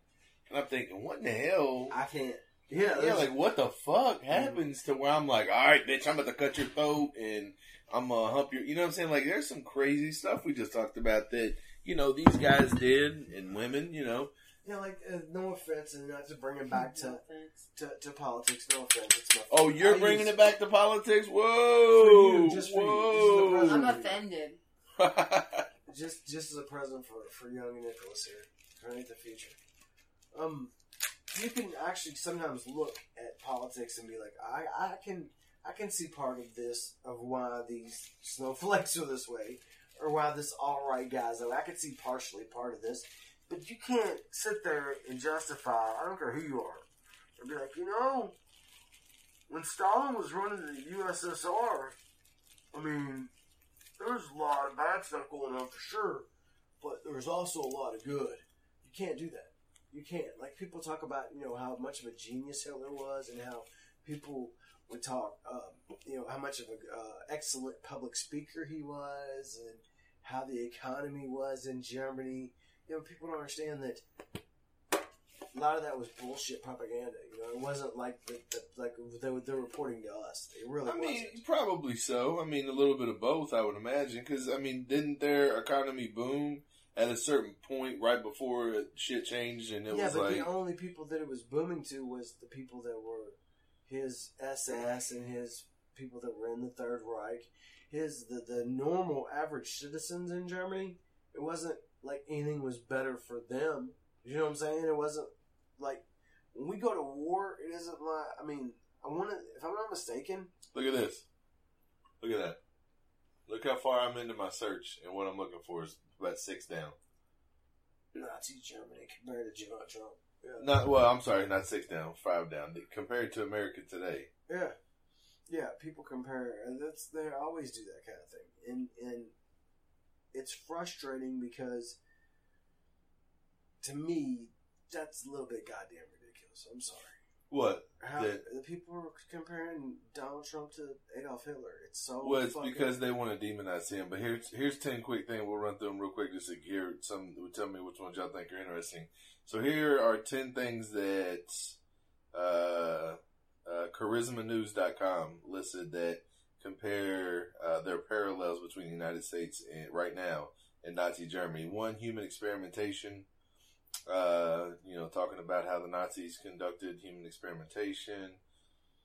and I'm thinking, what in the hell? I can't. Yeah, Yeah, like what the fuck happens to where I'm like, all right, bitch, I'm about to cut your throat and I'm gonna hump your. You know what I'm saying? Like, there's some crazy stuff we just talked about that you know these guys did and women. You know, yeah, like uh, no offense, and not to bring it back to, Offense. to, to politics. No offense. It's my oh, you're I bringing use- it back to politics. For Whoa, you, just for you. This is the I'm offended. just just as a present for for young Nicholas here, trying the future. Um, you can actually sometimes look at politics and be like, I I can I can see part of this of why these snowflakes are this way, or why this all right guys. Though I can see partially part of this, but you can't sit there and justify. I don't care who you are, and be like, you know, when Stalin was running the USSR, I mean, there was a lot of bad stuff going on for sure, but there was also a lot of good. You can't do that. You can't. Like people talk about, you know, how much of a genius Hitler was, and how people would talk, um, you know, how much of an uh, excellent public speaker he was, and how the economy was in Germany. You know, people don't understand that a lot of that was bullshit propaganda. You know, it wasn't like the, the like they they're reporting to us. It really I mean, wasn't. probably so. I mean, a little bit of both, I would imagine. Because I mean, didn't their economy boom at a certain point right before shit changed, and it yeah, was but like, the only people that it was booming to was the people that were his SS and his people that were in the Third Reich. His the the normal average citizens in Germany. It wasn't like anything was better for them. You know what I'm saying? It wasn't like when we go to war. It isn't like I mean I want to. If I'm not mistaken, Look at this. Look at that. Look how far I'm into my search, and what I'm looking for is about six down. Nazi Germany compared to Donald Trump. Yeah. Not well. I'm sorry, not six down, five down. Compared to America today, Yeah, yeah. People compare, and that's they always do that kind of thing, and and it's frustrating because to me that's a little bit goddamn ridiculous. I'm sorry. What? How That- the people are comparing Donald Trump to Adolf Hitler? It's so Well, it's because they want to demonize him. But here's here's ten quick things. We'll run through them real quick just to hear some. Tell me which ones y'all think are interesting. So here are ten things that uh, uh, CharismaNews.com listed that compare uh, their parallels between the United States and right now and Nazi Germany. One, human experimentation. Uh, you know, talking about how the Nazis conducted human experimentation.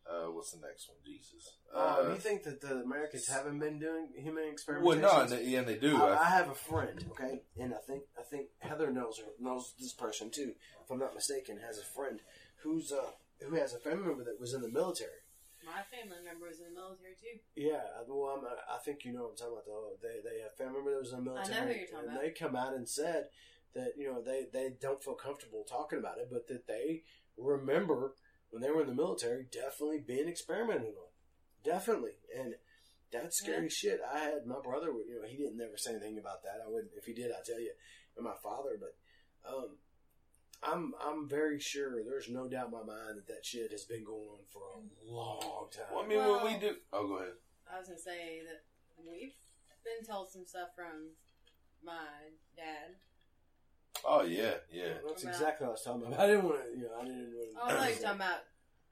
Uh, what's the next one? Jesus. Uh, Uh, you think that the Americans haven't been doing human experimentation? well, experimentation? no, and they, yeah, and they do. I, I- I have a friend, okay, and I think I think Heather knows her knows this person too. If I'm not mistaken, has a friend who's uh who has a family member that was in the military. My family member was in the military too. Yeah, well, I'm, I think you know what I'm talking about. Though they they have a family member that was in the I know military, who you're talking and about. they come out and said that you know they they don't feel comfortable talking about it, but that they remember when they were in the military, definitely being experimented on, definitely, and that's scary shit. I had my brother, you know, he didn't never say anything about that. I wouldn't if he did, I'd tell you, and my father, but um, I'm I'm very sure there's no doubt in my mind that that shit has been going on for a long time. well, I mean, when we do. Oh, go ahead. I was gonna say that we've been told some stuff from my dad. Oh yeah, yeah. That's About- exactly what I was talking about. I didn't want to, you know, I didn't want to. Oh, I thought you were talking about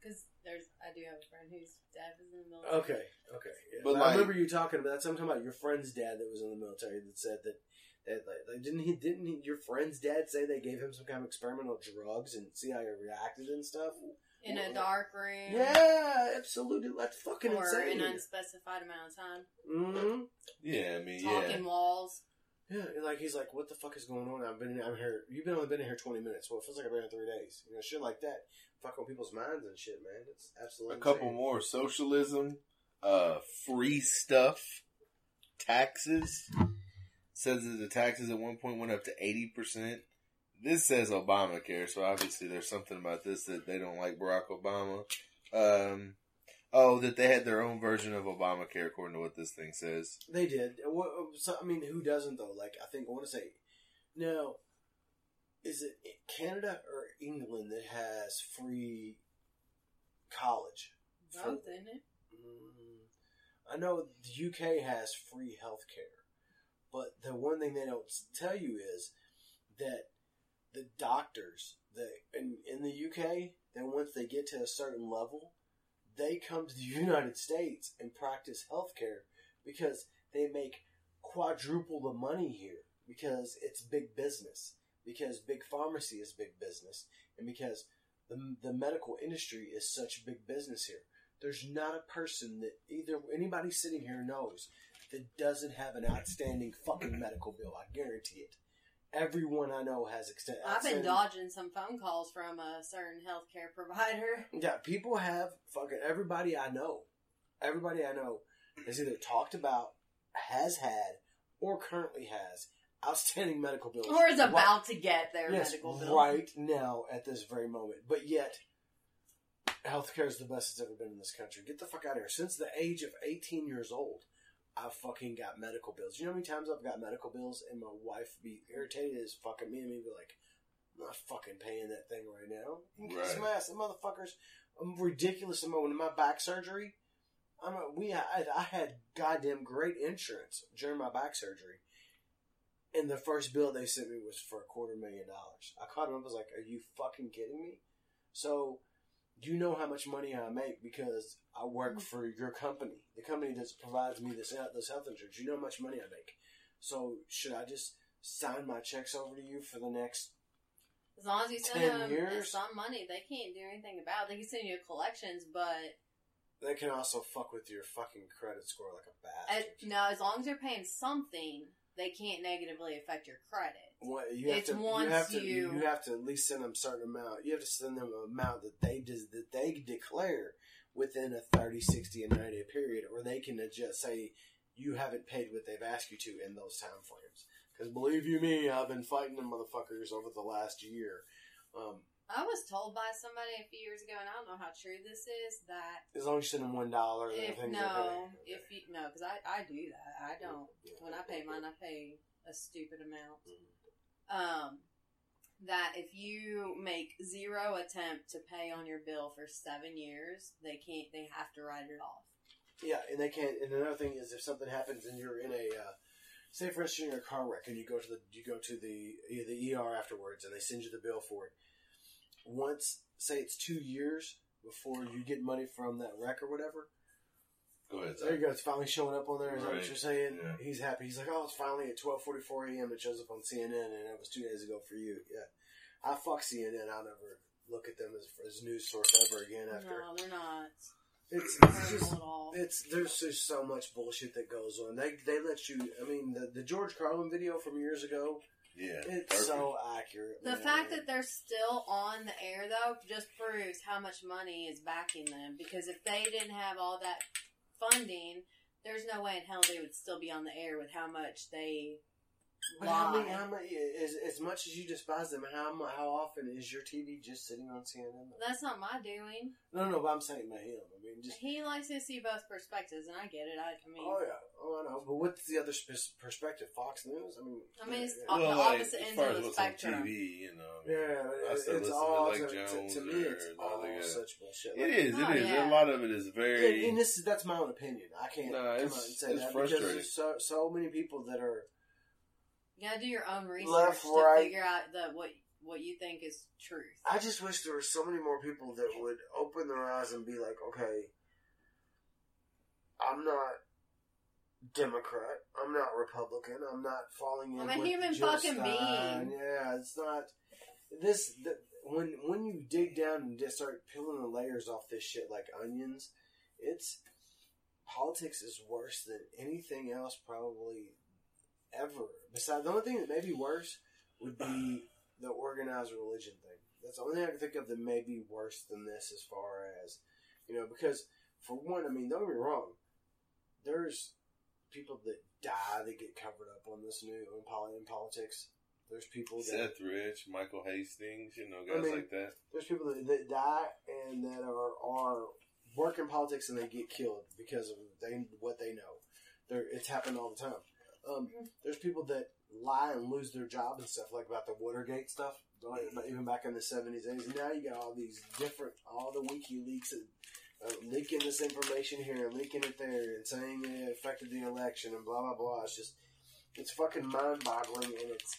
because there's I do have a friend whose dad was in the military. Okay, okay. Yeah. But But like- I remember you talking about that. I'm talking about your friend's dad that was in the military that said that. That, like, like, didn't he? Didn't he, your friend's dad say they gave him some kind of experimental drugs and see how he reacted and stuff? in a dark room. Yeah, absolutely. That's fucking or insane. an unspecified amount of time. hmm Yeah, I mean, Talking yeah. walls. Yeah, and, like he's like, "What the fuck is going on? I've been, I'm here. You've been only been in here twenty minutes. Well, it feels like I've been here three days. You know, shit like that. Fuck on people's minds and shit, man. It's absolutely A couple more socialism, uh, free stuff, taxes. Says that the taxes at one point went up to eighty percent. This says Obamacare, so obviously there's something about this that they don't like Barack Obama. Um, oh, that they had their own version of Obamacare, according to what this thing says. They did. What, so, I mean, who doesn't though? Like, I think I want to say, now, is it Canada or England that has free college? For- Both, isn't it? Mm, I know the UK has free health care, but the one thing they don't tell you is that the doctors that in in the UK, then once they get to a certain level, they come to the United States and practice healthcare because they make quadruple the money here because it's big business because big pharmacy is big business and because the, the medical industry is such big business here. There's not a person that either anybody sitting here knows that doesn't have an outstanding fucking medical bill i guarantee it everyone i know has extent I've been dodging some phone calls from a certain healthcare provider. Yeah, people have fucking everybody I know. Everybody I know has either talked about, has had, or currently has outstanding medical bills. Or is Right- about to get their yes, medical bill. right now at this very moment. But yet, healthcare is the best it's ever been in this country. Get the fuck out of here. Since the age of 18 years old, I've fucking got medical bills. You know how many times I've got medical bills and my wife be irritated as fucking me and me be like, I'm not fucking paying that thing right now. You can kiss Right. my ass. Them motherfuckers, a ridiculous amount. When my back surgery, I'm a, we I, I had goddamn great insurance during my back surgery. And the first bill they sent me was for a quarter million dollars. I called them up. I was like, "Are you fucking kidding me?" So, you know how much money I make because I work for your company, the company that provides me this health- this health insurance. You know how much money I make. So, should I just sign my checks over to you for the next? As long as you send them years? some money, they can't do anything about it. They can send you collections, but They can also fuck with your fucking credit score like a uh, bastard. no, as long as you're paying something, they can't negatively affect your credit. What, you have It's to, you have to, you- you have to at least send them a certain amount. You have to send them an amount that they des- that they declare within a 30, 60, and 90 day period, or they can just say you haven't paid what they've asked you to in those time frames. Because believe you me, I've been fighting them motherfuckers over the last year. Um, I was told by somebody a few years ago, and I don't know how true this is, that as long as you send them one dollar, if no, okay. if you no, because I I do that. I don't. When I pay mine, I pay a stupid amount. Um, that if you make zero attempt to pay on your bill for seven years, they can't. They have to write it off. Yeah, and they can't. And another thing is, if something happens and you're in a, uh, say for instance, you're in a car wreck and you go to the you go to the the ER afterwards and they send you the bill for it. Once, say it's two years before you get money from that wreck or whatever. Go ahead. There you go. It's finally showing up on there. Is that what Right. you're saying? Yeah. He's happy. He's like, oh, it's finally at 12:44 a.m. It shows up on CNN, and it was two days ago for you. Yeah, I fuck CNN. I'll never look at them as as news source ever again after. No, they're not. It's, it's Terrible just at all. it's there's just so much bullshit that goes on. They they let you. I mean, the the George Carlin video from years ago. Yeah, It's perfect. so accurate. The man. fact that they're still on the air, though, just proves how much money is backing them. Because if they didn't have all that funding, there's no way in hell they would still be on the air with how much they But how lie. many, how many, as, as much as you despise them, how how often is your TV just sitting on CNN? That's not my doing. No, no, but I'm saying about him. I mean, just He likes to see both perspectives, and I get it. I, I mean, oh yeah, oh I know. But what's the other sp- perspective? Fox News. I mean, I mean, it's yeah, on yeah. the Well, like, opposite as ends far of as the what's on spectrum. TV, you know. Yeah, I it- still it's listen to, all like, to, to, to me. It's the all other guy. such bullshit. It is. It Oh, is. yeah. A lot of it is And, very. and this is that's my own opinion. I can't No, come out and say it's that frustrating. because there's so so many people that are You gotta do your own research Left, to right. figure out the what what you think is truth. I just wish there were so many more people that would open their eyes and be like, okay, I'm not Democrat, I'm not Republican, I'm not falling in. I'm a with human fucking being. Yeah, it's not this. The, when when you dig down and just start peeling the layers off this shit like onions, it's politics is worse than anything else probably ever. Besides, the only thing that may be worse would be the organized religion thing. That's the only thing I can think of that may be worse than this, as far as you know. Because for one, I mean, don't get me wrong. There's people that die that get covered up on this new in, politics. There's people that Seth Rich, Michael Hastings, you know, guys I mean- like that. there's people that, that die and that are are work in politics and they get killed because of they what they know. There, it's happened all the time. Um, there's people that lie and lose their job and stuff like about the Watergate stuff, even back in the seventies, eighties. And now you got all these different, all the WikiLeaks and uh, leaking this information here and leaking it there and saying it affected the election and blah blah blah. It's just, it's fucking mind boggling and it's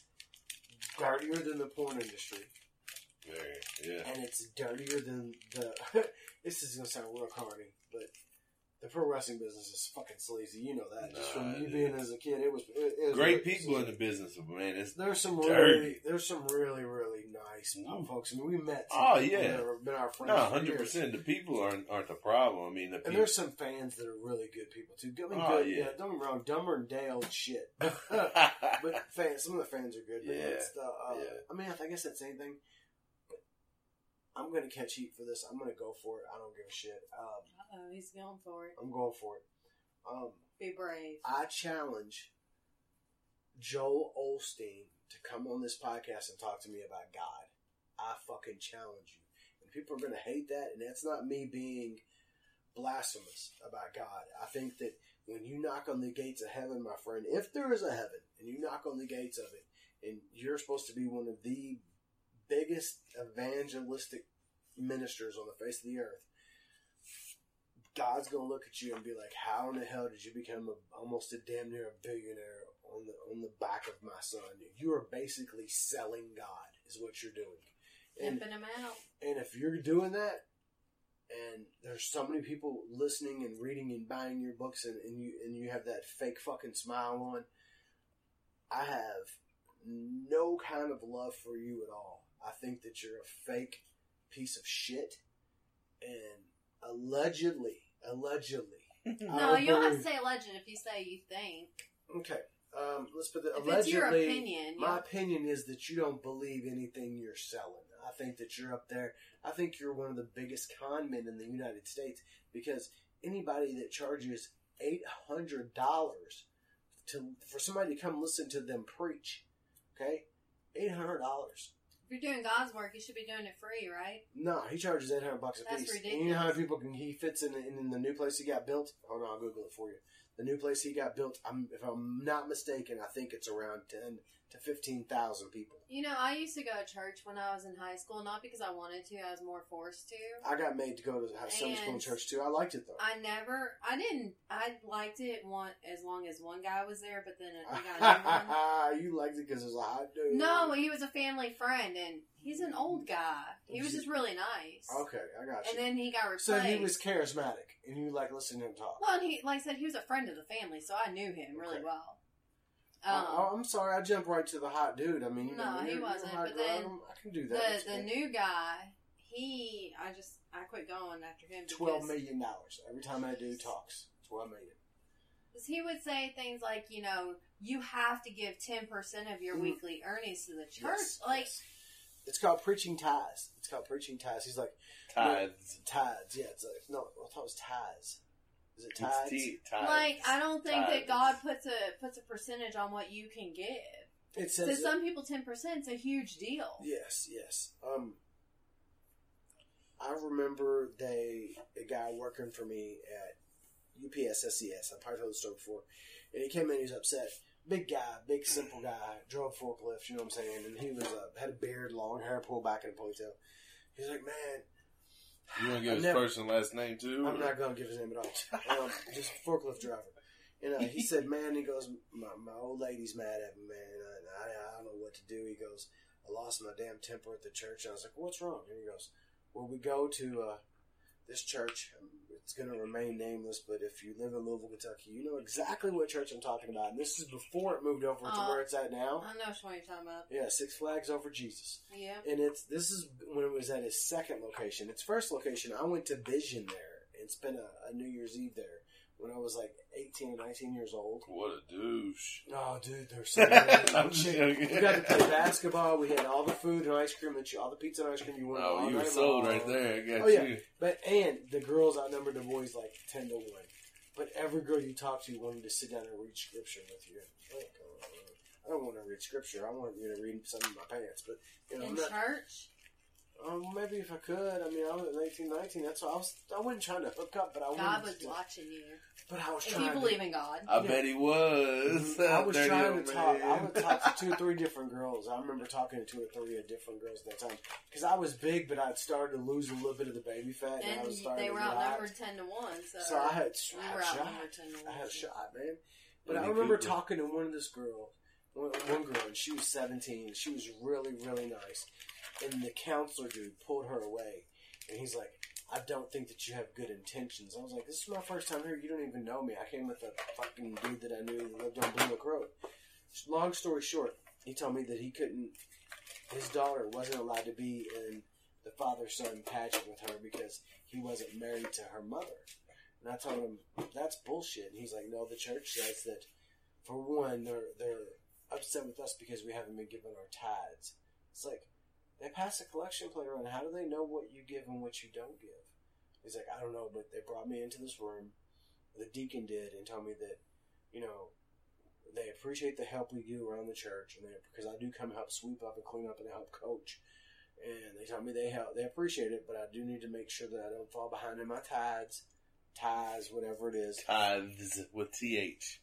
dirtier than the porn industry Very, yeah. and it's dirtier than the. this is gonna sound real corny, but the pro wrestling business is fucking sleazy. You know that just from Nah, you being as a kid. It was, it, it was Great really- people in the business, man, it's There's some dirty. really, there's some really, really nice Ooh. folks. I mean, we met. Oh, yeah. been our friends. no, hundred percent. The people aren't aren't the problem. I mean, the And people. there's some fans that are really good people too. I mean, Oh, good. yeah. Yeah. don't get me wrong. Dumber and Dale shit. but fans, some of the fans are good. But Yeah. it's the, uh, Yeah. I mean, I guess that's the same thing. But I'm gonna catch heat for this. I'm gonna go for it. I don't give a shit. Um, Oh, he's going for it. I'm going for it. Um, Be brave. I challenge Joel Osteen to come on this podcast and talk to me about God. I fucking challenge you. And people are going to hate that, and that's not me being blasphemous about God. I think that when you knock on the gates of heaven, my friend, if there is a heaven, and you knock on the gates of it, and you're supposed to be one of the biggest evangelistic ministers on the face of the earth, God's gonna look at you and be like, "How in the hell did you become a, almost a damn near a billionaire on the on the back of my son? You are basically selling God, is what you're doing." And Pimping him out. and if you're doing that, and there's so many people listening and reading and buying your books, and, and you and you have that fake fucking smile on, I have no kind of love for you at all. I think that you're a fake piece of shit, and allegedly, allegedly. No, you don't have to say legend if you say you think. Okay, um, let's put the If it's your allegedly. opinion, My you- opinion is that you don't believe anything you're selling. I think that you're up there. I think you're one of the biggest con men in the United States because anybody that charges eight hundred dollars to for somebody to come listen to them preach, okay, eight hundred dollars. If you're doing God's work, you should be doing it free, right? No, he charges eight hundred bucks a That's piece. And you know how many people can he fits in, in in the new place he got built? Hold on, I'll Google it for you. The new place he got built. I'm, if I'm not mistaken, I think it's around ten to fifteen thousand people. You know, I used to go to church when I was in high school, not because I wanted to, I was more forced to. I got made to go to Sunday school and church too. I liked it though. I never, I didn't, I liked it one as long as one guy was there, but then we got you liked it because it was a hot dude. No, he was a family friend, and he's an old guy. He was just really nice. Okay, I got you. And then he got replaced. So he was charismatic, and you like listening to him talk. well, and he, like I said, he was a friend of the family, so I knew him really Okay. well. Oh, Um, I'm sorry, I jumped right to the hot dude. I mean, you No, know, he you're- you're a wasn't, hot but girl. then I can do that. the the new guy, he, I just, I quit going after him. Twelve million dollars every time that dude talks. Twelve million. Because he would say things like, you know, you have to give 10% of your Mhm. weekly earnings to the church. Yes, like, yes. it's called preaching tithes. It's called preaching tithes. He's like Tithes. tithes. Yeah, it's like no, I thought it was ties. Is it It's tides? T- tithes. like I don't think Tithes. that God puts a puts a percentage on what you can give. It To says some people, 10% is a huge deal. Yes, yes. Um, I remember they a guy working for me at UPS SES. I probably told the story before, and he came in. He was upset. Big guy, big simple guy, drove forklift. You know what I'm saying? And he was uh, had a beard, long hair pulled back in a ponytail. He's like, man, You want to give I his never- first and last name too? I'm not gonna give his name at all. Um, just forklift driver. And uh, he said, "Man," he goes, "My, my old lady's mad at me, man. I, I, I don't know what to do." He goes, "I lost my damn temper at the church." And I was like, "What's wrong?" And he goes, "Well, we go to uh, this church. It's going to remain nameless, but if you live in Louisville, Kentucky, you know exactly what church I'm talking about. And this is before it moved over to Oh. where it's at now. I know what you're talking about. Yeah, Six Flags over Jesus." Yeah. and it's this is when it was at its second location. Its first location, I went to Vision there and spent a, a New Year's Eve there when I was like 18 or 19 years old. What a douche. Oh, dude, they're so good. I'm joking. We got to play basketball. We had all the food and ice cream that you, all the pizza and ice cream you wanted. Oh, all you were sold long. right there. I got Oh, yeah. But and the girls outnumbered the boys like 10 to one. But every girl you talk to wanted to sit down and read scripture with you. Like, uh, I don't want to read scripture. I want you to read something in my pants. But you know, In I'm not, church? Um, maybe if I could. I mean, I was eighteen, nineteen. That's why I was. I wasn't trying to hook up, but I God was to. watching you. But I was If trying. you believe in God. I Yeah. bet he was. I was trying old to talk. I man. would talk to two or three different girls. I remember talking to two or three different girls at that time because I was big, but I'd started to lose a little bit of the baby fat, and, I And was starting they were get hot. outnumbered 10 to 1. So, So I had, we I were had shot. 10 to 1. I had a shot, man. But Winnie I remember Cooper. talking to one of this girl, one, one girl, and she was 17. She was really, really nice. And the counselor dude pulled her away. And he's like, I don't think that you have good intentions. I was like, this is my first time here. You don't even know me. I came with a fucking dude that I knew that lived on Blue Oak Road. Long story short, he told me that he couldn't, his daughter wasn't allowed to be in the father son pageant with her because he wasn't married to her mother. And I told him that's bullshit. And he's like, no, the church says that for one, they're they're upset with us because we haven't been given our tithes. It's like they pass a collection plate around. How do they know what you give and what you don't give? He's like, I don't know, but they brought me into this room. The deacon did and told me that, you know, they appreciate the help we do around the church, and they, because I do come help sweep up and clean up and help coach. And they told me they help, they appreciate it, but I do need to make sure that I don't fall behind in my tithes, tithes, whatever it is, Tithes with TH.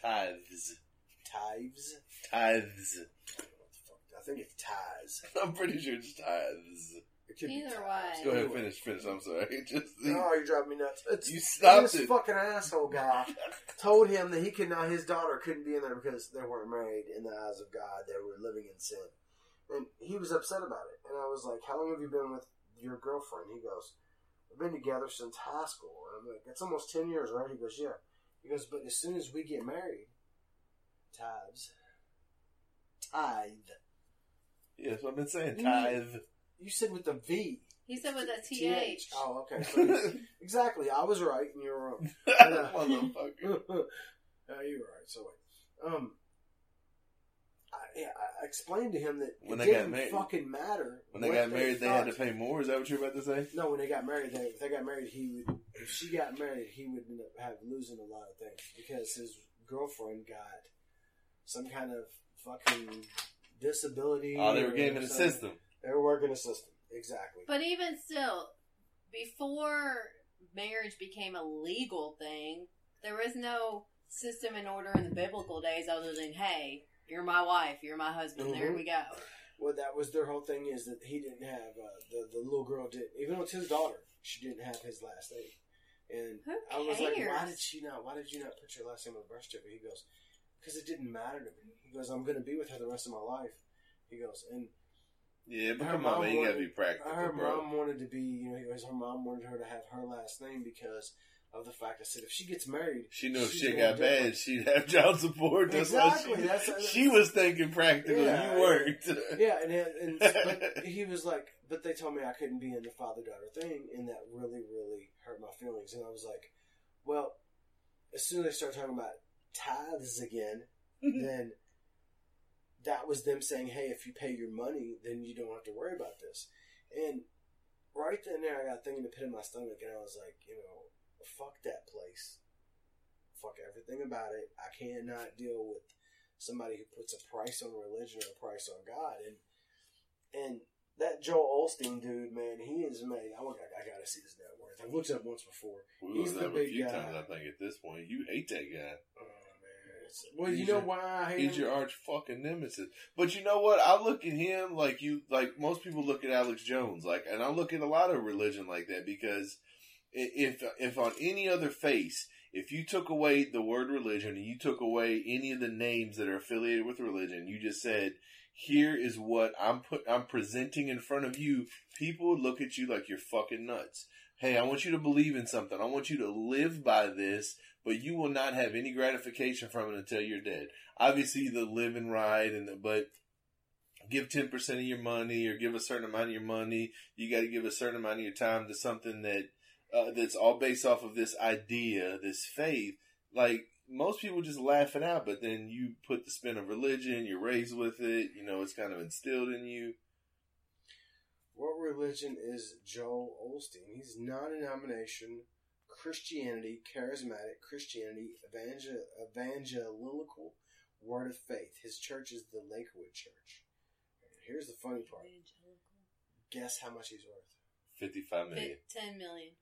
Tithes. tithes. Tithes. What the fuck? I think it's ties. I'm pretty sure it's tithes. It could be Either ties. way. Go ahead, finish, finish. I'm sorry. Just Oh, you drive me nuts. It's, You stopped this it. fucking asshole guy told him that he could not, his daughter couldn't be in there because they weren't married in the eyes of God. They were living in sin. And he was upset about it. And I was like, How long have you been with your girlfriend? He goes, We've been together since high school. And I'm like, That's almost 10 years, right? He goes, Yeah. He goes, But as soon as we get married, tithes. Tithe. Yeah, that's what I've been saying. You- Tithe. You said with the V. He said with a TH. Oh, okay. So exactly. I was right and you were wrong. Motherfucker. you were right. So wait. Um, I, yeah, I explained to him that When it they got didn't married- fucking matter. When they what got married, they had to thought. pay more. Is that what you're about to say? No, when they got married, they, if they got married, he would. If she got married, he would end up have losing a lot of things because his girlfriend got some kind of fucking disability. Oh, they were or gaming the system. They were working the system exactly. But even still, before marriage became a legal thing, there was no system in order in the biblical days other than, hey, you're my wife, you're my husband, there Mhm. we go. Well, that was their whole thing is that he didn't have uh, the the little girl did even though it's his daughter, she didn't have his last name. And I was like, why did she not? Why did you not put your last name on the birth certificate? He goes, because it didn't matter to me. He goes, I'm going to be with her the rest of my life. He goes, and Yeah, but Her come on, mom man. You gotta be practical, her bro. mom wanted to be, you know, he goes, her mom wanted her to have her last name because of the fact I said if she gets married, She knew if going got bad, she'd have child support. That's Exactly, she, that's- she was thinking practical. Yeah, you weren't. Yeah, and, and but he was like, but they told me I couldn't be in the father daughter thing, and that really, really hurt my feelings. And I was like, well, as soon as they start talking about tithes again, then that was them saying, hey, if you pay your money, then you don't have to worry about this. And right then and there, I got a thing in the pit of my stomach, and I was like, you know, fuck that place. Fuck everything about it. I cannot deal with somebody who puts a price on religion or a price on God. And and that Joel Osteen dude, man, he is made. I, I gotta see his net worth. I've looked it up once before. We He's the big few guy. times, I think, at this point. You hate that guy. Oh it's, well, He's you know your- why I hate He's him? your arch fucking nemesis. But you know what? I look at him like you, like most people look at Alex Jones, like, and I look at a lot of religion like that because if if on any other face, if you took away the word religion and you took away any of the names that are affiliated with religion, you just said, "Here is what I'm put, I'm presenting in front of you." People would look at you like you're fucking nuts. Hey, I want you to believe in something. I want you to live by this, but you will not have any gratification from it until you're dead. Obviously the living right and the, but give 10% of your money or give a certain amount of your money. You got to give a certain amount of your time to something that uh, that's all based off of this idea this faith. Like most people just laugh it out but then you put the spin of religion you're raised with it you know it's kind of instilled in you. What religion is Joel Osteen? He's non-denomination Christianity, charismatic Christianity, evangel- evangelical Word of Faith. His church is the Lakewood Church. Here's the funny part. Guess how much he's worth? Fifty-five million. Ten million.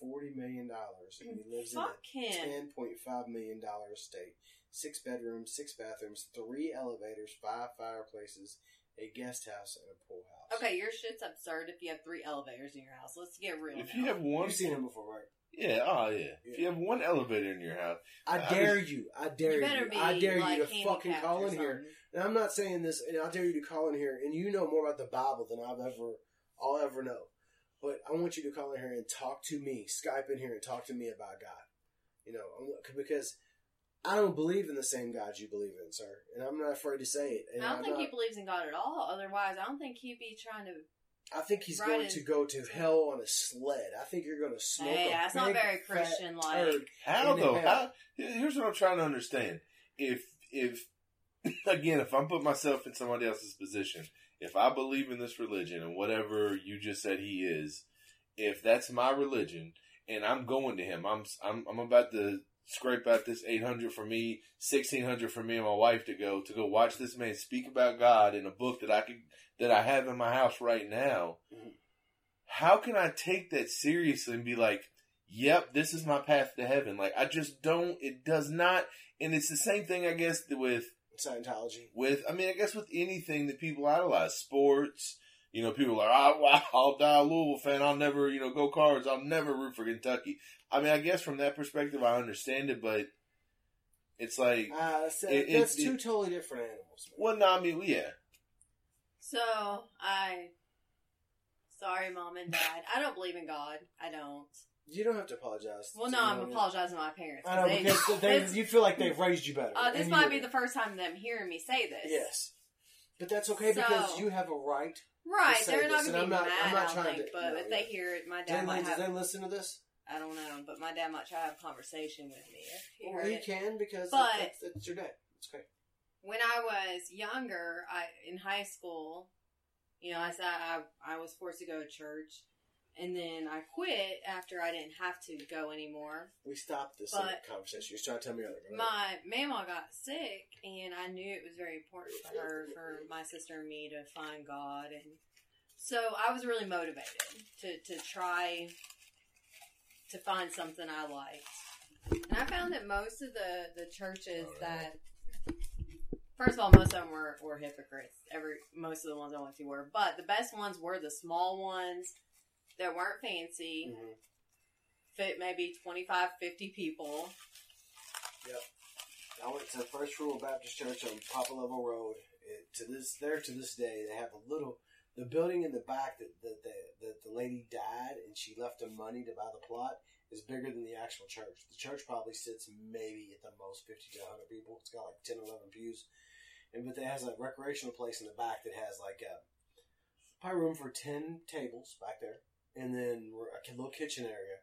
Forty million dollars, and he lives Fuck in a him. ten point five million dollar estate. Six bedrooms, six bathrooms, three elevators, five fireplaces, a guest house, and a pool house. Okay, your shit's absurd if you have three elevators in your house. Let's get real. if now. you have one You've seen him before, right? Yeah oh yeah. if you have one elevator in your house I I dare you. I dare you you. be I dare like you to fucking call in here. And I'm not saying this, and I dare you to call in here, and you know more about the Bible than I've ever, I'll ever know. But I want you to call in here and talk to me, Skype in here and talk to me about God. You know, because I don't believe in the same God you believe in, sir, and I'm not afraid to say it. And I don't I'm think not- he believes in God at all. Otherwise, I don't think he'd be trying to. I think he's right going to go to hell on a sled. I think you're going to smoke. Hey, a that's not very Christian like. How though? How? Here's what I'm trying to understand. If if again, if I'm putting myself in somebody else's position, if I believe in this religion and whatever you just said he is, if that's my religion and I'm going to him, I'm I'm I'm about to scrape out this 800 for me, 1600 for me and my wife to go to go watch this man speak about God in a book that I could that I have in my house right now. Mhm. How can I take that seriously and be like, yep, this is my path to heaven. Like I just don't. It does not. And it's the same thing, I guess, with Scientology. with. I mean, I guess with anything that people idolize, sports. You know, people are, oh, wow, I'll die a Louisville fan. I'll never, you know, go cards. I'll never root for Kentucky. I mean, I guess from that perspective, I understand it, but it's like, Uh, that's It- it- that's it- two totally different animals. man. well, no, I mean, yeah, So I. Sorry, mom and dad. I don't believe in God. I don't. You don't have to apologize. Well, to no, I'm apologizing to my parents. I know They- because they, you feel like they've raised you better. uh, this might be the first time them hearing me say this. yes, but that's okay because you have a right. Right, to say they're not going to be I'm not- mad, I'm not trying think, to- but no, if they hear it, my dad they, might do have, they listen to this? I don't know, but my dad might try to have a conversation with me if he Well, he it. can because But- that's, that's your dad. It's okay. when I was younger, I in high school, you know, I said I I was forced to go to church, and then I quit after I didn't have to go anymore. We stopped this But- conversation. You're trying to tell me earlier. My mama got sick, and I knew it was very important for her, for my sister and me to find God, and so I was really motivated to to try to find something I liked. And I found that most of the the churches that First of all, most of them were, were hypocrites. Every most of the ones I went to were, but the best ones were the small ones that weren't fancy, Mhm. fit maybe 25, 50 people. I went to First Rural Baptist Church on Papa Level Road. It, to this, there to this day, they have a little the building in the back that that, that that the lady died and she left them money to buy the plot is bigger than the actual church. The church probably sits maybe at the most 50 to 100 people. It's got like 10, 11 pews. And, but it has a recreational place in the back that has like a, probably room for 10 tables back there. And then we're- a little kitchen area.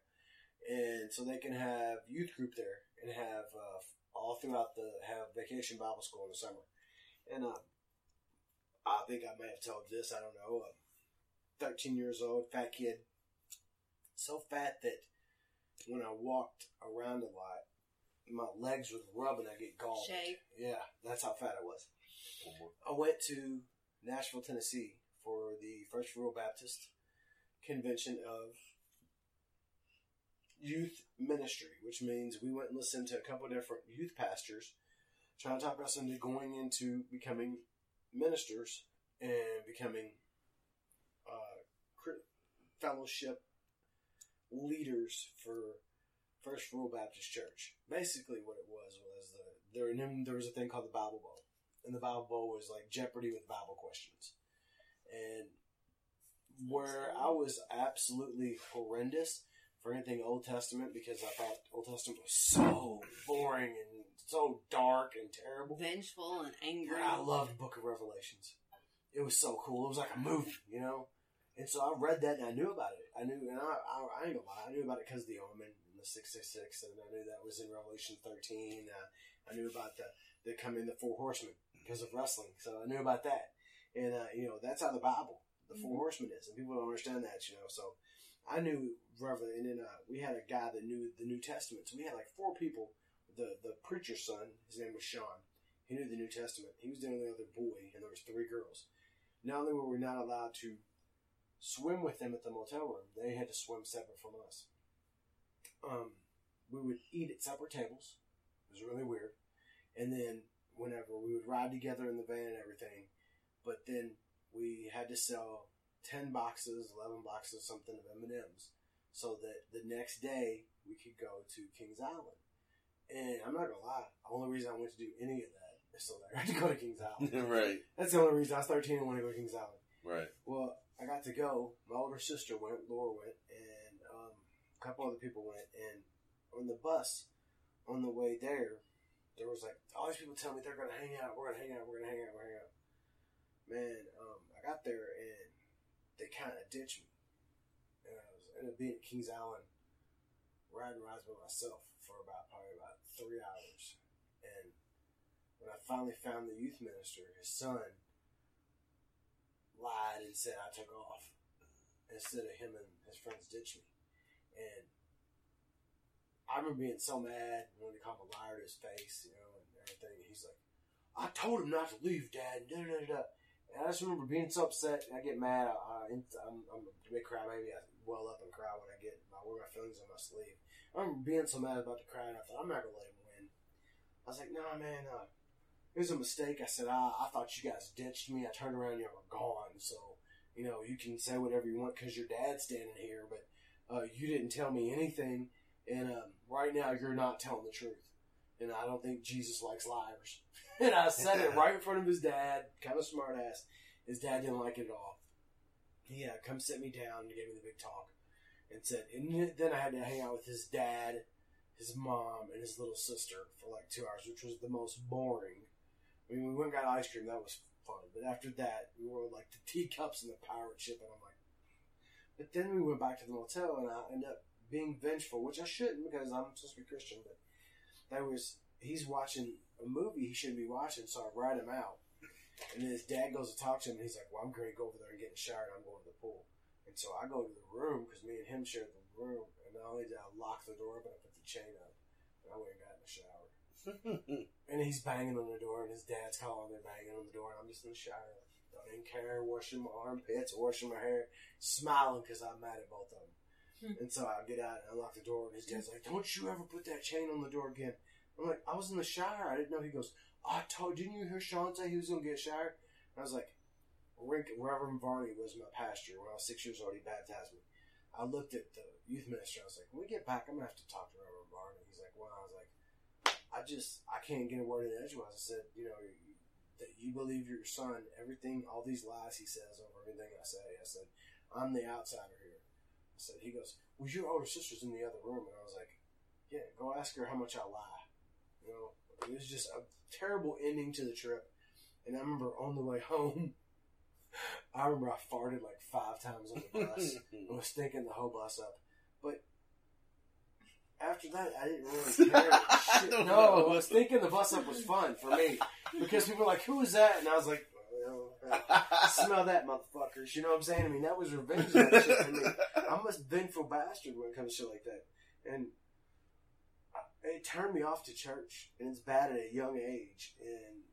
And so they can have youth group there and have, uh, all throughout the, have vacation Bible school in the summer. And, uh, I think I may have told this, I don't know, uh, 13 years old, fat kid. So fat that when I walked around a lot, my legs would rub and I get galled. Shave. Yeah, that's how fat I was. I went to Nashville, Tennessee for the First Rural Baptist Convention of Youth Ministry, which means we went and listened to a couple different youth pastors trying to talk us into going into becoming ministers and becoming uh, fellowship leaders for First Rural Baptist Church. Basically, what it was was the there there was a thing called the Bible Bowl, and the Bible Bowl was like Jeopardy with Bible questions, and where I was absolutely horrendous for anything Old Testament because I thought Old Testament was so boring and so dark and terrible. Vengeful and angry. I loved Book of Revelations. It was so cool. It was like a movie, you know. And so I read that and I knew about it. I knew, and I, I, I ain't gonna lie, I knew about it because of the Omen and the six six six, and I knew that was in Revelation thirteen. Uh, I knew about the the coming the four horsemen because of wrestling, so I knew about that. And uh, you know that's how the Bible, the four horsemen is, and people don't understand that, you know. So I knew Reverend, and then uh, we had a guy that knew the New Testament. So we had like four people. The the preacher's son, his name was Sean. He knew the New Testament. He was the only other boy, and there was three girls. Not only were we not allowed to swim with them at the motel room, they had to swim separate from us. Um, we would eat at separate tables. It was really weird. And then whenever we would ride together in the van and everything, but then we had to sell ten boxes, eleven boxes, something of M and M's, so that the next day we could go to Kings Island. And I'm not gonna lie, the only reason I went to do any of that is so that I got to go to Kings Island. right, That's the only reason I was 13 and wanted to go to Kings Island. right. Well, I got to go. My older sister went, Laura went, and um, a couple other people went. And on the bus, on the way there, there was like all these people telling me they're gonna hang out. We're gonna hang out. We're gonna hang out. We're gonna hang out. Man, um, I got there and they kind of ditched me, and I was ended up being at Kings Island, riding rides by myself for about probably about three hours. And when I finally found the youth minister, his son lied and said I took off instead of him and his friends ditched me. And I remember being so mad when they called him a liar to his face, you know, and everything. He's like, I told him not to leave, Dad. Da, da, da, da. And I just remember being so upset. I get mad. I, I, I'm, I'm a big crybaby. I well up and cry when I get I wear my feelings on my sleeve. I remember being so mad about the crowd. I thought I'm not gonna let him win. I was like, Nah, man. Uh, it was a mistake. I said, I, I thought you guys ditched me. I turned around and you were gone. So, you know, you can say whatever you want because your dad's standing here, but uh, you didn't tell me anything. And um, right now, you're not telling the truth. And I don't think Jesus likes liars. And I said it right in front of his dad, kind of smart ass. His dad didn't like it at all. He uh, come sit me down and gave me the big talk and said, and then I had to hang out with his dad, his mom, and his little sister for like two hours, which was the most boring. I mean, we went and got ice cream. That was fun. But after that, we were like the teacups and the pirate ship, and I'm like. But then we went back to the motel, and I ended up being vengeful, which I shouldn't because I'm supposed to be Christian. But that was he's watching a movie he shouldn't be watching, so I write him out. And then his dad goes to talk to him, and he's like, "Well, I'm going to go over there and get in the shower, and I'm going to the pool." And so I go to the room because me and him shared the room, and not only did I lock the door, but I put the chain up, and I went and got in the shower. And he's banging on the door, and his dad's calling. They're banging on the door, and I'm just in the shower. Don't even care, washing my armpits, washing my hair, smiling because I'm mad at both of them. Hmm. and so I get out and unlock the door, and his dad's like, "Don't you ever put that chain on the door again." I'm like, "I was in the shower. I didn't know." He goes, oh, "I told. Didn't you hear Sean say he was gonna get showered?" And I was like, Rick, Reverend Varney was my pastor when I was six years old. He baptized me. I looked at the youth minister. I was like, when we get back, I'm gonna have to talk to Reverend Varney. He's like, well, I was like, I just I can't get a word in edgewise. I said, you know, that you believe your son, everything, all these lies he says over everything I say. I said, I'm the outsider here. I said, he goes, "Was your older sister's in the other room?" And I was like, "Yeah, go ask her how much I lie." You know, it was just a terrible ending to the trip. And I remember on the way home, I remember I farted like five times on the bus. I was stinking the whole bus up. But after that, I didn't really care. No, know. I was thinking the bus up was fun for me because people were like, "Who is that?" And I was like, well, uh, "Smell that, motherfuckers!" You know what I'm saying? I mean, that was revenge that shit for me. I'm a vengeful bastard when it comes to shit like that, and I- it turned me off to church, and it's bad at a young age. And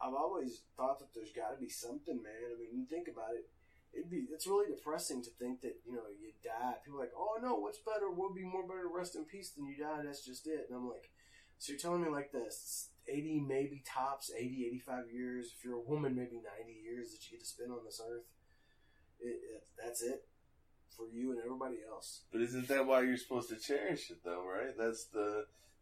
I've always thought that there's got to be something, man. I mean, you think about it. It'd be it's really depressing to think that you know you die. People are like, oh no, what's better? We'll be more better to rest in peace than you die. That's just it. And I'm like, so you're telling me like this 80 maybe tops 80 85 years if you're a woman maybe 90 years that you get to spend on this earth it, it, that's it for you and everybody else But isn't that why you're supposed to cherish it, though? Right? That's the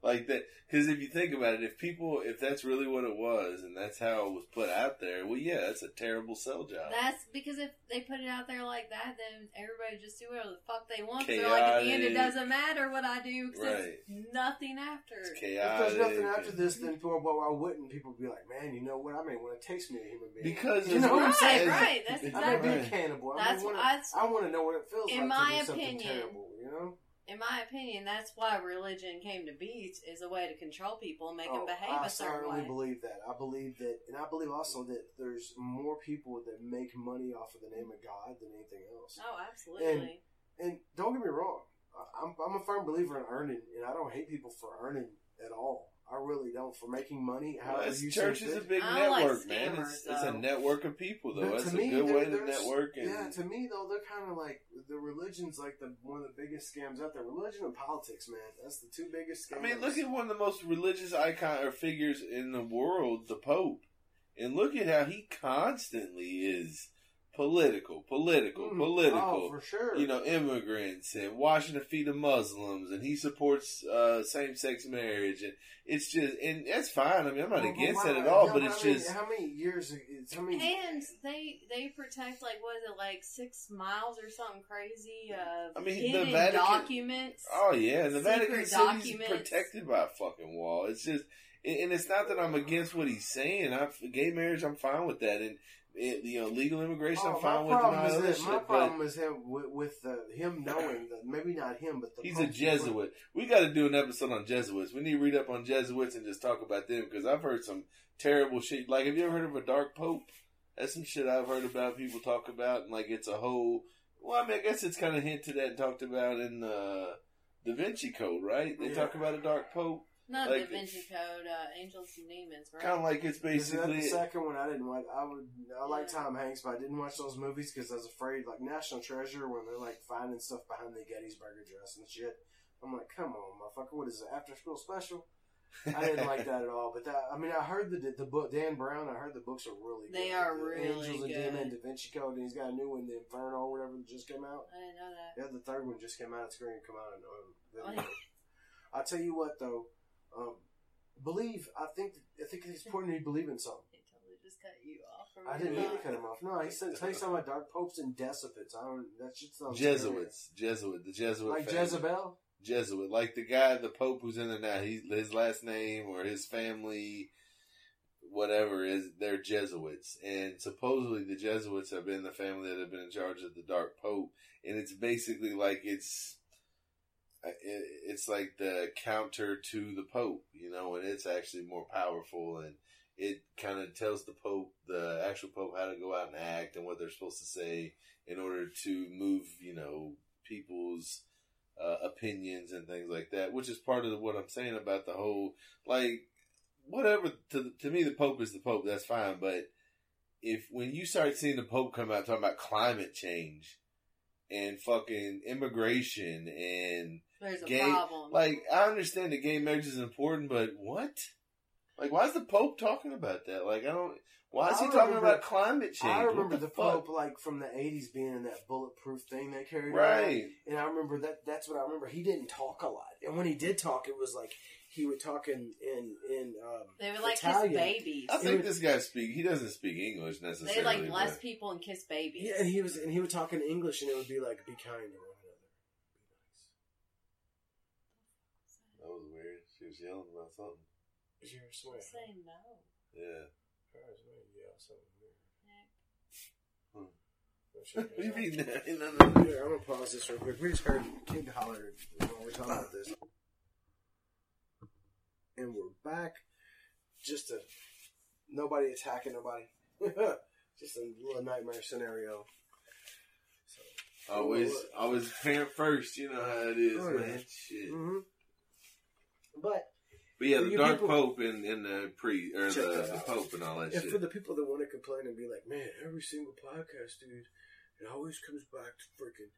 like that. Because if you think about it, if people, if that's really what it was, and that's how it was put out there, well, yeah, that's a terrible sell job. That's because if they put it out there like that, then everybody just do whatever the fuck they want. They're like, at the end, it doesn't matter what I do because Right. there's nothing after. It's if chaotic. there's nothing after this then well, well, why wouldn't people be like man you know what I may want to taste me a human being Because you it's- know what I'm saying right. That's I may exactly. be a cannibal I, That's may wanna, why. I want to know what it feels In like my to do something opinion- terrible you know In my opinion, that's why religion came to be is a way to control people and make them Oh, behave I a certain certainly way. believe that. I believe that, and I believe also that there's more people that make money off of the name of God than anything else. Oh, absolutely. And don't get me wrong, I'm, I'm a firm believer in earning, and I don't hate people for earning at all. I really don't for making money. Well, However, you church is a big I don't like network, man. It's, scammers, it's a network of people, though. But That's a me, good way to network. And Yeah, to me though, they're kind of like the religion's like the one of the biggest scams out there. Religion and politics, man, that's the two biggest scams. I mean, look at one of the most religious icon or figures in the world, the Pope, and look at how he constantly is political, political, Mm, political. Oh, for sure. you know, immigrants and washing the feet of Muslims, and he supports uh, same-sex marriage, and it's just, and that's fine. I mean, I'm not Well, against why- that at all, no, but it's many- just, how many years? It's how many? And they they protect like what is it like six miles or something crazy of I mean, the Vatican- documents. oh yeah, and the Secret Vatican City's protected by a fucking wall. It's just, and and it's not that I'm against what he's saying. I, gay marriage, I'm fine with that, and it, you know, legal immigration, Oh, I'm fine with and all that shit. My problem is him with, with uh, him knowing that maybe not him, but the He's a Jesuit. We got to do an episode on Jesuits. We need to read up on Jesuits and just talk about them because I've heard some terrible shit. Like, have you ever heard of a dark pope? That's some shit I've heard about. People talk about, and like it's a whole. Well, I mean, I guess it's kind of hinted at and talked about in the Da Vinci Code, right? They Yeah. talk about a dark pope, Not like- Da Vinci Code, uh, Angels and Demons, right? kind of like it's Is that basically. the second one? I didn't watch. I would. I like Yeah. Tom Hanks, but I didn't watch those movies because I was afraid. Like National Treasure, when they're like finding stuff behind the Gettysburg Address and shit. I'm like, come on, motherfucker! What is it? After school special? I didn't like that at all. But that, I mean, I heard the the book Dan Brown. I heard the books are really good. They good. are The really Angels and good. Demon, Da Vinci Code, and he's got a new one, The Inferno, or whatever, that just came out. I didn't know that. Yeah, the third one just came out. It's going to come out. In, um, Oh. I'll tell you what, though. Um, believe. I think. I think it's important to believe in something. He totally just cut you off. from I didn't your mean to cut him off. No, he said tell you something about dark popes and despots. I don't. That shit sounds Jesuits, Jesuit, the Jesuit, like family. Jezebel. Jesuit, like the guy, the Pope who's in there now. He, his last name or his family, whatever is, they're Jesuits, and supposedly the Jesuits have been the family that have been in charge of the Dark Pope, and it's basically like it's, it, it's like the counter to the Pope, you know, and it's actually more powerful and. It kind of tells the Pope, the actual Pope, how to go out and act and what they're supposed to say in order to move, you know, people's uh, opinions and things like that, which is part of what I'm saying about the whole like whatever. To to me, the Pope is the Pope. That's fine, but if when you start seeing the Pope come out talking about climate change and fucking immigration and There's a Gay- problem. like, I understand that gay marriage is important, but what? Like, why is the Pope talking about that? Like, I don't. Why is I he talking remember- about climate change? I remember the, fuck? Pope like from the '80s being in that bulletproof thing they carried, around. Right. And I remember that. That's what I remember. He didn't talk a lot, and when he did talk, it was like he would talk in in in um, They would like Italian. kiss babies. I think this guy speak. He doesn't speak English necessarily. They like bless but- people and kiss babies. Yeah, and he was and he would talk in English, and it would be like, "Be kind to one another." That was weird. She was yelling about something. Be nice. Did you ever swear? Say no. Yeah. Yeah, something weird. Hmm. What should I What do you do? mean? No, no, no. Here, I'm gonna pause this real quick. We just heard Kid holler while we're talking about this, and we're back. Just a nobody attacking nobody. just a little nightmare scenario. So, Always, always parent first. You know how it is, Oh, yeah. man. Shit. hmm but But yeah, the dark people- pope and, and the pre or the, the pope and all that and shit. for the people that want to complain and be like, "Man, every single podcast, dude, it always comes back to freaking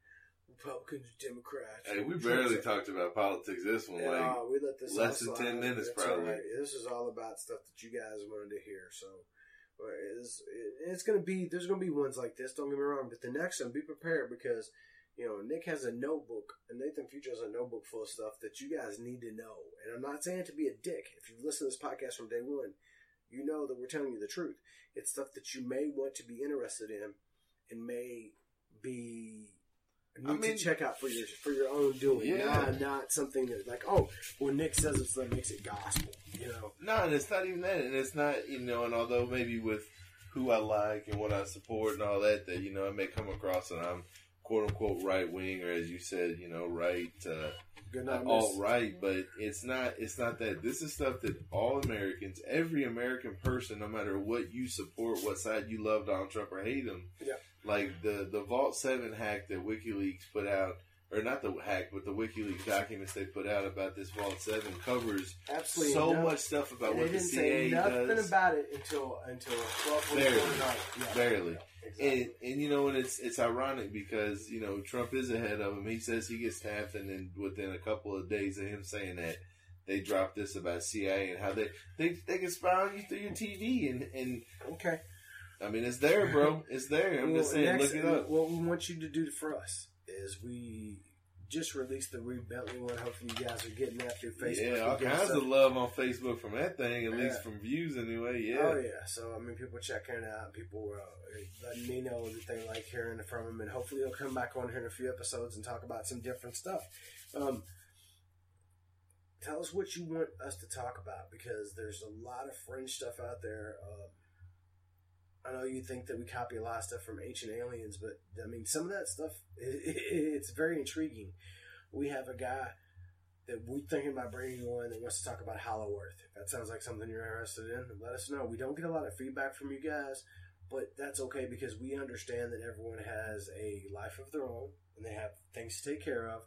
Republicans, Democrats." hey, we barely talked about politics. This one, Yeah, like, we let this less than 10 minutes, probably. right. This is all about stuff that you guys wanted to hear. So it's, it's going to be there's going to be ones like this. Don't get me wrong, but the next one, be prepared because you know Nick has a notebook and Nathan Future has a notebook full of stuff that you guys need to know. And I'm not saying to be a dick. If you've listened to this podcast from day one, you know that we're telling you the truth. It's stuff that you may want to be interested in and may be need I mean- to check out for your for your own doing. Yeah. Not not something that like oh well Nick says it's that makes it gospel. You know. no, and it's not even that, and it's not, you know, and although maybe with who I like and what I support and all that, that you know, I may come across and I'm quote unquote right wing, or as you said, you know, right. Uh, Good night, all right, but it's not. It's not that. This is stuff that all Americans, every American person, no matter what you support, what side you love, Donald Trump or hate him, Yeah. like the the Vault Seven hack that WikiLeaks put out, or not the hack, but the WikiLeaks documents they put out about this Vault Seven covers Absolutely so no- much stuff about they what the didn't CIA say nothing does. about it until until twelve Barely. Yeah. Barely. Yeah, exactly. And, and you know, and it's it's ironic because you know Trump is ahead of him. He says he gets tapped, and then within a couple of days of him saying that, they dropped this about CIA and how they they they can spy on you through your TV, and and okay. I mean it's there, bro. It's there. I'm just saying, next- look it up. What we want you to do for us is we just released the Reed Bentley one. Hopefully, you guys are getting that through Facebook. yeah, all kinds stuff. of love on Facebook from that thing, at least from views anyway. Yeah. Oh yeah, so I mean, people checking it out, people uh, letting me know that they like hearing from him, and hopefully he'll come back on here in a few episodes and talk about some different stuff. Um, tell us what you want us to talk about because there's a lot of fringe stuff out there. Um, I know you think that we copy a lot of stuff from Ancient Aliens, but I mean, some of that stuff it, it's very intriguing. We have a guy that we're thinking about bringing on that wants to talk about Hollow Earth. If that sounds like something you're interested in, let us know. We don't get a lot of feedback from you guys, but that's okay because we understand that everyone has a life of their own and they have things to take care of.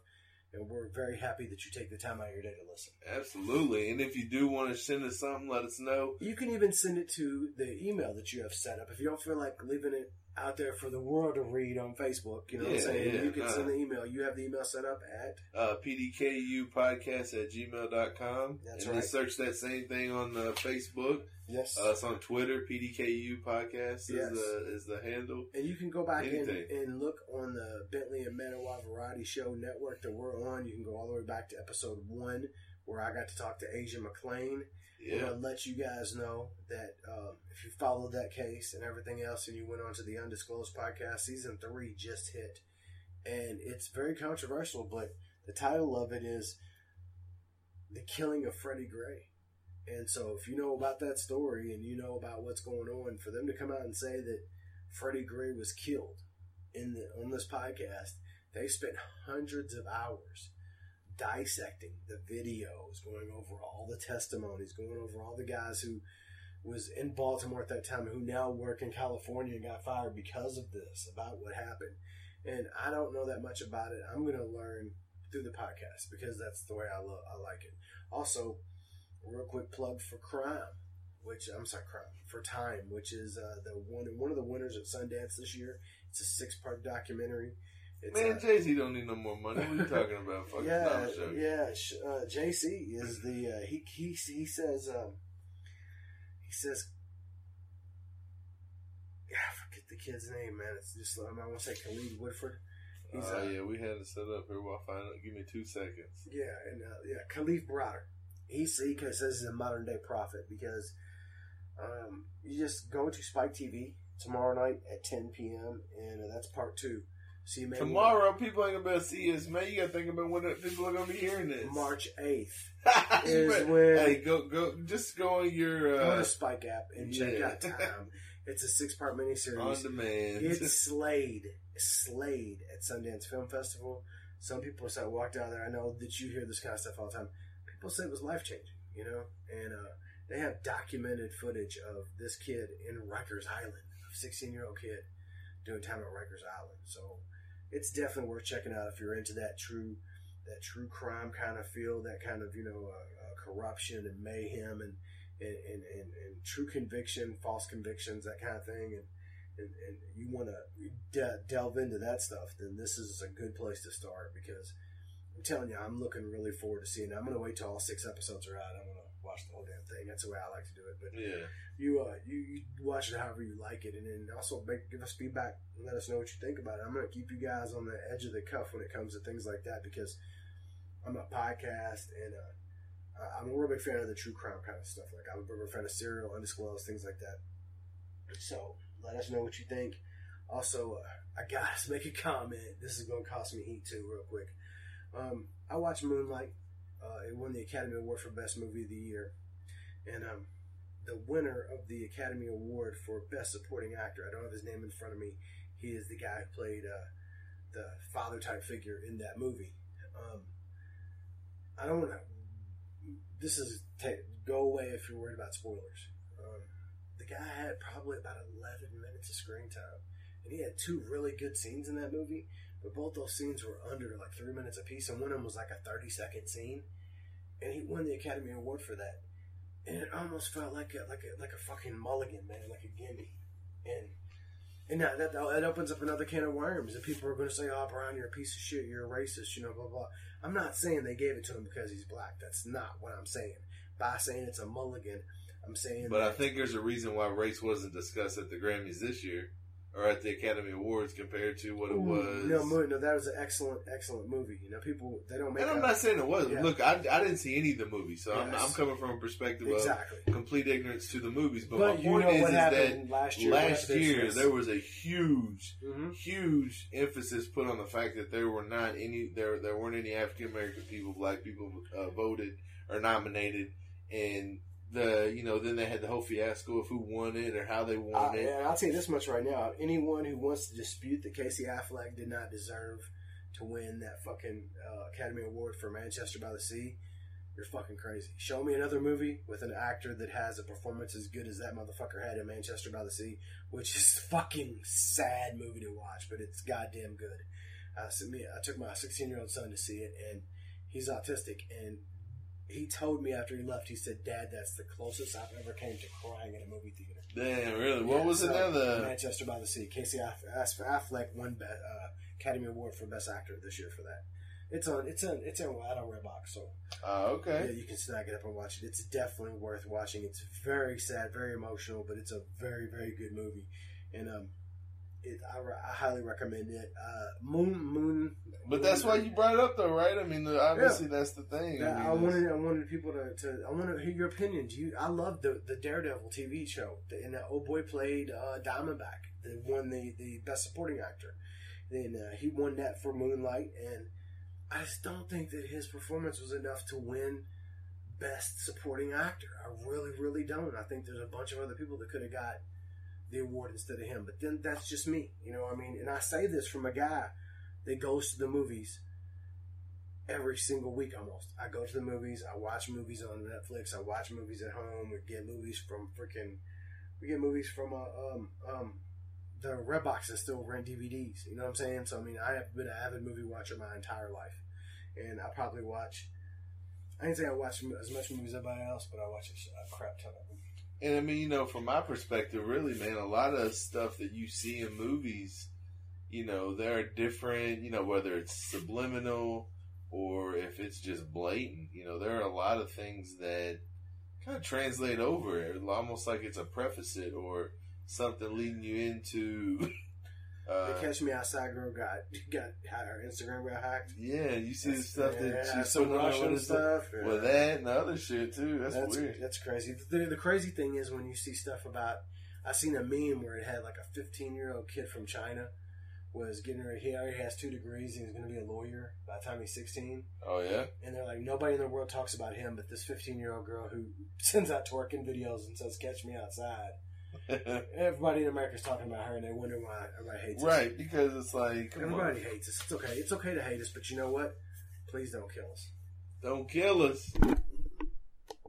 And we're very happy that you take the time out of your day to listen. Absolutely. And if you do want to send us something, let us know. You can even send it to the email that you have set up. If you don't feel like leaving it out there for the world to read on Facebook, you know what I'm Yeah, saying? yeah, you can send the email. You have the email set up at Uh, PDKU podcast at gmail.com. That's and right. search that same thing on uh, Facebook. yes. Uh, it's on Twitter. PDKU podcast is Yes. the is the handle. And you can go back and, and look on the Bentley and Manawa Variety Show network that we're on. You can go all the way back to episode one, where I got to talk to Asia McClain. Yeah. And let you guys know that um, if you followed that case and everything else, and you went on to the Undisclosed podcast, season three just hit, and it's very controversial. But the title of it is "The Killing of Freddie Gray." And so, if you know about that story and you know about what's going on, for them to come out and say that Freddie Gray was killed in the on this podcast, they spent hundreds of hours dissecting the videos, going over all the testimonies, going over all the guys who was in Baltimore at that time who now work in California and got fired because of this, about what happened. And I don't know that much about it. I'm going to learn through the podcast because that's the way I, lo- I like it. Also, real quick plug for Crime, which I'm sorry, Crime for Time, which is uh, the one one of the winners at Sundance this year. It's a six part documentary. It's, Man, uh, Jay Z don't need no more money. What are you talking about? Fucking yeah, yeah. Uh, JC is the uh, he he he says um, he says, yeah, I forget the kid's name, man. It's just I want to say Khalid Woodford. He's, Oh uh, yeah, we had it set up here. We'll find out. Give me two seconds. Yeah, and uh, yeah, Kalief Browder. He he says he's a modern day prophet because um, you just go to Spike TV tomorrow night at 10 p.m. and uh, that's part two. You may Tomorrow, people ain't gonna be able to see us, man. You gotta think about when people are gonna be hearing this. March 8th. Is when- hey, go go. Just go on your Go uh, to Spike app and check yeah. out Time. It's a six part miniseries. on demand. It's Slade. Slade at Sundance Film Festival. Some people say walked out there. I know that you hear this kind of stuff all the time. People say it was life changing, you know, and uh, they have documented footage of this kid in Rikers Island, a 16 year old kid doing time at Rikers Island. So it's definitely worth checking out if you're into that true that true crime kind of feel, that kind of you know uh, uh, corruption and mayhem and and, and, and and true conviction, false convictions, that kind of thing, and and, and you want to de- delve into that stuff, then this is a good place to start because I'm telling you, I'm looking really forward to seeing it. I'm going to wait till all six episodes are out. I'm going watch the whole damn thing. That's the way I like to do it. But yeah. you, uh, you, you watch it however you like it, and then also make, give us feedback and let us know what you think about it. I'm going to keep you guys on the edge of the cuff when it comes to things like that because I'm a podcast and uh, I- I'm a real big fan of the true crime kind of stuff. Like I'm a big fan of serial, undisclosed, things like that. So let us know what you think. Also, uh, I gotta make a comment. This is going to cost me heat too, real quick. Um, I watched Moonlight. Uh, it won the Academy Award for Best Movie of the Year, and um, the winner of the Academy Award for Best Supporting Actor. I don't have his name in front of me. He is the guy who played uh, the father type figure in that movie. Um, I don't want to. This is go away if you're worried about spoilers. Um, the guy had probably about 11 minutes of screen time, and he had two really good scenes in that movie. But both those scenes were under like three minutes apiece, and one of them was like a 30 second scene, and he won the Academy Award for that. And it almost felt like a like a like a fucking mulligan, man, like a gimme. And and now that that opens up another can of worms, and people are going to say, "Oh, Brian, you're a piece of shit. You're a racist." You know, blah blah. I'm not saying they gave it to him because he's black. That's not what I'm saying. By saying it's a mulligan, I'm saying. But I think there's a reason why race wasn't discussed at the Grammys this year or at the Academy Awards compared to what it was. No, no, that was an excellent, excellent movie. You know, people they don't make. and I'm not saying it wasn't. Yeah. Look, I, I didn't see any of the movies, so I'm, I'm coming from a perspective exactly. of complete ignorance to the movies. But, But my you point know is, what is that last year? last year this- there was a huge, Mhm. huge emphasis put on the fact that there were not any there there weren't any African American people, black people uh, voted or nominated, and the you know then they had the whole fiasco of who won it or how they won it. and I'll tell you this much right now: anyone who wants to dispute that Casey Affleck did not deserve to win that fucking uh, Academy Award for Manchester by the Sea, you're fucking crazy. Show me another movie with an actor that has a performance as good as that motherfucker had in Manchester by the Sea, which is fucking sad movie to watch, but it's goddamn good. Uh, I took my 16 year old son to see it, and he's autistic, and he told me after he left, he said, "Dad, that's the closest I've ever came to crying in a movie theater." Damn, really? What Yeah, was it so, now? The Manchester by the Sea. Casey Aff- Aff- Affleck won Be- uh, Academy Award for Best Actor this year for that. It's on. It's on. It's on. I don't Redbox, so oh, yeah, okay. you can snag it up and watch it. It's definitely worth watching. It's very sad, very emotional, but it's a very, very good movie, and um, it I, I highly recommend it. Uh, Moon Moon. But that's why you brought it up, though, right? I mean, the, obviously that's the thing. Yeah, I, I wanted I wanted people to, to I want to hear your opinions. You, I love the the Daredevil TV show, and that old boy played uh, Diamondback, that won the the best supporting actor. Then uh, he won that for Moonlight, and I just don't think that his performance was enough to win best supporting actor. I really, really don't. I think there's a bunch of other people that could have got the award instead of him. But then that's just me, you know. I mean, and I say this from a guy that goes to the movies every single week almost. I go to the movies, I watch movies on Netflix, I watch movies at home, we get movies from freaking we get movies from uh, um um the red boxes still rent DVDs. You know what I'm saying? So I mean I have been an avid movie watcher my entire life. And I probably watch I ain't say I watch as much movies as everybody else, but I watch a, crap ton of. And I mean, you know, from my perspective, really, man, a lot of stuff that you see in movies, you know, there are different, you know, whether it's subliminal or if it's just blatant, you know, there are a lot of things that kind of translate over almost like it's a preface it or something leading you into. The Uh, Catch Me Outside girl got got her Instagram got hacked. yeah, you see the stuff that she's so putting on there Russian stuff. the- yeah. with that and the other shit too. That's, That's weird. that's crazy. The, the crazy thing is when you see stuff about. I seen a meme where it had like a 15 year old kid from China was getting ready. He already has two degrees and he's going to be a lawyer by the time he's 16. Oh yeah, And they're like, nobody in the world talks about him, but this 15 year old girl who sends out twerking videos and says, "Catch me outside." Everybody in America's talking about her, and they wonder why everybody hates us. right? Because it's like, Everybody on, hates us. It's okay. It's okay to hate us, but you know what? Please don't kill us. don't kill us.